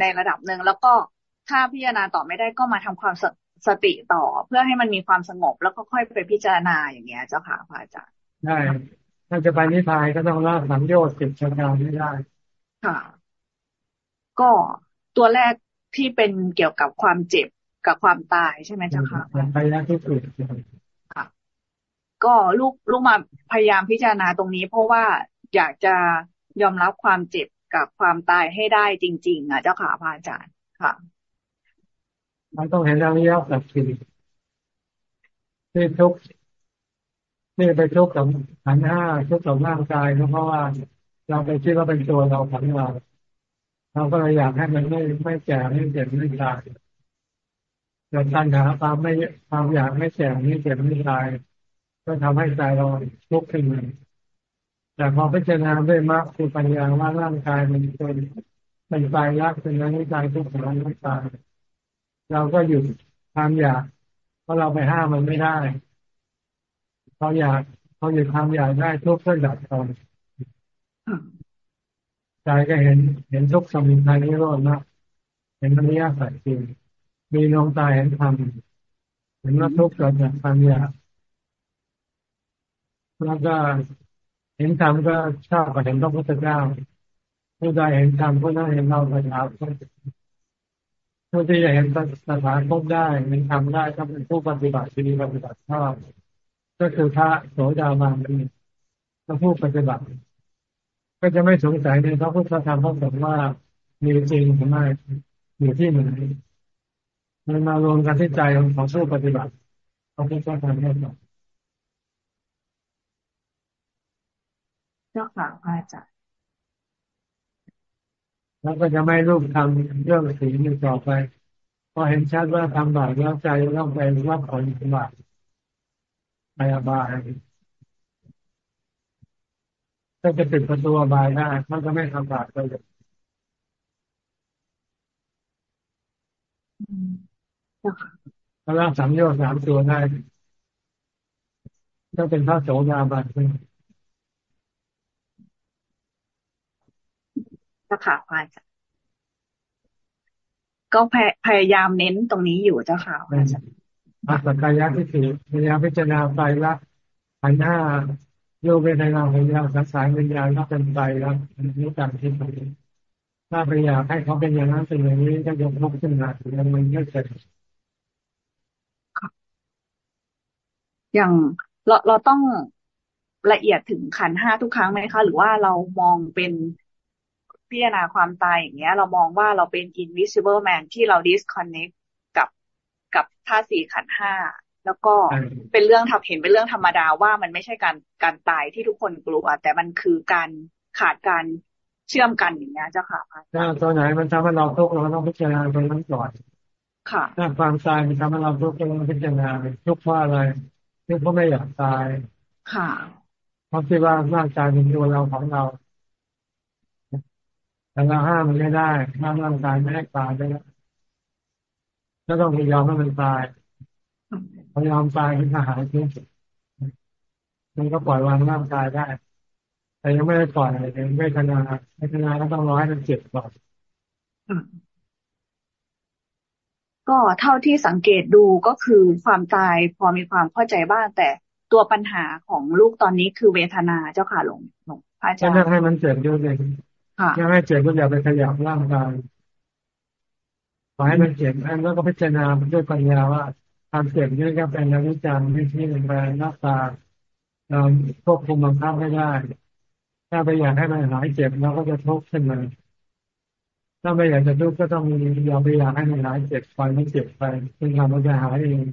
ในระดับหนึ่งแล้วก็ถ้าพิจารณาต่อไม่ได้ก็มาทำความสสติต่อเพื่อให้มันมีความสงบแล้วก็ค่อยไปพิจารณาอย่างเงี้ย เจ้าค่ะพระอาจารย์ได้ถ้าจะไปนิพพานก็ต้องละสังโยชน์สิบประการไม่ได้ ค่ะ ก็ตัวแรกที่เป็นเกี่ยวกับความเจ็บกับความตายใช่ไหมเจ้าค่ะไปแล้วที่สุดค่ะ ก็ลูกลูกมาพยายามพิจารณาตรงนี้ เพราะว่าอยากจะยอมรับความเจ็บกับความตายให้ได้จริง ๆ อะ เจ้าค่ะพระอาจารย์ค่ะมันต้องเห็นอริยสัจสี่ที่ทุกนี่ไปทุกข์กับขันห้าทุกข์กับร่างกายเพราะว่าเราไปคิดว่าเป็นตัวเราขันเราเราก็เลยอยากให้มันไม่ไม่แก่ไม่เจ็บไม่ตายเกิดตัณหาความไม่ความอยากไม่แก่ไม่เจ็บไม่ตาย ก็ทำให้ใจเราทุกข์ขึ้นมาแต่พอพิจารณาด้วยมรรคคือปัญญาว่าร่างกายมันเป็นเป็นตายรักเป็นนักใจทุกข์ของร่างกายเราก็หยุดความอยากเพราะเราไปห้ามมันไม่ได้เขาอยากเขาอยากทำอยากได้ทุกข์ก็ดับตอนใจก็เห็นเห็นทุกสมุทัยนิโรธนะเห็นมรรยาสัจจริงมีนองตาเห็นธรรมเห็นว่าทุกข์เกิดจากความอยาก แล้วก็เห็นธรรมก็ชอบกับเห็นพระพุทธเจ้าผู้ใดเห็นธรรมก็ต้องเห็นเราไประชาชนผู้ที่จะเห็นสถานพบได้เห็นธรรมได้ก็เป็นผู้ปฏิบัติที่ปฏิบัติชอบก็คือพระโสดาบันนี่พระผู้ปฏิบัติ ก็จะไม่สงสัยในพระพุทธธรรมพระสงฆ์ว่ามีจริงหรือไม่อยู่ที่ไหนมันมารวมกันที่ใจของผู้ปฏิบัติพระพุทธธรรมให้หมดเจ้าค่ะพระอาจารย์แล้วก็จะไม่รูปทำเรื่องสีนี้ต่อไป พอเห็นชัดว่าทำบาปแล้วใจต้องไปรับผลบาปไปอบายถ้าจะปิดประตูอบายได้มันก็ไม่ทำบาปเลยถ้าร่างสามโยชน์สามตัวได้ก็เป็นพระโสดาบัน ขึ้นก็ค่ะพระอาจารย์ก็พยายามเน้นตรงนี้อยู่เจ้าค่ะพระอาจารย์อัตกายะที่สี่พยายามพิจารณาไปละขันห้าโยเวทนาวิญญาณสังสารวิญญาณก็เป็นไปแล้วนี่ตามที่ไปถ้าไปอยากให้เขาเป็นอย่างนั้นเป็นอย่างนี้ก็ยกมุกขึ้นมาถึงมันไม่เสร็จอย่างเราเราต้องละเอียดถึงขันห้าทุกครั้งไหมคะ หรือว่าเรามองเป็น พิจารณาความตายอย่างเงี้ย เรามองว่าเราเป็น invisible man ที่เรา disconnect กับธาตุสี่ขันห้าแล้วก็เป็นเรื่องทำเห็นเป็นเรื่องธรรมดาว่ามันไม่ใช่การการตายที่ทุกคนกลัว แต่มันคือการขาดการเชื่อมกันอย่างนี้เจ้าค่ะพระถ้าตัวไหนมันทำให้เราทุกข์เราต้องพิจารณาตรงนั้นก่อนค่ะถ้าความตายมันทำให้เราทุกข์เราต้องพิจารณาทุกข์เพราะอะไรทุกข์เพราะไม่อยากตาย ค่ะเพราะคิดว่าร่างกายเป็นตัวเราของเรา แต่เราห้ามมันไม่ได้ห้ามร่างกายไม่ให้ตายได้แล้วก็ต้องพยายามให้มันตายพยายามตายให้หายทิ้งมันก็ปล่อยวางร่างกายได้ แต่ยังไม่ได้ปล่อยอะไรเลยไม่ทนาไม่ทนาก็ต้องรอให้มันเจ็บก่อนก็เท่าที่สังเกตดูก็คือความตายพอมีความเข้าใจบ้าง แต่ตัวปัญหาของลูกตอนนี้คือเวทนาเจ้าค่ะหลวงหลวงพระอาจารย์ให้มันเจ็บด้วยเลย ยังให้เจ็บก็อย่าไปขยับร่างกายขอให้มันเจ็บแล้วก็พิจารณาด้วยปัญญาว่าความเจ็บนี่ก็เป็นอนิจจังไม่ใช่เป็นแปลหน้าตาเราควบคุมบังคับไม่ได้ ถ้าไปอยากให้มันหายเจ็บเราก็จะทุกข์ขึ้นมาถ้าไม่อยากจะทุกข์ก็ต้องมียอมไปอยากให้มันหายเจ็บไปไม่เจ็บไปจึงทำมันจะหายเอง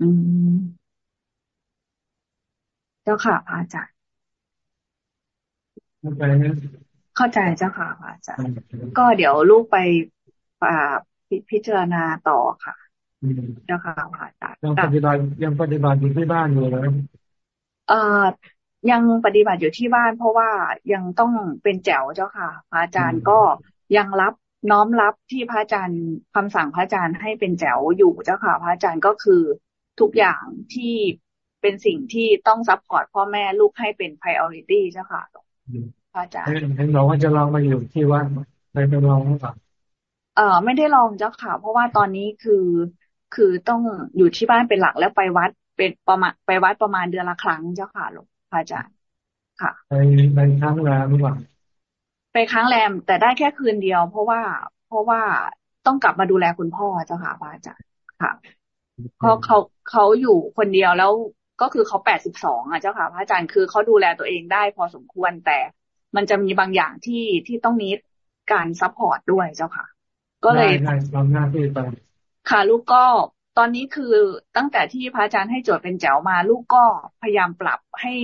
อืมเจ้าค่ะอาจารย์ เข้าใจไหมเข้าใจเจ้าค่ะอาจารย์ก็เดี๋ยวลูกไปพิจารณาต่อค่ะเจ้าค่ะพระอาจารย์ยังปฏิบัติยังปฏิบัติอยู่ที่บ้านอยู่เลยเอ่อยังปฏิบัติอยู่ที่บ้านเพราะว่ายังต้องเป็นแจ๋วเจ้าค่ะพระอาจารย์ก็ยังรับน้อมรับที่พระอาจารย์คำสั่งพระอาจารย์ให้เป็นแจ๋วอยู่เจ้าค่ะ พระอาจารย์ก็คือทุกอย่างที่เป็นสิ่งที่ต้อง support พ่อแม่ลูกให้เป็น priority เจ้าค่ะ พระอาจารย์เห็นบอกว่าจะลองมาอยู่ที่วัดไปไปลองหรือเปล่าเออไม่ได้ลองเจ้าค่ะ เพราะว่าตอนนี้คือคือต้องอยู่ที่บ้านเป็นหลักแล้วไปวัดเป็นประมาณไปวัดประมาณเดือนละครั้งเจ้าค่ะหลวงพระอาจารย์ค่ะไปไปครั้งแรมหรือเปล่าไปครั้งแรมแต่ได้แค่คืนเดียว เพราะว่าเพราะว่าต้องกลับมาดูแลคุณพ่อเจ้าค่ะพระอาจารย์ค่ะเพราะเขาเขาอยู่คนเดียวแล้ว ก็คือเขาแปดสิบสองอะเจ้าค่ะพระอาจารย์คือเขาดูแลตัวเองได้พอสมควรแต่มันจะมีบางอย่างที่ที่ต้องนิดการ support ด้วยเจ้าค่ะ ก็เลยทำหน้าที่ไปค่ะลูกก็ตอนนี้คือตั้งแต่ที่พระอาจารย์ให้โจทย์เป็นแจ๋วมา ลูกก็พยายามปรับให้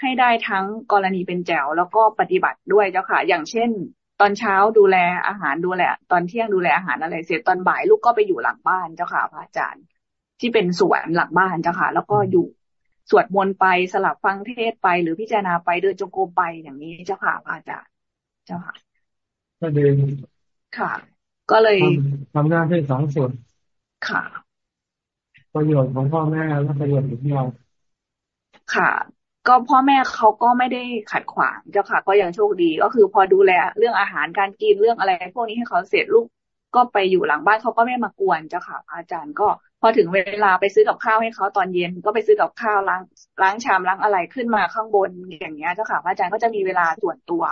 ให้ได้ทั้งกรณีเป็นแจ๋วแล้วก็ปฏิบัติด้วยเจ้าค่ะ อย่างเช่น ตอนเช้าดูแลอาหารดูแล ตอนเที่ยงดูแลอาหารอะไรเสร็จตอนบ่ายลูกก็ไปอยู่หลังบ้านเจ้าค่ะพระอาจารย์ ที่เป็นสวนหลังบ้านเจ้าค่ะ แล้วก็อยู่ สวดมนต์ไปสลับฟังเทศไป หรือพิจารณาไปเดินจงกรมไปอย่างนี้เจ้าค่ะพระอาจารย์เจ้าค่ะก็เดินค่ะ ก็เลยทำหน้าที่สองส่วนค่ะ ประโยชน์ของพ่อแม่และประโยชน์ของเราค่ะ ก็พ่อแม่เขาก็ไม่ได้ขัดขวางเจ้าค่ะ ก็ยังโชคดีก็คือพอดูแลเรื่องอาหารการกินเรื่องอะไร พวกนี้ให้เขาเสร็จลูกก็ไปอยู่หลังบ้านเขาก็ไม่มากวนเจ้าค่ะ อาจารย์ก็ พอถึงเวลาไปซื้อกับข้าวให้เขาตอนเย็นก็ไปซื้อกับข้าวล้างล้างชามล้างอะไรขึ้นมาข้างบนอย่างเงี้ยเจ้าค่ะอาจารย์ก็จะมีเวลาส่วนตัว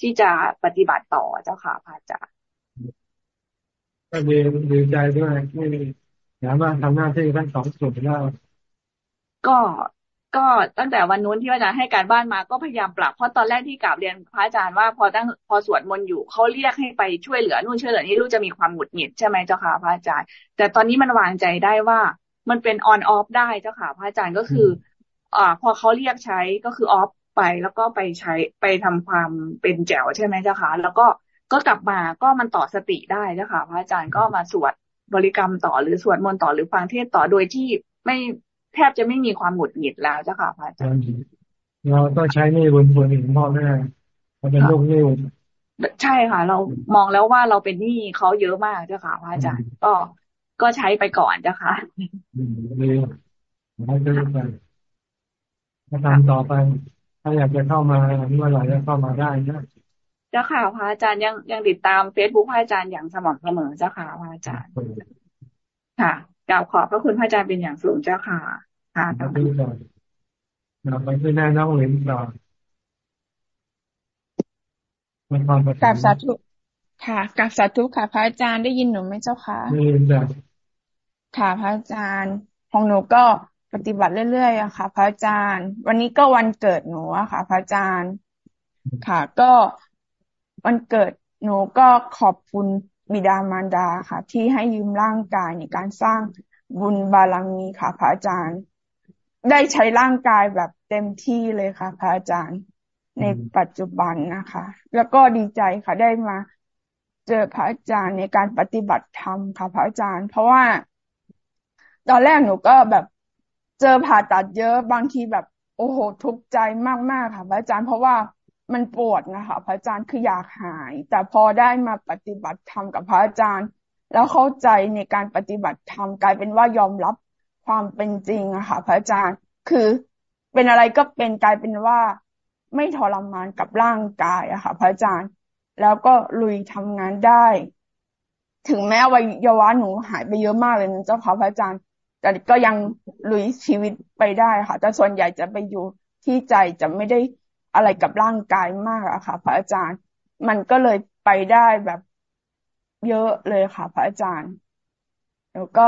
ที่จะปฏิบัติต่อเจ้าค่ะอาจารย์ก็ดีดีใจด้วยที่สามารถทำหน้าที่ทั้งสองส่วนได้ก็ ก็ตั้งแต่วันนู้นที่อาจารย์ให้การบ้านมาก็พยายามปรับเพราะตอนแรกที่กล่าวเรียนพระอาจารย์ว่าพอตั้งพอสวดมนต์อยู่เขาเรียกให้ไปช่วยเหลือนู่นช่วยเหลือนี่รู้จะมีความหงุดหงิดใช่ไหมเจ้าค่ะพระอาจารย์ แต่ตอนนี้มันวางใจได้ว่ามันเป็นออนออฟได้เจ้าค่ะ พระอาจารย์ก็คืออ่าพอเขาเรียกใช้ก็คือออฟไปแล้วก็ไปใช้ไปทำความเป็นแจ๋วใช่ไหมเจ้าค่ะ แล้วก็ก็กลับมาก็มันต่อสติได้เจ้าค่ะ พระอาจารย์ก็มาสวดบริกรรมต่อหรือสวดมนต์ต่อหรือฟังเทศต่อโดยที่ไม่ แทบจะไม่มีความหงุดหงิดแล้วเจ้าค่ะพระอาจารย์เราต้องใช้นี่บนบนหนึ่งพ่อแม่เราเป็นลูกนี่ใช่ค่ะ เรามองแล้วว่าเราเป็นหนี้เขาเยอะมากเจ้าค่ะพระอาจารย์ก็ก็ใช้ไปก่อนเจ้าค่ะดีให้ไปไปถ้าทำต่อไป ถ้าอยากจะเข้ามาเมื่อไหร่จะเข้ามาได้นะเจ้าค่ะพระอาจารย์ยังยังติดตามเฟซบุ๊กพระอาจารย์อย่างสม่ำเสมอเจ้าค่ะพระอาจารย์ค่ะ กล่าวขอบพระคุณพระอาจารย์เป็นอย่างสูงเจ้าค่ะ ค่ะต่อไปเราไปที่แน่น้องเหลนต่อกราบสาธุค่ะกราบสาธุค่ะ พระอาจารย์ได้ยินหนูไหมเจ้าค่ะได้ยินจ้ะค่ะ พระอาจารย์ของหนูก็ปฏิบัติเรื่อยๆอะค่ะ พระอาจารย์ วันนี้ก็วันเกิดหนูอะค่ะ พระอาจารย์ ค่ะ ก็วันเกิดหนูก็ขอบคุณ บิดามารดาค่ะ ที่ให้ยืมร่างกายในการสร้างบุญบารมีค่ะพระอาจารย์ ได้ใช้ร่างกายแบบเต็มที่เลยค่ะ พระอาจารย์ ในปัจจุบันนะคะ แล้วก็ดีใจค่ะได้มาเจอพระอาจารย์ในการปฏิบัติธรรมค่ะ พระอาจารย์ เพราะว่า ตอนแรกหนูก็แบบเจอผ่าตัดเยอะบางทีแบบ โอ้โหทุกข์ใจมากๆค่ะ พระอาจารย์เพราะว่า มันปวดนะคะ พระอาจารย์คืออยากหาย แต่พอได้มาปฏิบัติธรรมกับพระอาจารย์ แล้วเข้าใจในการปฏิบัติธรรมกลายเป็นว่ายอมรับความเป็นจริงอะค่ะ พระอาจารย์คือเป็นอะไรก็เป็นกลายเป็นว่าไม่ทรมานกับร่างกายอะค่ะ พระอาจารย์ แล้วก็ลุยทำงานได้ ถึงแม้วัยวะหนูหายไปเยอะมากเลยนะเจ้าค่ะพระอาจารย์ แต่ก็ยังลุยชีวิตไปได้ค่ะ แต่ส่วนใหญ่จะไปอยู่ที่ใจจะไม่ได้ อะไรกับร่างกายมากอะค่ะ พระอาจารย์ มันก็เลยไปได้แบบเยอะเลยค่ะ พระอาจารย์ แล้วก็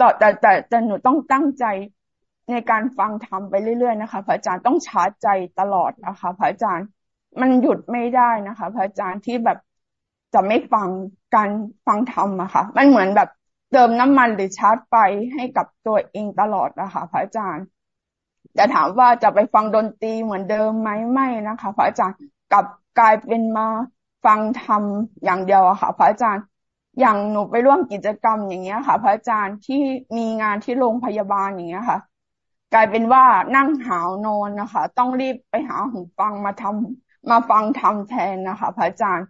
ต่อแต่แต่แต่หนูต้องตั้งใจในการฟังธรรมไปเรื่อยๆนะคะ พระอาจารย์ต้องชาร์จใจตลอดนะคะพระอาจารย์มันหยุดไม่ได้นะคะ พระอาจารย์ที่แบบจะไม่ฟังการฟังธรรมอะค่ะ มันเหมือนแบบเติมน้ำมันหรือชาร์จไฟให้กับตัวเองตลอดนะคะพระอาจารย์ จะถามว่าจะไปฟังดนตรีเหมือนเดิมไหมไม่นะคะพระอาจารย์กลับกลายเป็นมาฟังธรรมอย่างเดียวอะค่ะ พระอาจารย์ อย่างหนูไปร่วมกิจกรรมอย่างเงี้ยค่ะ พระอาจารย์ที่มีงานที่โรงพยาบาลอย่างเงี้ยค่ะ กลายเป็นว่านั่งหาวนอนนะคะ ต้องรีบไปหาหูฟังมาทำมาฟังทำแทนนะคะ พระอาจารย์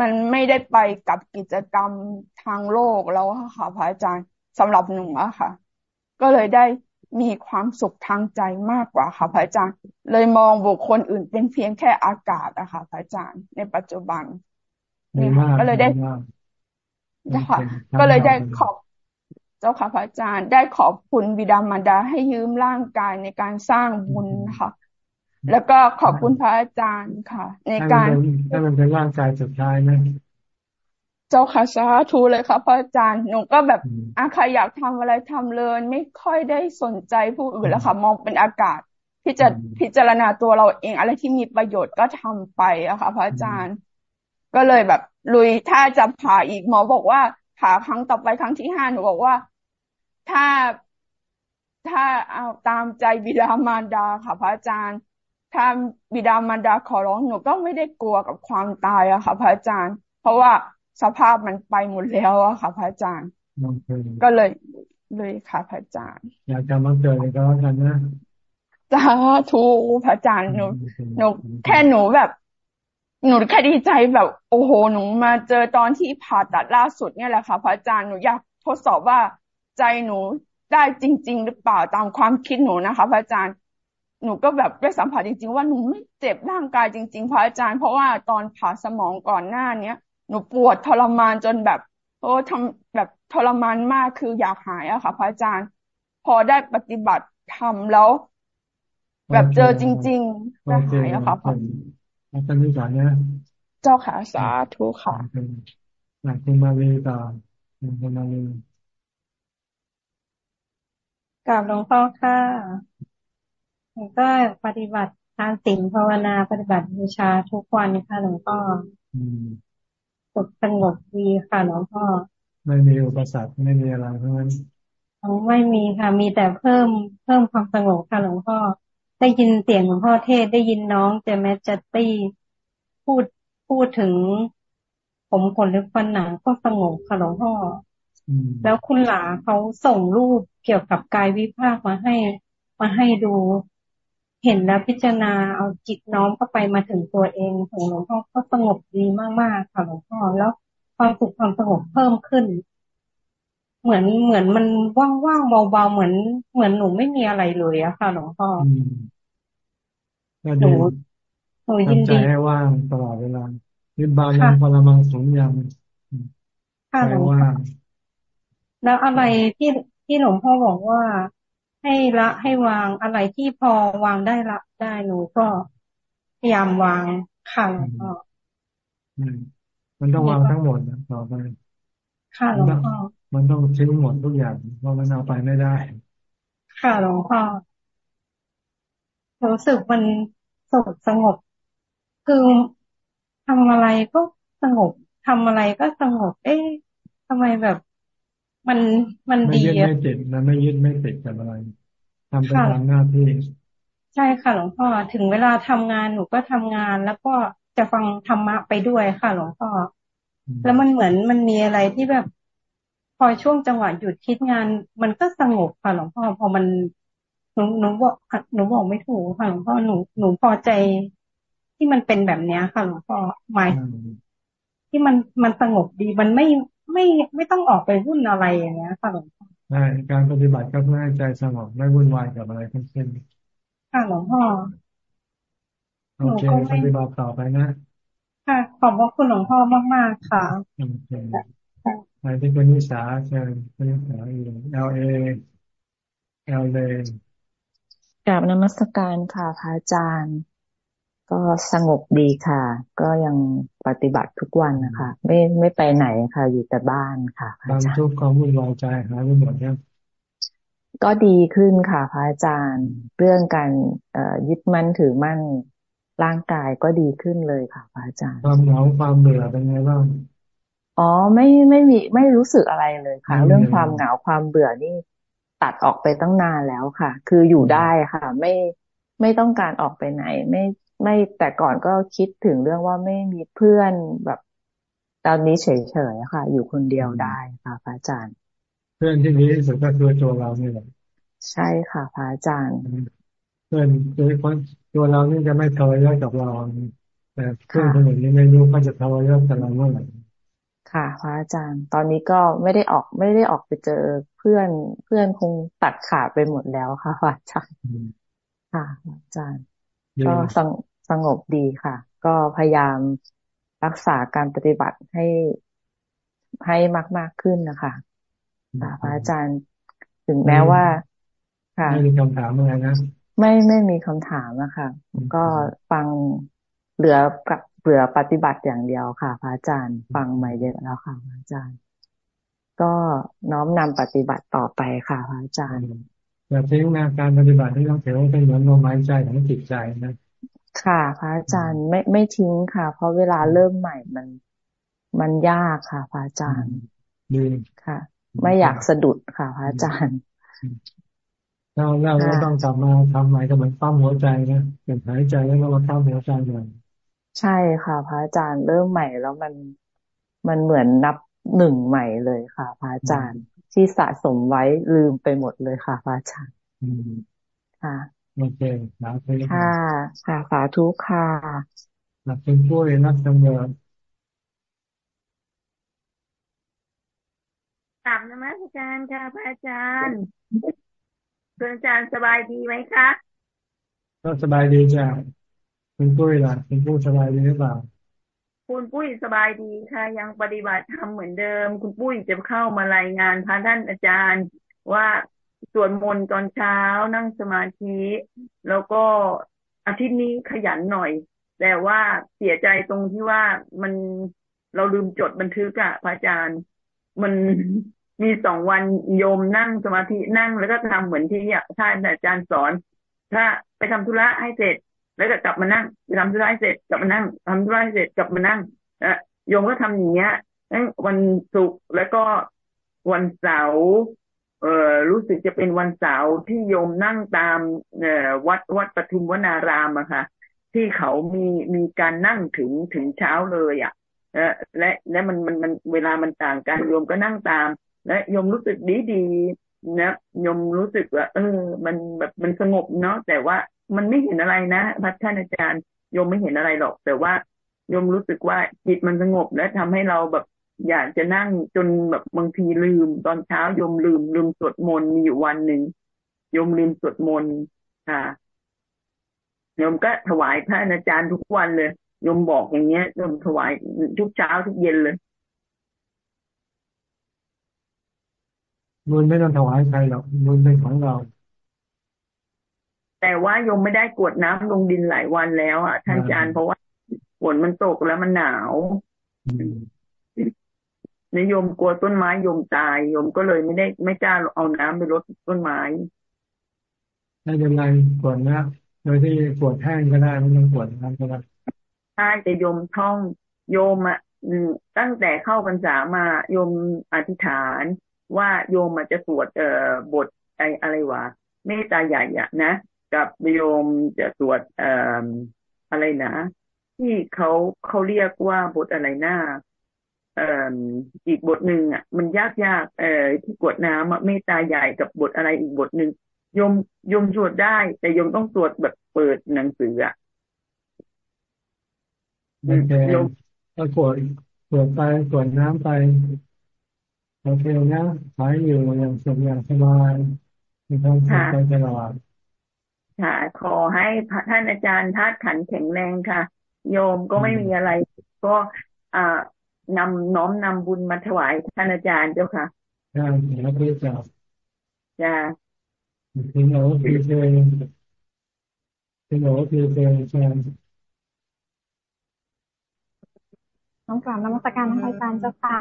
มันไม่ได้ไปกับกิจกรรมทางโลกแล้วค่ะ พระอาจารย์สำหรับหนูอะค่ะ ก็เลยได้ มีความสุขทางใจมากกว่าค่ะพระอาจารย์ เลยมองบุคคลอื่นเป็นเพียงแค่อากาศอะค่ะพระอาจารย์ ในปัจจุบันนี่ค่ะก็เลยได้ค่ะก็เลยได้ขอบเจ้าค่ะพระอาจารย์ ได้ขอบคุณบิดามารดาให้ยืมร่างกายในการสร้างบุญค่ะ แล้วก็ขอบคุณพระอาจารย์ค่ะ ในการให้มันเป็นร่างกายสุดท้ายนะ เจ้าค่ะสาธุเลยค่ะพระอาจารย์หนูก็แบบอาใครอยากทำอะไรทำเลย ไม่ค่อยได้สนใจผู้อื่นแล้วค่ะ มองเป็นอากาศที่จะพิจารณาตัวเราเองอะไรที่มีประโยชน์ก็ทำไปอะค่ะพระอาจารย์ ก็เลยแบบ ลุยถ้าจะผ่าอีกหมอบอกว่าผ่าครั้งต่อไปครั้งที่ห้าหนูบอกว่าถ้าถ้าเอาตามใจบิดามารดาค่ะพระอาจารย์ ถ้าบิดามารดาขอร้องหนูก็ไม่ได้กลัวกับความตายอะค่ะ พระอาจารย์ เพราะว่า สภาพมันไปหมดแล้วอะค่ะ พระอาจารย์ ก็เลย เลยค่ะพระอาจารย์ อยากจะมาเกิดเลยก็แล้วกันนะสาธุพระอาจารย์หนูหนูแค่หนูแบบ หนูแค่ดีใจแบบ โอ้โหหนูมาเจอตอนที่ผ่าตัดล่าสุดเนี่ยแหละค่ะ พระอาจารย์หนูอยากทดสอบว่าใจหนูได้จริง ๆ หรือเปล่าตามความคิดหนูนะคะพระอาจารย์หนูก็แบบได้สัมผัสจริง ๆ ว่าหนูไม่เจ็บร่างกายจริง ๆ พระอาจารย์เพราะว่าตอนผ่าสมองก่อนหน้าเนี้ย หนูปวดทรมานจนแบบ โอ้ทำแบบทรมานมากคืออยากหายอะค่ะ พระอาจารย์ พอได้ปฏิบัติทำแล้ว แบบเจอจริงๆได้หายอะค่ะพระอาจารย์นี่ก่อนนะเจ้าค่ะสาธุค่ะหลักคุณมาเลยต่อคุณมาเลยกราบหลวงพ่อค่ะก็ปฏิบัติทานศีลภาวนาปฏิบัติบูชาทุกวันค่ะหลวงพ่อ สุขสงบดีค่ะหลวงพ่อ ไม่มีอุปสรรคไม่มีอะไรเพราะนั้นไม่มีค่ะ มีแต่เพิ่มเพิ่มความสงบค่ะหลวงพ่อ ได้ยินเสียงหลวงพ่อเทศได้ยินน้องเจแมจัตตี้พูดพูดถึง ผมขนหรือฟันหนังก็สงบค่ะหลวงพ่อแล้วคุณหลาเขาส่งรูปเกี่ยวกับกายวิภาคมาให้ มาให้ดู เห็นแล้วพิจารณาเอาจิตน้อมเข้าไปมาถึงตัวเองของหลวงพ่อก็สงบดีมากๆค่ะหลวงพ่อแล้วความสุขความสงบเพิ่มขึ้น เหมือนเหมือนมันว่างๆเบาๆเหมือน เหมือนหนูไม่มีอะไรเลยอะค่ะหลวงพ่อหนูหนูยินดีให้ว่างตลอดเวลานิบาลังพลมังสมยังค่ะหลวงพ่อแล้วอะไรที่ที่หลวงพ่อบอกว่า ให้ละให้วางอะไรที่พอวางได้ละได้หนูก็พยายามวางค่ะหลวงพ่อมันต้องวางทั้งหมดต่อไปค่ะหลวงพ่อมันต้องทิ้งหมดทุกอย่างเพราะมันเอาไปไม่ได้ ค่ะหลวงพ่อรู้สึกมันสงบสงบ คือทำอะไรก็สงบทำอะไรก็สงบ เอ๊ะทำไมแบบ มันมันดีไม่ยึดไม่ติดมันไม่ยึดไม่ติดกับอะไรทำไปตามหน้าที่ใช่ค่ะหลวงพ่อถึงเวลาทำงานหนูก็ทำงาน แล้วก็จะฟังธรรมะไปด้วยค่ะหลวงพ่อแล้วมันเหมือนมันมีอะไรที่แบบ พอช่วงจังหวะหยุดคิดงาน มันก็สงบค่ะหลวงพ่อพอมันหนูหนูบอกหนูบอกไม่ถูกค่ะหลวงพ่อหนูหนูพอใจที่มันเป็นแบบเนี้ยค่ะหลวงพ่อหมายที่มันมันสงบดีมันไม่ ไม่ไม่ต้องออกไปวุ่นอะไรอย่างเงี้ยค่ะหลวงพ่อใช่การปฏิบัติก็เพื่อให้ใจสงบไม่วุ่นวายกับอะไรทั้งสิ้นค่ะหลวงพ่อโอเคปฏิบัติต่อไปนะค่ะขอบพระคุณหลวงพ่อมากๆค่ะโอเคไปที่คุณนิสาเชิญคุณนิสาอยู่เอลเอเอลเลกราบนมัสการค่ะพระอาจารย์ ก็สงบดีค่ะ ก็ยังปฏิบัติทุกวันนะคะ ไม่ไม่ไปไหนค่ะ อยู่แต่บ้านค่ะความทุกข์ความวุ่นวายใจหายไปหมดแล้วก็ดีขึ้นค่ะพระอาจารย์ เรื่องการยึดมั่นถือมั่นร่างกายก็ดีขึ้นเลยค่ะพระอาจารย์ ความเหงาความเบื่อเป็นไงบ้างอ๋อไม่ไม่มีไม่รู้สึกอะไรเลยค่ะ เรื่องความเหงาความเบื่อนี่ตัดออกไปตั้งนานแล้วค่ะ คืออยู่ได้ค่ะ ไม่ไม่ต้องการออกไปไหน ไม่ ไม่แต่ก่อนก็คิดถึงเรื่องว่าไม่มีเพื่อนแบบ ตอนนี้เฉยๆค่ะ อยู่คนเดียวได้ค่ะพระอาจารย์ เพื่อนที่ดีที่สุดก็คือตัวเราเนี่ยแหละใช่ค่ะพระอาจารย์ เพื่อนโดยคนตัวเรานี่จะไม่ทรยศกับเราแต่เพื่อนคนอื่นนี่ไม่รู้เขาจะทรยศกับเราเมื่อไหร่ค่ะพระอาจารย์ ตอนนี้ก็ไม่ได้ออกไม่ได้ออกไปเจอเพื่อนเพื่อนคงตัดขาดไปหมดแล้วค่ะพระอาจารย์ ค่ะอาจารย์ ก็สง สงบดีค่ะ ก็พยายามรักษาการปฏิบัติให้ให้มากมากขึ้นนะคะพระอาจารย์ถึงแม้ว่า ค่ะไม่มีคำถามอะไรนะไม่ไม่มีคำถามนะคะก็ฟังเหลือกับเหลือปฏิบัติอย่างเดียวค่ะพระอาจารย์ ฟังมาเยอะแล้วค่ะพระอาจารย์ ก็น้อมนำปฏิบัติต่อไปค่ะพระอาจารย์อย่าทิ้งงานการปฏิบัติที่ต้องถือว่าเป็นเหมือนลมหายใจของจิตใจนะ ค่ะพระอาจารย์ไม่ไม่ทิ้งค่ะ เพราะเวลาเริ่มใหม่มันมันยากค่ะพระอาจารย์ดีค่ะ ไม่อยากสะดุดค่ะพระอาจารย์เราเราต้องกลับมาทำใหม่ก็เหมือนปั้มหัวใจนะเป็นหายใจแล้วเรามาปั้มหัวใจใหม่ใช่ค่ะพระอาจารย์เริ่มใหม่แล้วมันมันเหมือนนับหนึ่งใหม่เลยค่ะพระอาจารย์ที่สะสมไว้ลืมไปหมดเลยค่ะพระอาจารย์ค่ะ โอเคสาธุค่ะค่ะสาธุค่ะหลักเป็นผู้เรียนนักดำเนินกลับนมัสการค่ะพระอาจารย์คุณอาจารย์สบายดีไหมคะ ก็สบายดีจ้ะคุณปุ้ยล่ะคุณปุ้ยสบายดีหรือเปล่าคุณปุ้ยสบายดีค่ะ ยังปฏิบัติทำเหมือนเดิม คุณปุ้ยจะเข้ามารายงานพระท่านอาจารย์ ว่า สวดมนต์ตอนเช้านั่งสมาธิ แล้วก็อาทิตย์นี้ขยันหน่อย แต่ว่าเสียใจตรงที่ว่ามันเราลืมจดบันทึกอะพระอาจารย์ มันมีสองวันโยมนั่งสมาธินั่งแล้วก็ทำเหมือนที่ท่านอาจารย์สอน ถ้าไปทำธุระให้เสร็จ แล้วก็กลับมานั่งไปทำธุระให้เสร็จกลับมานั่งทำธุระให้เสร็จกลับมานั่งอะโยมก็ทำอย่างเงี้ยวันศุกร์แล้วก็วันเสาร์ เออรู้สึกจะเป็นวันเสาร์ที่โยมนั่งตามเออวัดวัดปทุมวนารามอะค่ะ ที่เขามีมีการนั่งถึงถึงเช้าเลยอะและและและมันมันมันเวลามันต่างกันโยมก็นั่งตาม และโยมรู้สึกดีดีนะโยมรู้สึกว่า เออ มันแบบมันสงบเนาะแต่ว่ามันไม่เห็นอะไรนะพระท่านอาจารย์โยมไม่เห็นอะไรหรอก แต่ว่าโยมรู้สึกว่าจิตมันสงบและทำให้เราแบบ อยากจะนั่งจนแบบบางทีลืม ตอนเช้ายมลืม ลืมสวดมนต์มีอยู่วันหนึ่งยมลืมสวดมนต์ค่ะโยมก็ถวายพระอาจารย์ทุกวันเลยโยมบอกอย่างเงี้ยโยมถวายทุกเช้าทุกเย็นเลยมุนไม่ต้องถวายใครหรอกมุนเป็นของเรา แต่ว่าโยมไม่ได้กวดน้ำลงดินหลายวันแล้วอะท่านอาจารย์เพราะว่าฝนมันตกแล้วมันหนาว นิยมกลัวต้นไม้ยมตายยมก็เลยไม่ได้ไม่กล้าเอาน้ำไปรดต้นไม้ไม่เป็นไรกวดนะโดยที่กวดแห้งก็ได้ไม่ต้องกวดน้ำก็ได้ใช่แต่โยมท่องโยมอะตั้งแต่เข้าพรรษามาโยมอธิษฐาน ว่าโยมอาจจะสวดเอ่อบทไออะไรวะเมตตาใหญ่อะนะกับโยมจะสวดเอ่ออะไรนะ ที่เขาเขาเรียกว่าบทอะไรหน้า อีกบทหนึ่งอะ มันยากยากเอ่อที่กวดน้ำเมตตาใหญ่กับบทอะไรอีกบทหนึ่งยมยมสวดได้ แต่ยมต้องสวดแบบเปิดหนังสืออะโอเคก็กวดกวดไปกวดน้ำไปโอเคนะขอให้อยู่อย่างสุขอย่างสบายมีความสุขไปตลอดค่ะขอให้ท่านอาจารย์ทัดขันแข็งแรงค่ะ โยมก็ไม่มีอะไร ก็อ่า นำน้อมนำบุญมาถวายท่านอาจารย์เจ้าค่ะใช่แล้วพี่จ้าจ้าพี่โน้พี่เจพี่โน้พี่เจใช่น้องกล่าวนมัสการอาจารย์เจ้าค่ะ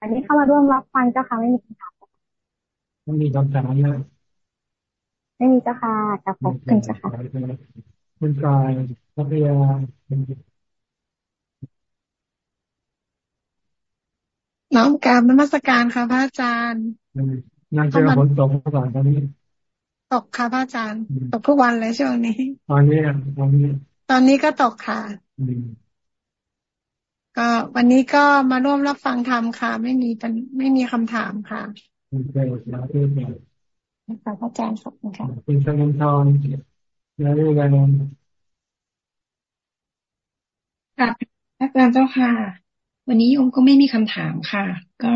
อันนี้เข้ามาร่วมรับฟังเจ้าค่ะไม่มีคำถามไม่มีคำถามนะไม่มีเจ้าค่ะกับผมคุณเจ้าค่ะคุณกายพัทยา น้อมกราบนมัสการค่ะพระอาจารย์นั่งเจอฝนตกก่อนตอนนี้ ตกค่ะพระอาจารย์ ตกทุกวันเลยช่วงนี้ ตอนนี้ตอนนี้ ตอนนี้ก็ตกค่ะก็วันนี้ก็มาร่วมรับฟังธรรมค่ะ ไม่มีปัญไม่มีคำถามค่ะโอเคสาธุค่ะค่ะพระอาจารย์ขอบคุณค่ะคุณชนันทรแล้วเรื่องอะไรค่ะอาจารย์เจ้าค่ะ วันนี้โยมก็ไม่มีคำถามค่ะ ก็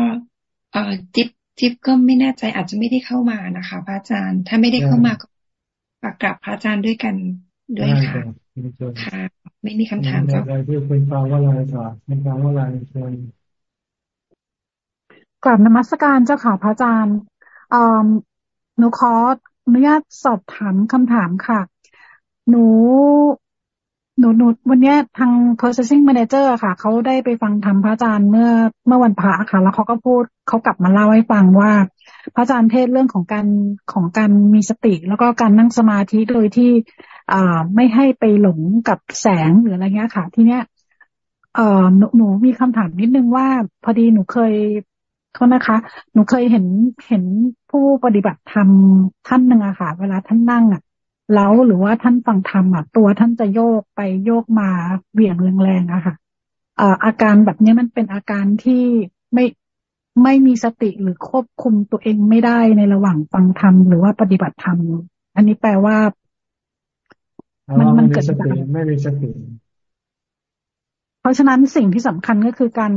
เอ่อจิ๊บจิ๊บก็ไม่แน่ใจอาจจะไม่ได้เข้ามานะคะ พระอาจารย์ ถ้าไม่ได้เข้ามาก็ฝากกลับพระอาจารย์ด้วยกันด้วยค่ะค่ะ ไม่มีคำถามเจ้าอะไรที่คุณฟังว่าอะไรก่อนคุณฟังว่าอะไรเชิญกลับนมัสการเจ้าค่ะพระอาจารย์หนูขออนุญาตสอบถามคำถามค่ะ หนู หนูหนูวันนี้ทาง processing manager ค่ะ เขาได้ไปฟังธรรมพระอาจารย์เมื่อเมื่อวันพระค่ะ แล้วเขาก็พูดเขากลับมาเล่าให้ฟังว่า พระอาจารย์เทศเรื่องของการของการมีสติ แล้วก็การนั่งสมาธิโดยที่อ่าไม่ให้ไปหลงกับแสงหรืออะไรเงี้ยค่ะ ทีเนี้ยเอ่อหนูหนูมีคำถามนิดนึงว่าพอดีหนูเคยโทษนะคะ หนูเคยเห็นเห็นผู้ปฏิบัติธรรมท่านหนึ่งอะค่ะ เวลาท่านนั่งอะ แล้วหรือว่าท่านฟังธรรมอะตัวท่านจะโยกไปโยกมาเหวี่ยงแรงๆอะค่ะอาการแบบนี้มันเป็นอาการที่ไม่ไม่มีสติหรือควบคุมตัวเองไม่ได้ในระหว่างฟังธรรมหรือว่าปฏิบัติธรรม อันนี้แปลว่า มันมันเกิดจากไม่มีสติ เพราะฉะนั้นสิ่งที่สำคัญก็คือการ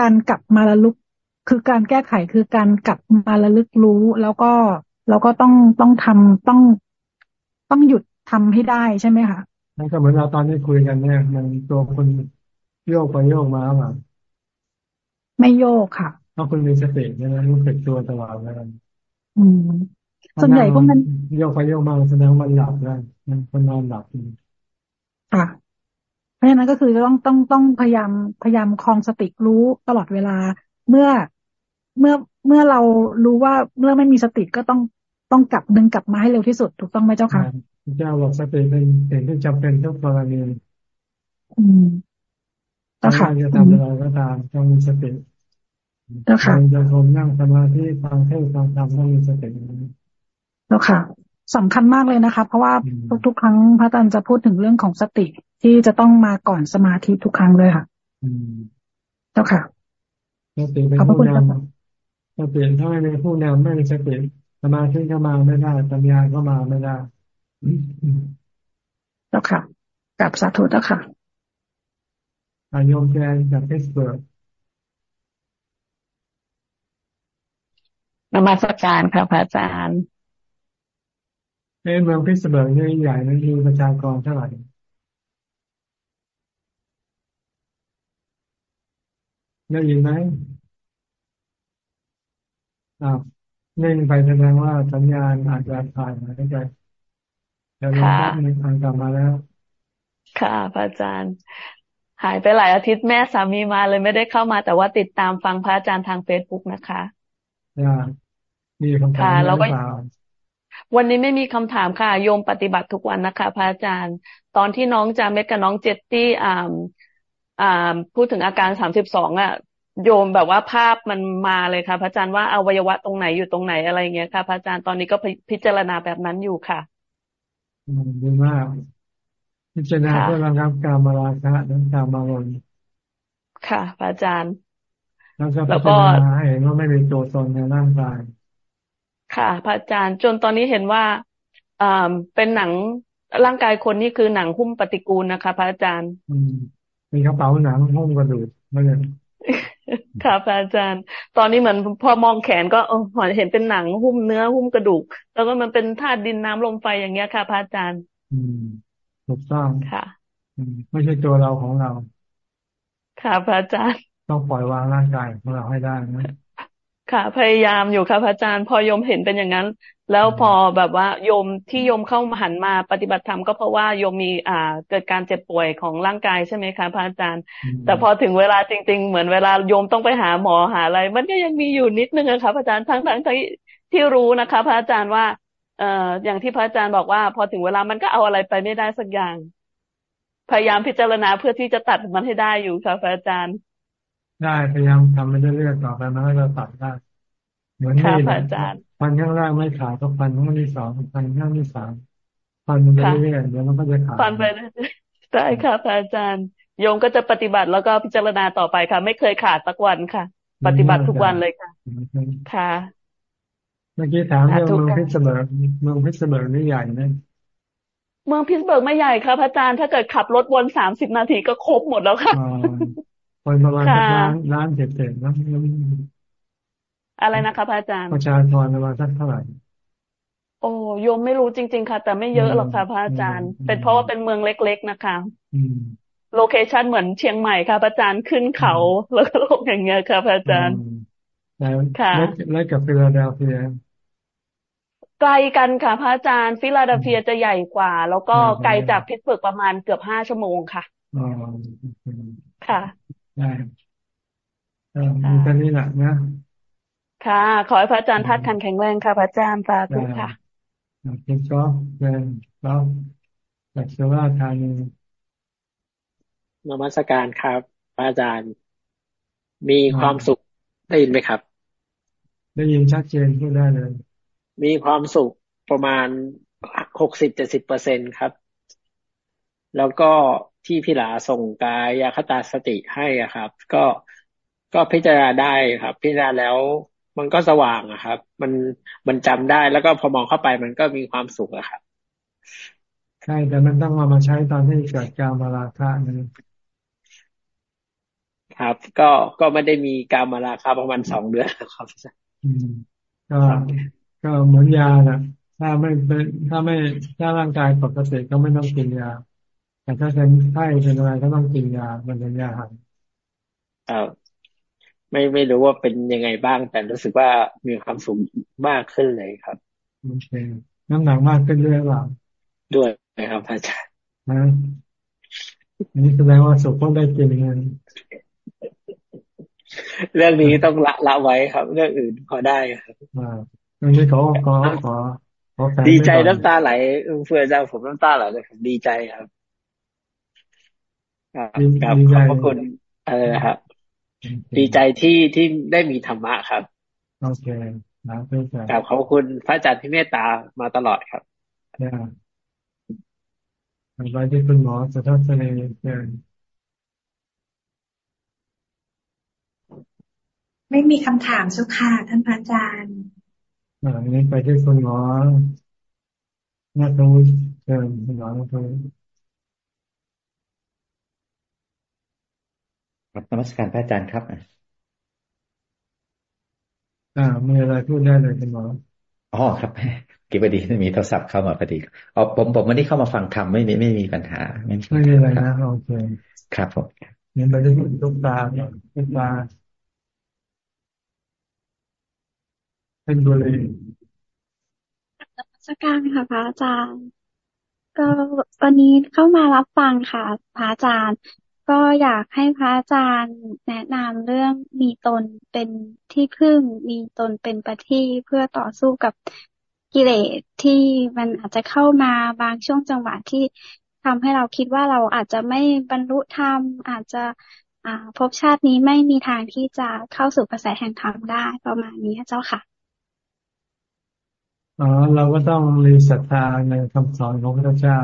การกลับมาระลึก คือการแก้ไขคือการกลับมาระลึกรู้ แล้วก็แล้วก็ต้องต้องทำต้อง ต้องหยุดทำให้ได้ใช่ไหมคะนั่นก็เหมือนเราตอนนี้คุยกันเนี่ย มันตัวคนโยกไปโยกมาแบบไม่โยกค่ะเพราะคุณมีสติใช่ไหมรู้สึกตัวตลอดเลยอืมส่วนใหญ่พวกนั้นโยกไปโยกมาแสดงมันหลับแล้วมันคนนอนหลับค่ะเพราะฉะนั้นก็คือต้องต้องต้องพยายามพยายามคลองสติรู้ตลอดเวลา เมื่อเมื่อเมื่อเรารู้ว่าเมื่อไม่มีสติก็ต้อง ต้องกลับดึงกลับมาให้เร็วที่สุดถูกต้องไหมเจ้าค่ะเจ้าบอกสติเป็นเป็นที่จำเป็นทุกกรณีอืมเจ้าค่ะจะทำอะไรก็ตามต้องมีสติเจ้าค่ะจะทมนั่งสมาธิฟังเทศฟังธรรมต้องมีสติเจ้าค่ะสำคัญมากเลยนะคะ เพราะว่าทุกๆครั้งพระอาจารย์จะพูดถึงเรื่องของสติที่จะต้องมาก่อนสมาธิทุกครั้งเลยค่ะเจ้าค่ะสติเป็นผู้นำสติถ้าไม่มีผู้นำไม่มีสติ สมาธิก็มาไม่ได้ปัญญาก็มาไม่ได้เจ้าค่ะกับสาธุเจ้าค่ะอายมแกนจากเพสเบิร์กนมัสการค่ะพระอาจารย์เอ้เมืองพิตส์เบิร์กนี่ใหญ่นะมีประชากรเท่าไหร่ได้ยินไหมอ่า นิ่งไปแสดงว่าสัญญาณอาจจะผ่านมาได้ใจแต่ลงแป๊บนึงกลับมาแล้ว ค่ะพระอาจารย์ หายไปหลายอาทิตย์แม่สามีมาเลยไม่ได้เข้ามา แต่ว่าติดตามฟังพระอาจารย์ทางเฟซบุ๊กนะคะมีคำถามแล้วก็วันนี้ไม่มีคำถามค่ะ โยมปฏิบัติทุกวันนะคะ พระอาจารย์ ตอนที่น้องจาเม็ดกับน้องเจตตี้อ่าอ่าพูดถึงอาการสามสิบสองอะ โยมแบบว่าภาพมันมาเลยค่ะ พระอาจารย์ว่าอวัยวะตรงไหนอยู่ตรงไหนอะไรเงี้ยค่ะ พระอาจารย์ตอนนี้ก็พิจารณาแบบนั้นอยู่ค่ะดีมาก พิจารณาเพื่อระงับการมาราคะและการมาลนค่ะ พระอาจารย์ แล้วก็พิจารณาให้เห็นว่าไม่มีตัวตนในร่างกาย ค่ะ พระอาจารย์จนตอนนี้เห็นว่าอ่าเป็นหนังร่างกายคนนี่คือหนังหุ้มปฏิกูลนะคะ พระอาจารย์อืมมีกระเป๋าหนังหุ้มกระดูกไม่ใช่ ค่ะพระอาจารย์ ตอนนี้เหมือนพอมองแขนก็เออเห็นเป็นหนังหุ้มเนื้อหุ้มกระดูก แล้วก็มันเป็นธาตุดินน้ำลมไฟอย่างเงี้ยค่ะพระอาจารย์ อืมถูกต้องค่ะไม่ใช่ตัวเราของเรา ค่ะพระอาจารย์ ต้องปล่อยวางร่างกายของเราให้ได้นะค่ะพยายามอยู่ค่ะพระอาจารย์ พอโยมเห็นเป็นอย่างนั้น แล้วพอแบบว่าโยมที่โยมเข้ามาหันมาปฏิบัติธรรมก็เพราะว่าโยมมีอ่าเกิดการเจ็บป่วยของร่างกายใช่ไหมคะพระอาจารย์ แต่พอถึงเวลาจริง ๆ เหมือนเวลาโยมต้องไปหาหมอหาอะไร มันก็ยังมีอยู่นิดนึงอะค่ะพระอาจารย์ทั้งทั้งที่ที่รู้นะคะ พระอาจารย์ว่า เอ่ออย่างที่พระอาจารย์บอกว่า พอถึงเวลามันก็เอาอะไรไปไม่ได้สักอย่าง พยายามพิจารณาเพื่อที่จะตัดมันให้ได้อยู่ค่ะพระอาจารย์ ได้พยายามทำไปเรื่อยๆต่อไปมันก็จะตัดได้เหมือนนี่ ฟันข้างล่างไม่ขาดก็ฟันข้างที่สองฟันข้างที่สามฟันไปเรื่อยๆเดี๋ยวมันก็จะขาดฟันไปได้ค่ะพระอาจารย์โยมก็จะปฏิบัติแล้วก็พิจารณาต่อไปค่ะ ไม่เคยขาดสักวันค่ะ ปฏิบัติทุกวันเลยค่ะ ค่ะ เมื่อกี้ถามเรื่องเมืองพิตส์เบิร์กเมืองพิตส์เบิร์กนี่ใหญ่ไหมเมืองพิตส์เบิร์กไม่ใหญ่ค่ะพระอาจารย์ถ้าเกิดขับรถวนสามสิบนาทีก็ครบหมดแล้วค่ะคนประมาณล้านล้านเจ็ดเจ็ดนะ อะไรนะคะพระอาจารย์ประชากรประมาณสักเท่าไหร่โอ้โยมไม่รู้จริง ๆ ค่ะ แต่ไม่เยอะหรอกค่ะพระอาจารย์ เป็นเพราะว่าเป็นเมืองเล็ก ๆ นะคะ location เหมือนเชียงใหม่ค่ะพระอาจารย์ขึ้นเขาแล้วก็ลงอย่างเงี้ยค่ะพระอาจารย์ค่ะแล้วกับฟิลาเดลเฟียไกลกันค่ะพระอาจารย์ฟิลาเดลเฟียจะใหญ่กว่า แล้วก็ไกลจากพิตส์เบิร์กประมาณเกือบห้าชั่วโมงค่ะค่ะได้มีแค่นี้แหละนะ ค่ะ ขอให้พระอาจารย์ธาตุขันธ์แข็งแรงค่ะ พระอาจารย์สาธุค่ะคุณก็เป็นเราจากสุราษฎร์ธานีนมัสการครับ พระอาจารย์ มีความสุขได้ยินไหมครับ ได้ยินชัดเจนพูดได้เลย มีความสุขประมาณหกสิบเจ็ดสิบเปอร์เซ็นครับ แล้วก็ที่พิลาส่งกายคตาสติให้อะครับ ก็ก็พิจารณาได้ครับ พิจารณาแล้ว มันก็สว่างอะครับ มันมันจำได้แล้วก็พอมองเข้าไปมันก็มีความสุขอะครับ ใช่แต่มันต้องมามาใช้ตอนที่เกิดการมาราคะนี่ครับ ก็ก็ไม่ได้มีการมาราคาประมาณสองเดือนครับอืมก็ก็เหมือนยานะถ้าไม่เป็นถ้าไม่ถ้าร่างกายปกติก็ไม่ต้องกินยา แต่ถ้าเป็นไข้เป็นอะไรก็ต้องกินยามันเป็นยาหันครับ ไม่ไม่รู้ว่าเป็นยังไงบ้าง แต่รู้สึกว่ามีความสุขมากขึ้นเลยครับโอเคน้ำหนักมากขึ้นด้วยหรือเปล่าด้วยนะครับอาจารย์นะอันนี้แสดงว่าสุขต้องได้กินเงินเรื่องนี้ต้องละละไว้ครับ เรื่องอื่นพอได้ครับอ่าเรื่องนี้ขอขอขอดีใจน้ำตาไหลเฟื่อจ้าผมน้ำตาไหลเลยผมดีใจครับครับขอบคุณเออครับ ดีใจที่ที่ได้มีธรรมะครับโอเคนะเพื่อนครับขอบคุณพระอาจารย์ที่เมตตามาตลอดครับเนี่ยไปที่คุณหมอจะทัศนีเชิญไม่มีคำถามสุค่ะท่านพระอาจารย์อ่านี้ไปที่คุณหมอนัทวุฒิเชิญคุณหมอนัทวุ ครับนมัสการพระอาจารย์ครับอ่ามีอะไรพูดได้เลยคุณหมออ๋อครับกิบดีมีโทรศัพท์เข้ามาพอดีอ๋อผมผมไม่ได้เข้ามาฟังธรรมไม่มีไม่มีปัญหา ไม่ไม่มีอะไรนะโอเคครับผมนี่ไปที่ลูกตาลูกตาเป็นบุรีสักการค่ะพระอาจารย์ ก็วันนี้เข้ามารับฟังค่ะพระอาจารย์ ก็อยากให้พระอาจารย์แนะนำเรื่องมีตนเป็นที่พึ่ง มีตนเป็นประที่เพื่อต่อสู้กับกิเลสที่มันอาจจะเข้ามาบางช่วงจังหวะที่ทำให้เราคิดว่าเราอาจจะไม่บรรลุธรรม อาจจะอ่าภพชาตินี้ไม่มีทางที่จะเข้าสู่กระแสแห่งธรรมได้ประมาณนี้เจ้าค่ะอ๋อเราก็ต้องมีศรัทธาในคำสอนของพระเจ้า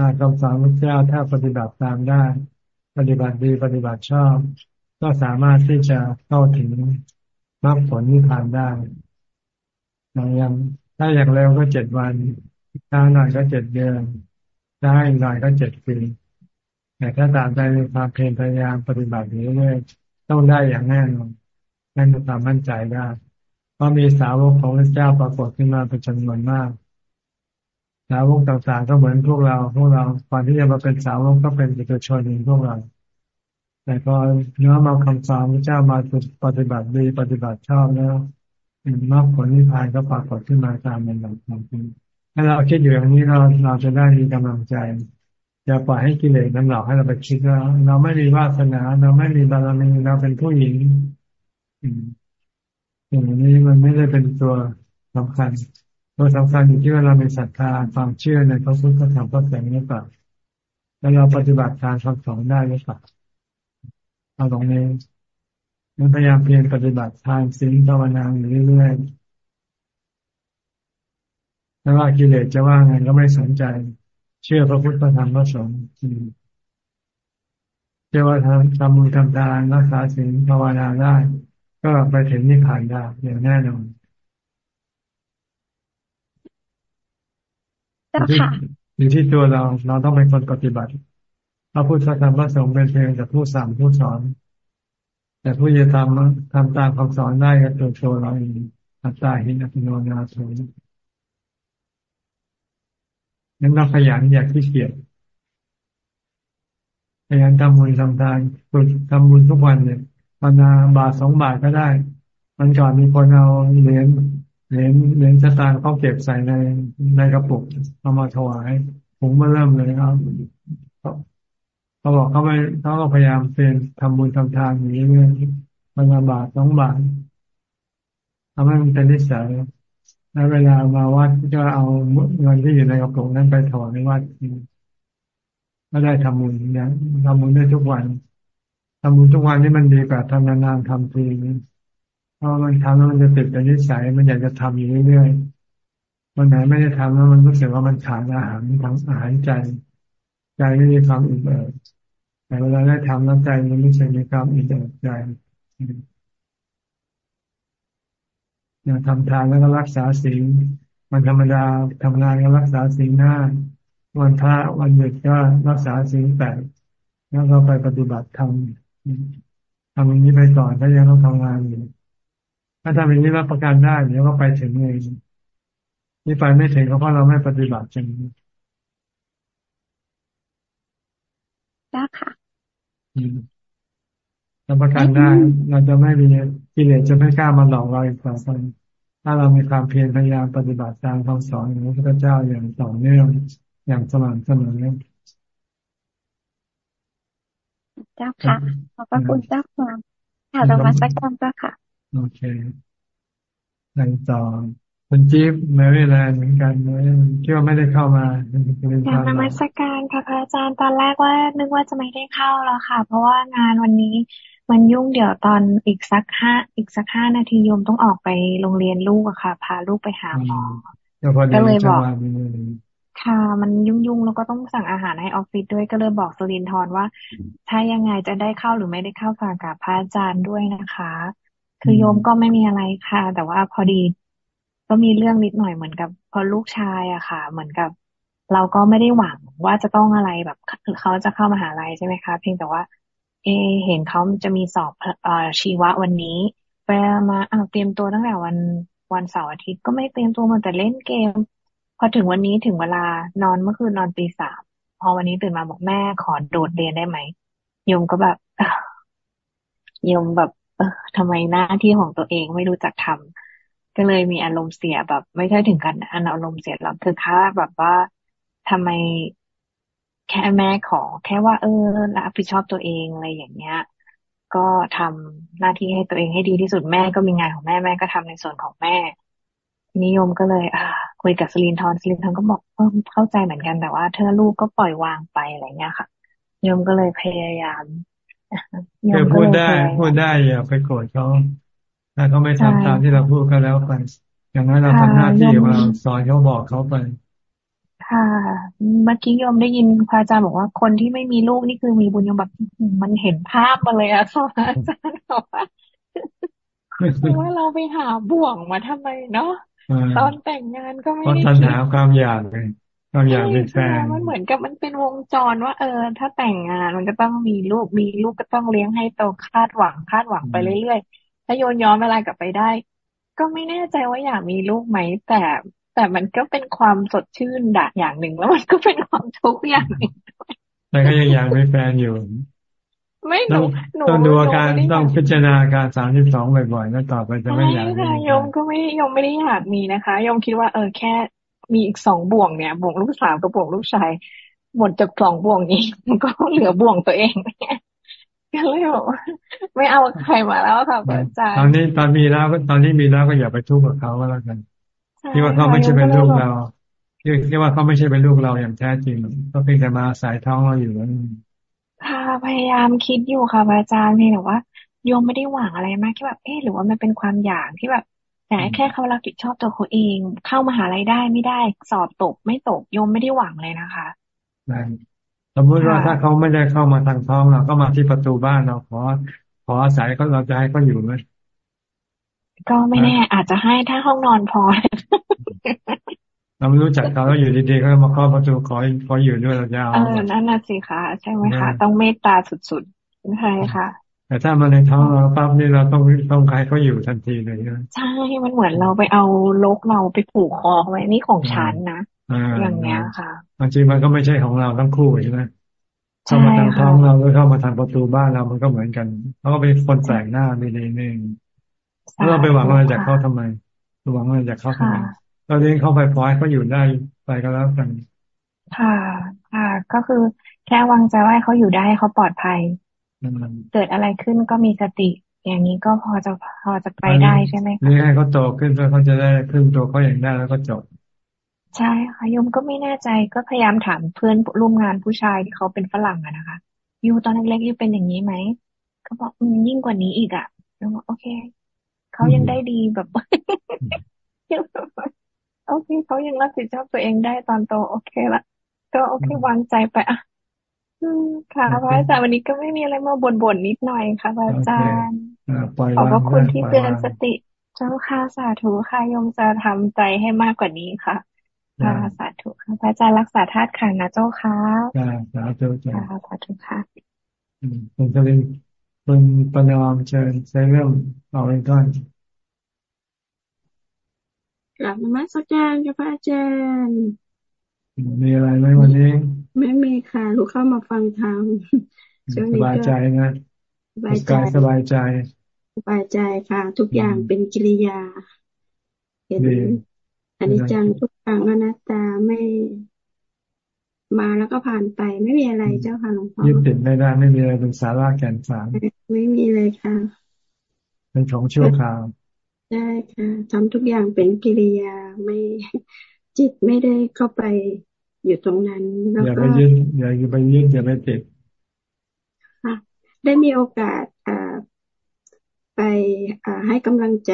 การคำสอนพระเจ้าถ้าปฏิบัติตามได้ ปฏิบัติดีปฏิบัติชอบ ก็สามารถที่จะเข้าถึงมรรคผลนิพพานได้อย่างถ้าอย่างเร็วก็เจ็ดวันถ้าหน่อยก็เจ็ดเดือนถ้าหน่อยก็เจ็ดปีแต่ถ้าตามใจความเพียรพยายามปฏิบัตินี้เรื่อยต้องได้อย่างแน่นอนนั่นคือความมั่นใจได้เพราะมีสาวกของพระเจ้าปรากฏขึ้นมาเป็นจำนวนมาก สาวกต่างๆ ก็เหมือนพวกเรา พวกเราก่อนที่จะมาเป็นสาวกก็เป็นปุถุชนเองพวกเรา แต่พอเนื้อมาคำสอนพระเจ้ามาปฏิบัติดีปฏิบัติชอบแล้วมรรคผลนิพพานก็ปรากฏขึ้นมาตามเป็นแบบนั้นถ้าเราคิดอยู่อย่างนี้เราเราจะได้มีกำลังใจอย่าปล่อยให้กิเลสนำหลอกให้เราไปคิดว่าเราไม่มีวาสนาเราไม่มีบารมีเราเป็นผู้หญิงอย่างนี้มันไม่ได้เป็นตัวสำคัญ ตัวสำคัญอยู่ที่ว่าเรามีศรัทธาความเชื่อในพระพุทธธรรมพระสงฆ์หรือเปล่าแล้วเราปฏิบัติการคำสอนได้หรือเปล่าเอาตรงนี้มันพยายามเพียรปฏิบัติทานศีลภาวนาอยู่เรื่อยๆไม่ว่ากิเลสจะว่าไงก็ไม่สนใจ เชื่อพระพุทธธรรมพระสงฆ์เรียกว่าทำทำบุญทำทานรักษาศีลภาวนาได้ ก็ไปถึงนิพพานได้อย่างแน่นอน อยู่ที่อยู่ที่ตัวเราเราต้องเป็นคนปฏิบัติพระพุทธธรรมพระสงฆ์เป็นเพียงแต่ผู้สั่งผู้สอน แต่ผู้จะทำทำตามคำสอนได้ก็ตัวตัวเราเองอัตตาหินอัตโนนาโสนั้นเราขยันอยากที่เกียจพยายามทำบุญทำทานฝึกทำบุญทุกวันเนี่ยมันบาทสองบาทก็ได้ มันก่อนมีคนเอาเหรียญ เหรียญเหรียญสตางค์เขาเก็บใส่ในในกระปุกเอามาถวายผมมาเริ่มเลยครับเขาบอกเขาไม่เขาก็พยายามเป็นทำบุญทำทานอย่างนี้เรื่อยมันบาทสองบาททำให้มันเป็นนิสัยแล้วเวลามาวัดก็เอาเงินที่อยู่ในกระปุกนั้นไปถวายในวัดก็ได้ทำบุญนะทำบุญได้ทุกวันทำบุญทุกวันนี่มันดีกว่าทำนานๆทำที เพราะมันทำแล้วมันจะติดเป็นนิสัย มันอยากจะทำอยู่เรื่อยๆวันไหนไม่ได้ทำแล้วมันรู้สึกว่ามันขาดอาหารทั้งอาหารใจ ใจไม่มีความอิ่มเอิบแต่เวลาได้ทำแล้วใจมันรู้สึกมีความอิ่มเอิบใจอย่างทำทานแล้วก็รักษาศีลมันธรรมดาทำงานก็รักษาศีลห้า วันพระวันหยุดก็รักษาศีลแปดแล้วก็ไปปฏิบัติธรรมทำอย่างนี้ไปก่อนถ้ายังต้องทำงานอยู่ ถ้าทำอย่างนี้รับประกันได้เดี๋ยวก็ไปถึงเองนี่ไปไม่ถึงก็เพราะเราไม่ปฏิบัติจริงได้ค่ะรับประกันได้ เราจะไม่มีกิเลสจะไม่กล้ามาหลอกเราอีกต่อไปถ้าเรามีความเพียรพยายามปฏิบัติตามคำสอนของพระพุทธเจ้าอย่างต่อเนื่องอย่างสม่ำเสมอเจ้าค่ะขอบพระคุณเจ้าค่ะค่ะธรรมสักการเจ้าค่ะ โอเคในต่อคุณจิ๊บแมรี่แลนด์เหมือนกันเลยคิดว่าไม่ได้เข้ามาเป็นการนมัสการค่ะพระอาจารย์ตอนแรกว่านึกว่าจะไม่ได้เข้าแล้วค่ะ เพราะว่างานวันนี้มันยุ่งเดี๋ยวตอนอีกสักห้าอีกสักห้านาทีโยมต้องออกไปโรงเรียนลูกอะค่ะ พาลูกไปหาหมอก็เลยบอกค่ะ มันยุ่งๆแล้วก็ต้องสั่งอาหารให้ออฟฟิศด้วยก็เลยบอกสลินทรว่าถ้ายังไงจะได้เข้าหรือไม่ได้เข้าฝากกับพระอาจารย์ด้วยนะคะ คือโยมก็ไม่มีอะไรค่ะ แต่ว่าพอดีก็มีเรื่องนิดหน่อยเหมือนกับ พอลูกชายอะค่ะ เหมือนกับ เราก็ไม่ได้หวังว่าจะต้องอะไรแบบเขาจะเข้ามาหาลัยใช่ไหมคะ เพียงแต่ว่า เอ เห็นเขาจะมีสอบอชีวะวันนี้ไปมาอ้าวเตรียมตัวตั้งแต่วันวันเสาร์อาทิตย์ก็ไม่เตรียมตัวมาแต่เล่นเกม พอถึงวันนี้ถึงเวลานอนเมื่อคืนนอนตีสามพอวันนี้ตื่นมาบอกแม่ขอโดดเรียนได้ไหมโยมก็แบบโยมแบบ เออทำไมหน้าที่ของตัวเองไม่รู้จักทำก็เลยมีอารมณ์เสียแบบ ไม่ใช่ถึงกันอันอารมณ์เสียหรอกคือค่าแบบว่าทำไมแค่แม่ขอ แค่ว่า เออรับผิดชอบตัวเองอะไรอย่างเงี้ย ก็ทำหน้าที่ให้ตัวเองให้ดีที่สุดแม่ก็มีงานของแม่แม่ก็ทำในส่วนของแม่นิยมก็เลย อ่า คุยกับสลินทอนสลินทอนก็บอกเออเข้าใจเหมือนกันแต่ว่าเธอลูกก็ปล่อยวางไปอะไรเงี้ยค่ะโยมก็เลยพยายาม โยมพูดได้พูดได้อย่าไปโกรธเขาถ้าเขาไม่ทำตามที่เราพูดก็แล้วไปอย่างนั้นเราทำหน้าที่ของเราสอนเขาบอกเขาไป ค่ะ เมื่อกี้โยมได้ยินพระอาจารย์บอกว่าคนที่ไม่มีลูกนี่คือมีบุญโยมแบบมันเห็นภาพมาเลยอะค่ะอาจารย์บอกว่าว่าเราไปหาบ่วงมาทำไมเนาะตอนแต่งงานก็ไม่ได้คิดหาความอยากเลย ความอยากเป็นแฟนมันเหมือนกับมันเป็นวงจรว่า เออ ถ้าแต่งงานมันก็ต้องมีลูกมีลูกก็ต้องเลี้ยงให้โตคาดหวังคาดหวังไปเรื่อยๆถ้าโยนย้อนเวลากลับไปได้ ก็ไม่แน่ใจว่าอยากมีลูกไหม แต่แต่มันก็เป็นความสดชื่นดะอย่างหนึ่งแล้วมันก็เป็นความทุกข์อย่างหนึ่งแต่ก็ยังอยากมีแฟนอยู่ ไม่หนูต้องดูอาการต้องพิจารณาการสามสิบสองบ่อยๆแล้วต่อไปจะไม่อยากมียมก็ไม่ยมไม่ได้อยากมีนะคะ ยมคิดว่าเออแค่ มีอีกสองบ่วงเนี่ยบ่วงลูกสาวกับบ่วงลูกชายหมดจากสองบ่วงนี้ มันก็เหลือบ่วงตัวเองเนี่ยก็เลยบอกไม่เอาใครมาแล้วค่ะอาจารย์ตอนนี้ตอนมีแล้วก็ตอนนี้มีแล้วก็อย่าไปทุกข์กับเขาก็แล้วกันที่ว่าเขาไม่ใช่เป็นลูกเราที่ว่าเขาไม่ใช่เป็นลูกเราอย่างแท้จริงก็เพียงแต่มาสายท้องเราอยู่แล้วค่ะพยายามคิดอยู่ค่ะอาจารย์เพียงแต่ว่าโยมไม่ได้หวังอะไรมากแค่แบบเออหรือว่ามันเป็นความอยากที่แบบ แต่แค่เขารับผิดชอบตัวเขาเอง เข้ามาหาลัยได้ไม่ได้สอบตก ไม่ตกโยมไม่ได้หวังเลยนะคะสมมติว่าถ้าเขาไม่ได้เข้ามาทางท้องเราก็มาที่ประตูบ้านเราขอ ขออาศัยเขาเราจะให้เขาอยู่ไหมก็ไม่แน่ อาจจะให้ถ้าห้องนอนพอ เราไม่รู้จักเขาแล้วอยู่ดีๆเขามาเคาะประตูขอขออยู่ด้วยเราจะเอาเออนั่นน่ะสิคะใช่ไหมคะต้องเมตตาสุดๆใช่ค่ะ แต่ถ้ามาในท้องเราปั๊บนี่เราต้องต้องใครเขาอยู่ทันทีเลยนะใช่ มันเหมือนเราไปเอาลกเราไปผูกคอไว้นี่ของฉันนะอย่างเงี้ยค่ะบางทีมันก็ไม่ใช่ของเราทั้งคู่ใช่ไหมเข้ามาทางท้องเราหรือเข้ามาทางประตูบ้านเรามันก็เหมือนกันเขาก็เป็นคนแปลกหน้าไม่ได้เองเราไปหวังอะไรจากเขาทำไมหวังอะไรจากเขาทำไมเราเลี้ยงเขาไปพอยเขาอยู่ได้ไปก็แล้วกันค่ะ ค่ะ ก็คือแค่วางใจว่าเขาอยู่ได้เขาปลอดภัย เกิดอะไรขึ้นก็มีสติ อย่างนี้ก็พอจะพอจะไปได้ใช่ไหมคะนี่ให้เขาโตขึ้นเพื่อเขาจะได้พึ่งตัวเขาเองได้แล้วก็จบ ใช่ค่ะโยมก็ไม่แน่ใจก็พยายามถามเพื่อนร่วมงานผู้ชายที่เขาเป็นฝรั่งอะนะคะยูตอนเล็กๆยูเป็นอย่างนี้ไหมเขาบอกอืมยิ่งกว่านี้อีกอะโยมบอกโอเคเขายังได้ดีแบบโอเคเขายังรับผิดชอบตัวเองได้ตอนโตโอเคละก็โอเควางใจไปอะ ค่ะพระอาจารย์วันนี้ก็ไม่มีอะไรมาบ่นๆนิดหน่อยค่ะพระอาจารย์ขอบพระคุณที่เตือนสติ เจ้าค่ะสาธุค่ะยมจะทำใจให้มากกว่านี้ค่ะค่ะสาธุค่ะพระอาจารย์รักษาธาตุขันนะเจ้าค่ะสาธุจ้าสาธุค่ะคุณกลินคุณปนอมเชิญใช้เรื่องเอาเองก่อนกลับมาสักการกับพระอาจารย์มีอะไรไหมวันนี้ ไม่มีค่ะลูกเข้ามาฟังธรรมสบายใจนะสบายใจสบายใจ สบายใจค่ะ ทุกอย่างเป็นกิริยาเห็นอันนี้จังทุกครั้งอนัตตาไม่ มาแล้วก็ผ่านไป ไม่มีอะไรเจ้าค่ะหลวงพ่อยึดติดไม่ได้ไม่มีอะไรเป็นสาระแก่นสารไม่มีเลยค่ะเป็นของชั่วคราวได้ค่ะทำทุกอย่างเป็นกิริยาไม่จิตไม่ได้เข้าไป อยู่ตรงนั้นแล้วก็อย่าไปยึดอย่าไปยึดอย่าไปติดค่ะได้มีโอกาสอ่าไปอ่าให้กำลังใจ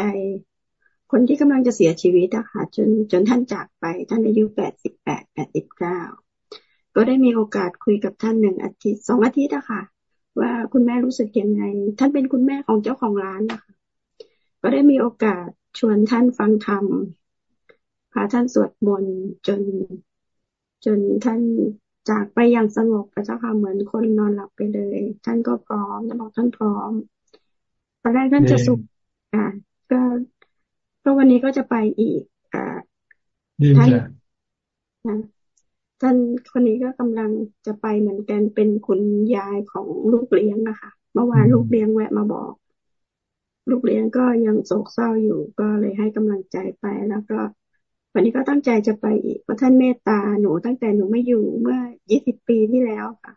คนที่กำลังจะเสียชีวิตอะค่ะจนจนท่านจากไป ท่านอายุแปดสิบแปดแปดสิบเก้าก็ได้มีโอกาสคุยกับท่านหนึ่งอาทิตย์สองอาทิตย์อะค่ะ ว่าคุณแม่รู้สึกยังไง ท่านเป็นคุณแม่ของเจ้าของร้านนะคะก็ได้มีโอกาสชวนท่านฟังธรรมพาท่านสวดมนต์จน จนท่านจากไปอย่างสงบพระเจ้าค่ะเหมือนคนนอนหลับไปเลย ท่านก็พร้อมท่านบอกท่านพร้อมตอนแรกท่านจะสุขอ่าก็ก็วันนี้ก็จะไปอีก อ่าท่านท่านคนนี้ก็กำลังจะไปเหมือนกันเป็นคุณยายของลูกเลี้ยงนะคะเมื่อวานลูกเลี้ยงแวะมาบอก ลูกเลี้ยงก็ยังโศกเศร้าอยู่ก็เลยให้กำลังใจไปแล้วก็ วันนี้ก็ตั้งใจจะไปอีกเพราะท่านเมตตาหนูตั้งแต่หนูไม่อยู่เมื่อยี่สิบปีที่แล้วค่ะ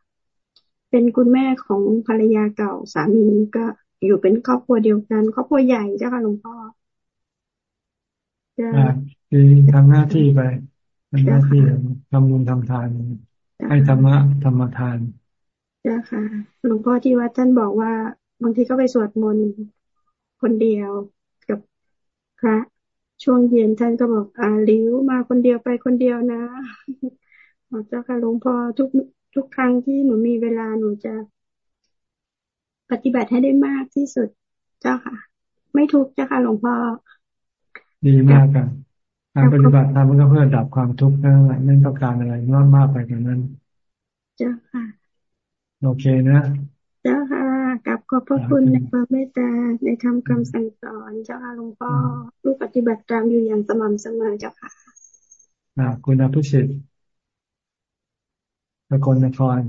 เป็นคุณแม่ของภรรยาเก่าสามีก็อยู่เป็นครอบครัวเดียวกันครอบครัวใหญ่เจ้าค่ะหลวงพ่อคือทำหน้าที่ไปทำหน้าที่ทำบุญทำทาน ให้ธรรมะธรรมทานเจ้าค่ะหลวงพ่อที่วัดท่านบอกว่า บางทีก็ไปสวดมนต์คนเดียวกับพระ ช่วงเย็นท่านก็บอกอ่าลิ้วมาคนเดียวไปคนเดียวนะบอกเจ้าค่ะหลวงพ่อทุกทุกครั้งที่หนูมีเวลาหนูจะปฏิบัติให้ได้มากที่สุดเจ้าค่ะ ไม่ทุกเจ้าค่ะหลวงพ่อดีมากกันการปฏิบัติธรรมก็เพื่อดับความทุกข์นั่นแหละไม่ต้องการอะไรมากมากไปกว่านั้น เจ้าค่ะ โอเคนะ เจ้าค่ะกับขอบพระคุณในความเมตตาในธรรมคำสั่งสอนเจ้าค่ะหลวงพ่อลูกปฏิบัติตามอยู่อย่างสม่ำเสมอเจ้าค่ะอ่าคุณอภิสิทธิ์สกลนคร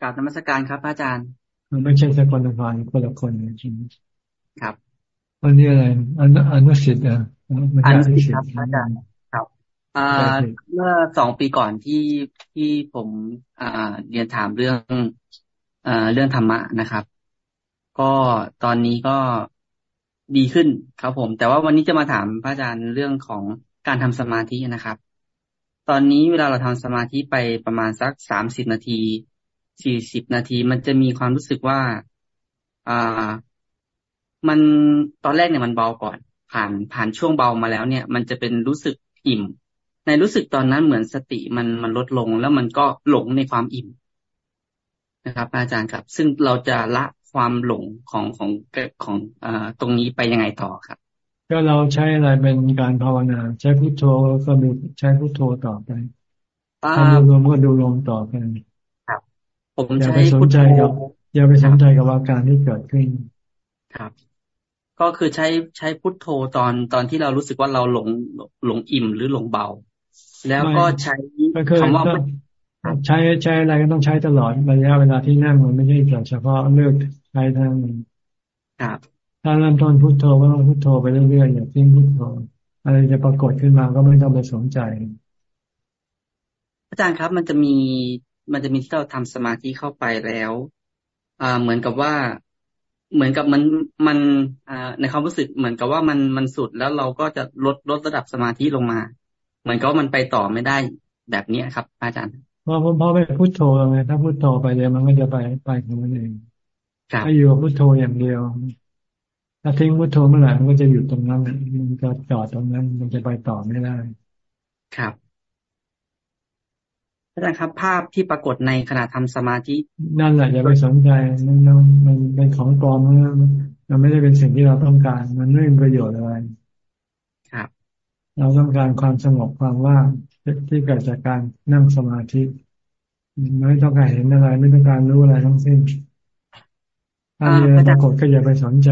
กราบนมัสการครับอาจารย์มันไม่ใช่สกลนครคนละคนจริงครับวันนี้อะไรอนุอนุสิทธิ์อะอนุสิทธิ์ครับอาจารย์ เมื่อสองปีก่อนที่ที่ผมเรียนถามเรื่องเรื่องธรรมะนะครับ ก็ตอนนี้ก็ดีขึ้นครับผม แต่ว่าวันนี้จะมาถามพระอาจารย์เรื่องของการทำสมาธินะครับ ตอนนี้เวลาเราทำสมาธิไปประมาณสักสามสิบนาทีสี่สิบนาที มันจะมีความรู้สึกว่า อ่า มันตอนแรกเนี่ยมันเบาก่อน ผ่านผ่านช่วงเบามาแล้วเนี่ย มันจะเป็นรู้สึกอิ่ม ในรู้สึกตอนนั้นเหมือนสติมันมันลดลง แล้วมันก็หลงในความอิ่มนะครับ อาจารย์ครับ ซึ่งเราจะละความหลงของของของอตรงนี้ไปยังไงต่อครับ ก็เราใช้อะไรเป็นการภาวนา ใช้พุทโธก็ดูใช้พุทโธต่อไปถ้าดูลมก็ดูลมต่อไปครับผมอย่าไปสนใจกับอย่าไปสนใจกับอาการที่เกิดขึ้นครับก็คือใช้ใช้พุทโธตอนตอนที่เรารู้สึกว่าเราหลงหลงอิ่มหรือหลงเบา แล้วก็ใช้คำว่าใช้ใช้อะไรก็ต้องใช้ตลอดระยะเวลาที่นั่งมันไม่ใช่เฉพาะเลือกใช้ทั้งครับถ้าเริ่มต้นพุทโธก็ต้องพุทโธไปเรื่อยๆอย่าทิ้งพุทโธอะไรจะปรากฏขึ้นมาก็ไม่ต้องไปสนใจ อาจารย์ครับมันจะมีมันจะมีที่เราทำสมาธิเข้าไปแล้วอ่าเหมือนกับว่าเหมือนกับมันมันอ่าในความรู้สึกเหมือนกับว่ามันมันสุดแล้วเราก็จะลดลดระดับสมาธิลงมา เหมือนกับว่ามันไปต่อไม่ได้แบบนี้ครับ อาจารย์พราะเพราะไม่พุทโธไงถ้าพุทโธไปเดี๋ยวมันก็จะไปไปของมันเองถ้าอยู่กับพุทโธอย่างเดียวถ้าทิ้งพุทโธเมื่อไหร่มันก็จะหยุดตรงนั้นมันจะจอดตรงนั้น มันจะไปต่อไม่ได้ ครับอาจารย์ครับ ภาพที่ปรากฏในขณะทำสมาธิ นั่นแหละอย่าไปสนใจมันมันเป็นของกลอมมันไม่ได้เป็นสิ่งที่เราต้องการ มันไม่มีประโยชน์อะไรครับ เราต้องการความสงบความว่างที่เกิดจากการนั่งสมาธิไม่ต้องการเห็นอะไร ไม่ต้องการรู้อะไรทั้งสิ้นถ้ามีอะไรปรากฏก็อย่าไปสนใจ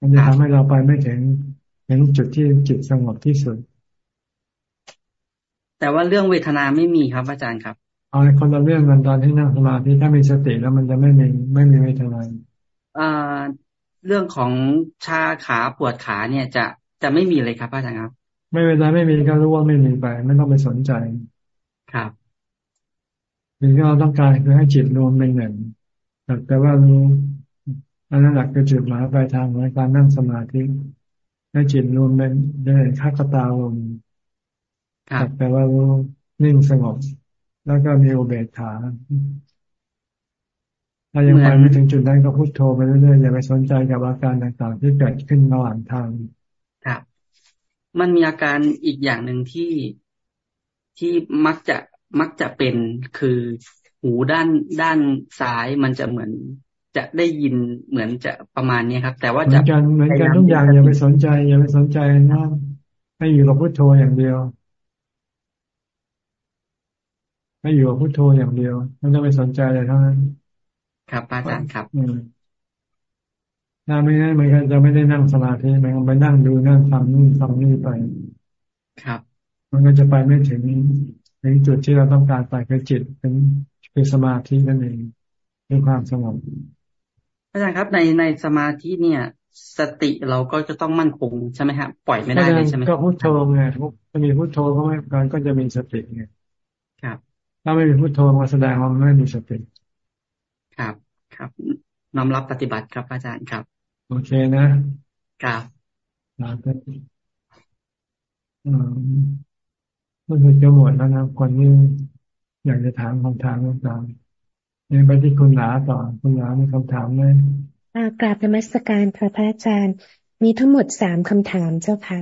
มันจะทำให้เราไปไม่ถึงถึงจุดที่จิตสงบที่สุด แต่ว่าเรื่องเวทนาไม่มีครับ อาจารย์ครับเอาคนละเรื่องกันตอนที่นั่งสมาธิถ้ามีสติแล้วมันจะไม่มีไม่มีเวทนาอ่าเรื่องของชาขาปวดขาเนี่ยจะจะไม่มีเลยครับอาจารย์ครับ ไม่เวลาไม่มีก็รู้ว่าไม่มีไป ไม่ต้องไปสนใจ ครับสิ่งที่เราต้องการคือให้จิตรวมเป็นหนึ่งแต่ว่ารู้อันนั้นหลักคือจุดหมายปลายทางในการนั่งสมาธิให้จิตรวมเป็นเดินข้ากตาลมแต่ว่ารู้นิ่งสงบ แล้วก็มีอุเบกขาถ้ายังไปไม่ถึงจุดนั้นก็พุโทโธไปเรื่อยๆอย่าไปสนใจกับอาการต่างๆ ที่เกิดขึ้นระหว่างทางครับ มันมีอาการอีกอย่างหนึ่งที่ที่มักจะมักจะเป็นคือหูด้านด้านซ้ายมันจะเหมือนจะได้ยินเหมือนจะประมาณนี้ครับ แต่ว่าจะเหมือนกันเหมือนกันทุกอย่างอย่าไปสนใจ อย่าไปสนใจนะให้อยู่กับพุทโธอย่างเดียวให้อยู่กับพุทโธอย่างเดียวไม่ต้องไปสนใจอะไรทั้งนั้นครับอาจารย์ครับ ถ้าไม่งั้นมันก็จะไม่ได้นั่งสมาธิมันก็ไปนั่งดูนั่งฟังนู่นฟังนี่ไป ครับ มันก็จะไปไม่ถึงถึงจุดที่เราต้องการไปคือจิตเป็นคือสมาธินั่นเองคือความสงบอาจารย์ครับในในสมาธิเนี่ย สติเราก็จะต้องมั่นคงใช่ไหมครับปล่อยไม่ได้เลยใช่ไหมก็พุทโธไงถ้ามีพุทโธก็ไม่การก็จะมีสติไงครับ ถ้าไม่มีพุทโธมันแสดงว่ามันไม่มีสติ ครับ ครับน้อมรับปฏิบัติครับอาจารย์ครับ โอเคนะครับนะก็มันคือจะหมดแล้วนะคนนี้อยากจะถามคำถามต่างๆยังไปที่คุณหนาต่อคุณหนามีคำถามไหมกราบนมัสการพระพระอาจารย์ มีทั้งหมดสามคำถามเจ้าค่ะ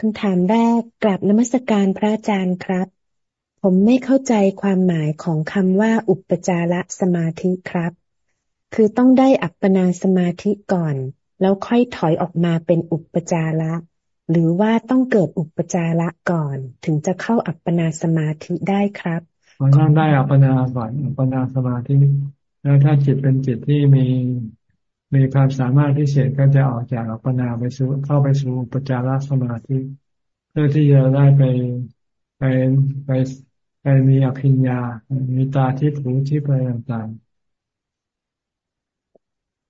คำถามแรกกราบนมัสการพระอาจารย์ครับ ผมไม่เข้าใจความหมายของคำว่าอุปจารสมาธิครับ คือต้องได้อัปปนาสมาธิก่อน แล้วค่อยถอยออกมาเป็นอุปจาระ หรือว่าต้องเกิดอุปจาระก่อน ถึงจะเข้าอัปปนาสมาธิได้ครับต้องได้อัปปนาก่อนอัปปนาสมาธิแล้วถ้าจิตเป็นจิตที่มีมีความสามารถพิเศษก็จะออกจากอัปปนาไปสู่เข้าไปสู่อุปจารสมาธิเพื่อที่จะได้ไปไปไปไปมีอภิญญา มีตาที่หูที่ไปต่างๆ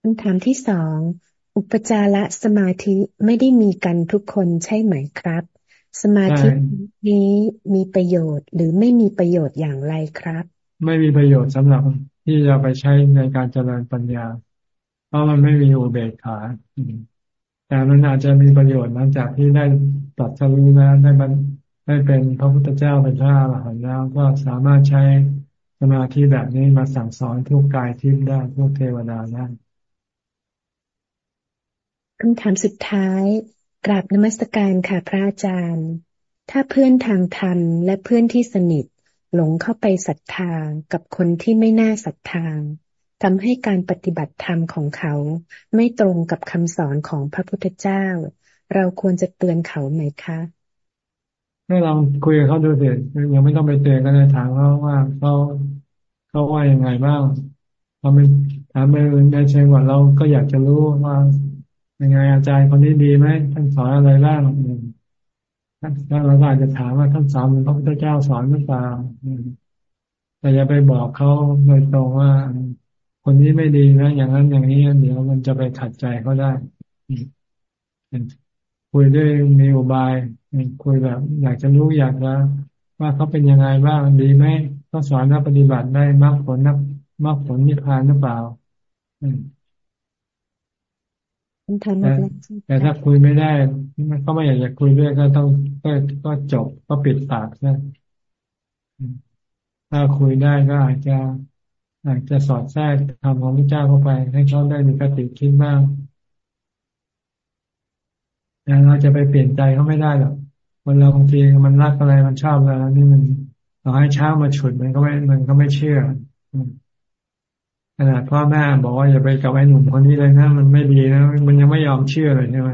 คำถามที่สอง อุปจารสมาธิไม่ได้มีกันทุกคนใช่ไหมครับ สมาธินี้มีประโยชน์ หรือไม่มีประโยชน์อย่างไรครับ ไม่มีประโยชน์สำหรับที่จะไปใช้ในการเจริญปัญญา เพราะมันไม่มีอุเบกขาแต่มันอาจจะมีประโยชน์หลังจากที่ได้ตัดสรู้นะได้บรรได้เป็นพระพุทธเจ้าเป็นพระอรหันต์แล้วก็สามารถใช้สมาธิแบบนี้มาสั่งสอนทุกกายทิพย์ได้ทุกเทวดาได้ คำถามสุดท้าย กราบนมัสการค่ะพระอาจารย์ ถ้าเพื่อนทางธรรมและเพื่อนที่สนิทหลงเข้าไปศรัทธากับคนที่ไม่น่าศรัทธาทำให้การปฏิบัติธรรมของเขาไม่ตรงกับคำสอนของพระพุทธเจ้า เราควรจะเตือนเขาไหมคะให้ลองคุยกับเขาดูเถิดยังไม่ต้องไปเตือนกันเลยถามเขาว่าเขาเขาว่ายังไงบ้างเขาไม่ถามไปในเชิงว่าเราก็อยากจะรู้ว่า ยังไงอาจารย์คนนี้ดีไหมท่านสอนอะไรบ้างท่านเราอาจจะถามว่าท่านสอนพระพุทธเจ้าสอนหรือเปล่าแต่อย่าไปบอกเขาโดยตรงว่า คนนี้ไม่ดีนะอย่างนั้นอย่างนี้เดี๋ยวมันจะไปขัดใจเขาได้คุยด้วยมีอุบายคุยแบบ อยากจะรู้อยากจะว่าเขาเป็นยังไงบ้างดีไหมเขาสอนนักปฏิบัติได้มากผลนักมากผลนิพพานหรือเปล่า แต่ถ้าคุยไม่ได้มันก็ไม่อยากจะคุยด้วยก็ต้องก็ก็จบก็ปิดปากนะถ้าคุยได้ก็อาจจะอาจจะสอดแทรกทำของพระเจ้าเข้าไป ให้เขาได้มีกติคิดบ้างแต่เราจะไปเปลี่ยนใจเขาไม่ได้หรอกคนเราบางทีมันรักอะไรมันชอบอะไรนี่มันเราให้เช้ามาฉุดมันก็ไม่มันก็ไม่เชื่อ ขนาดพ่อแม่บอกว่าอย่าไปกับไอ้หนุ่มคนนี้เลยนะมันไม่ดีนะมันยังไม่ยอมเชื่อเลยใช่ไหม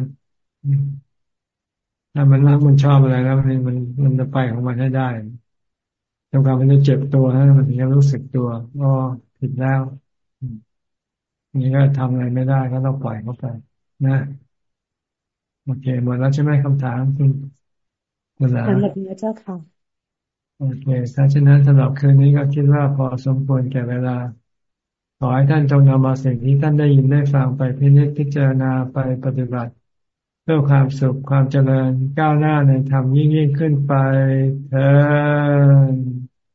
ถ้ามันรักมันชอบอะไรแล้วมันมันมันจะไปของมันให้ได้จนกว่ามันจะเจ็บตัวนะมันถึงจะรู้สึกตัวก็ผิดแล้วนี่ก็ทำอะไรไม่ได้ก็ต้องปล่อยเขาไปนะโอเคหมดแล้วใช่ไหมคำถามคุณหมดแล้วสำหรับเนื้อเจ้าค่ะโอเคถ้าเช่นนั้นสำหรับคืนนี้ก็คิดว่าพอสมควรแก่เวลา ขอให้ท่านจงนำมาสิ่งที่ท่านได้ยินได้ฟังไปพิจิตพิจารณาไปปฏิบัติ เพื่อความสุขความเจริญก้าวหน้าในธรรมยิ่งยิ่งขึ้นไปเถิด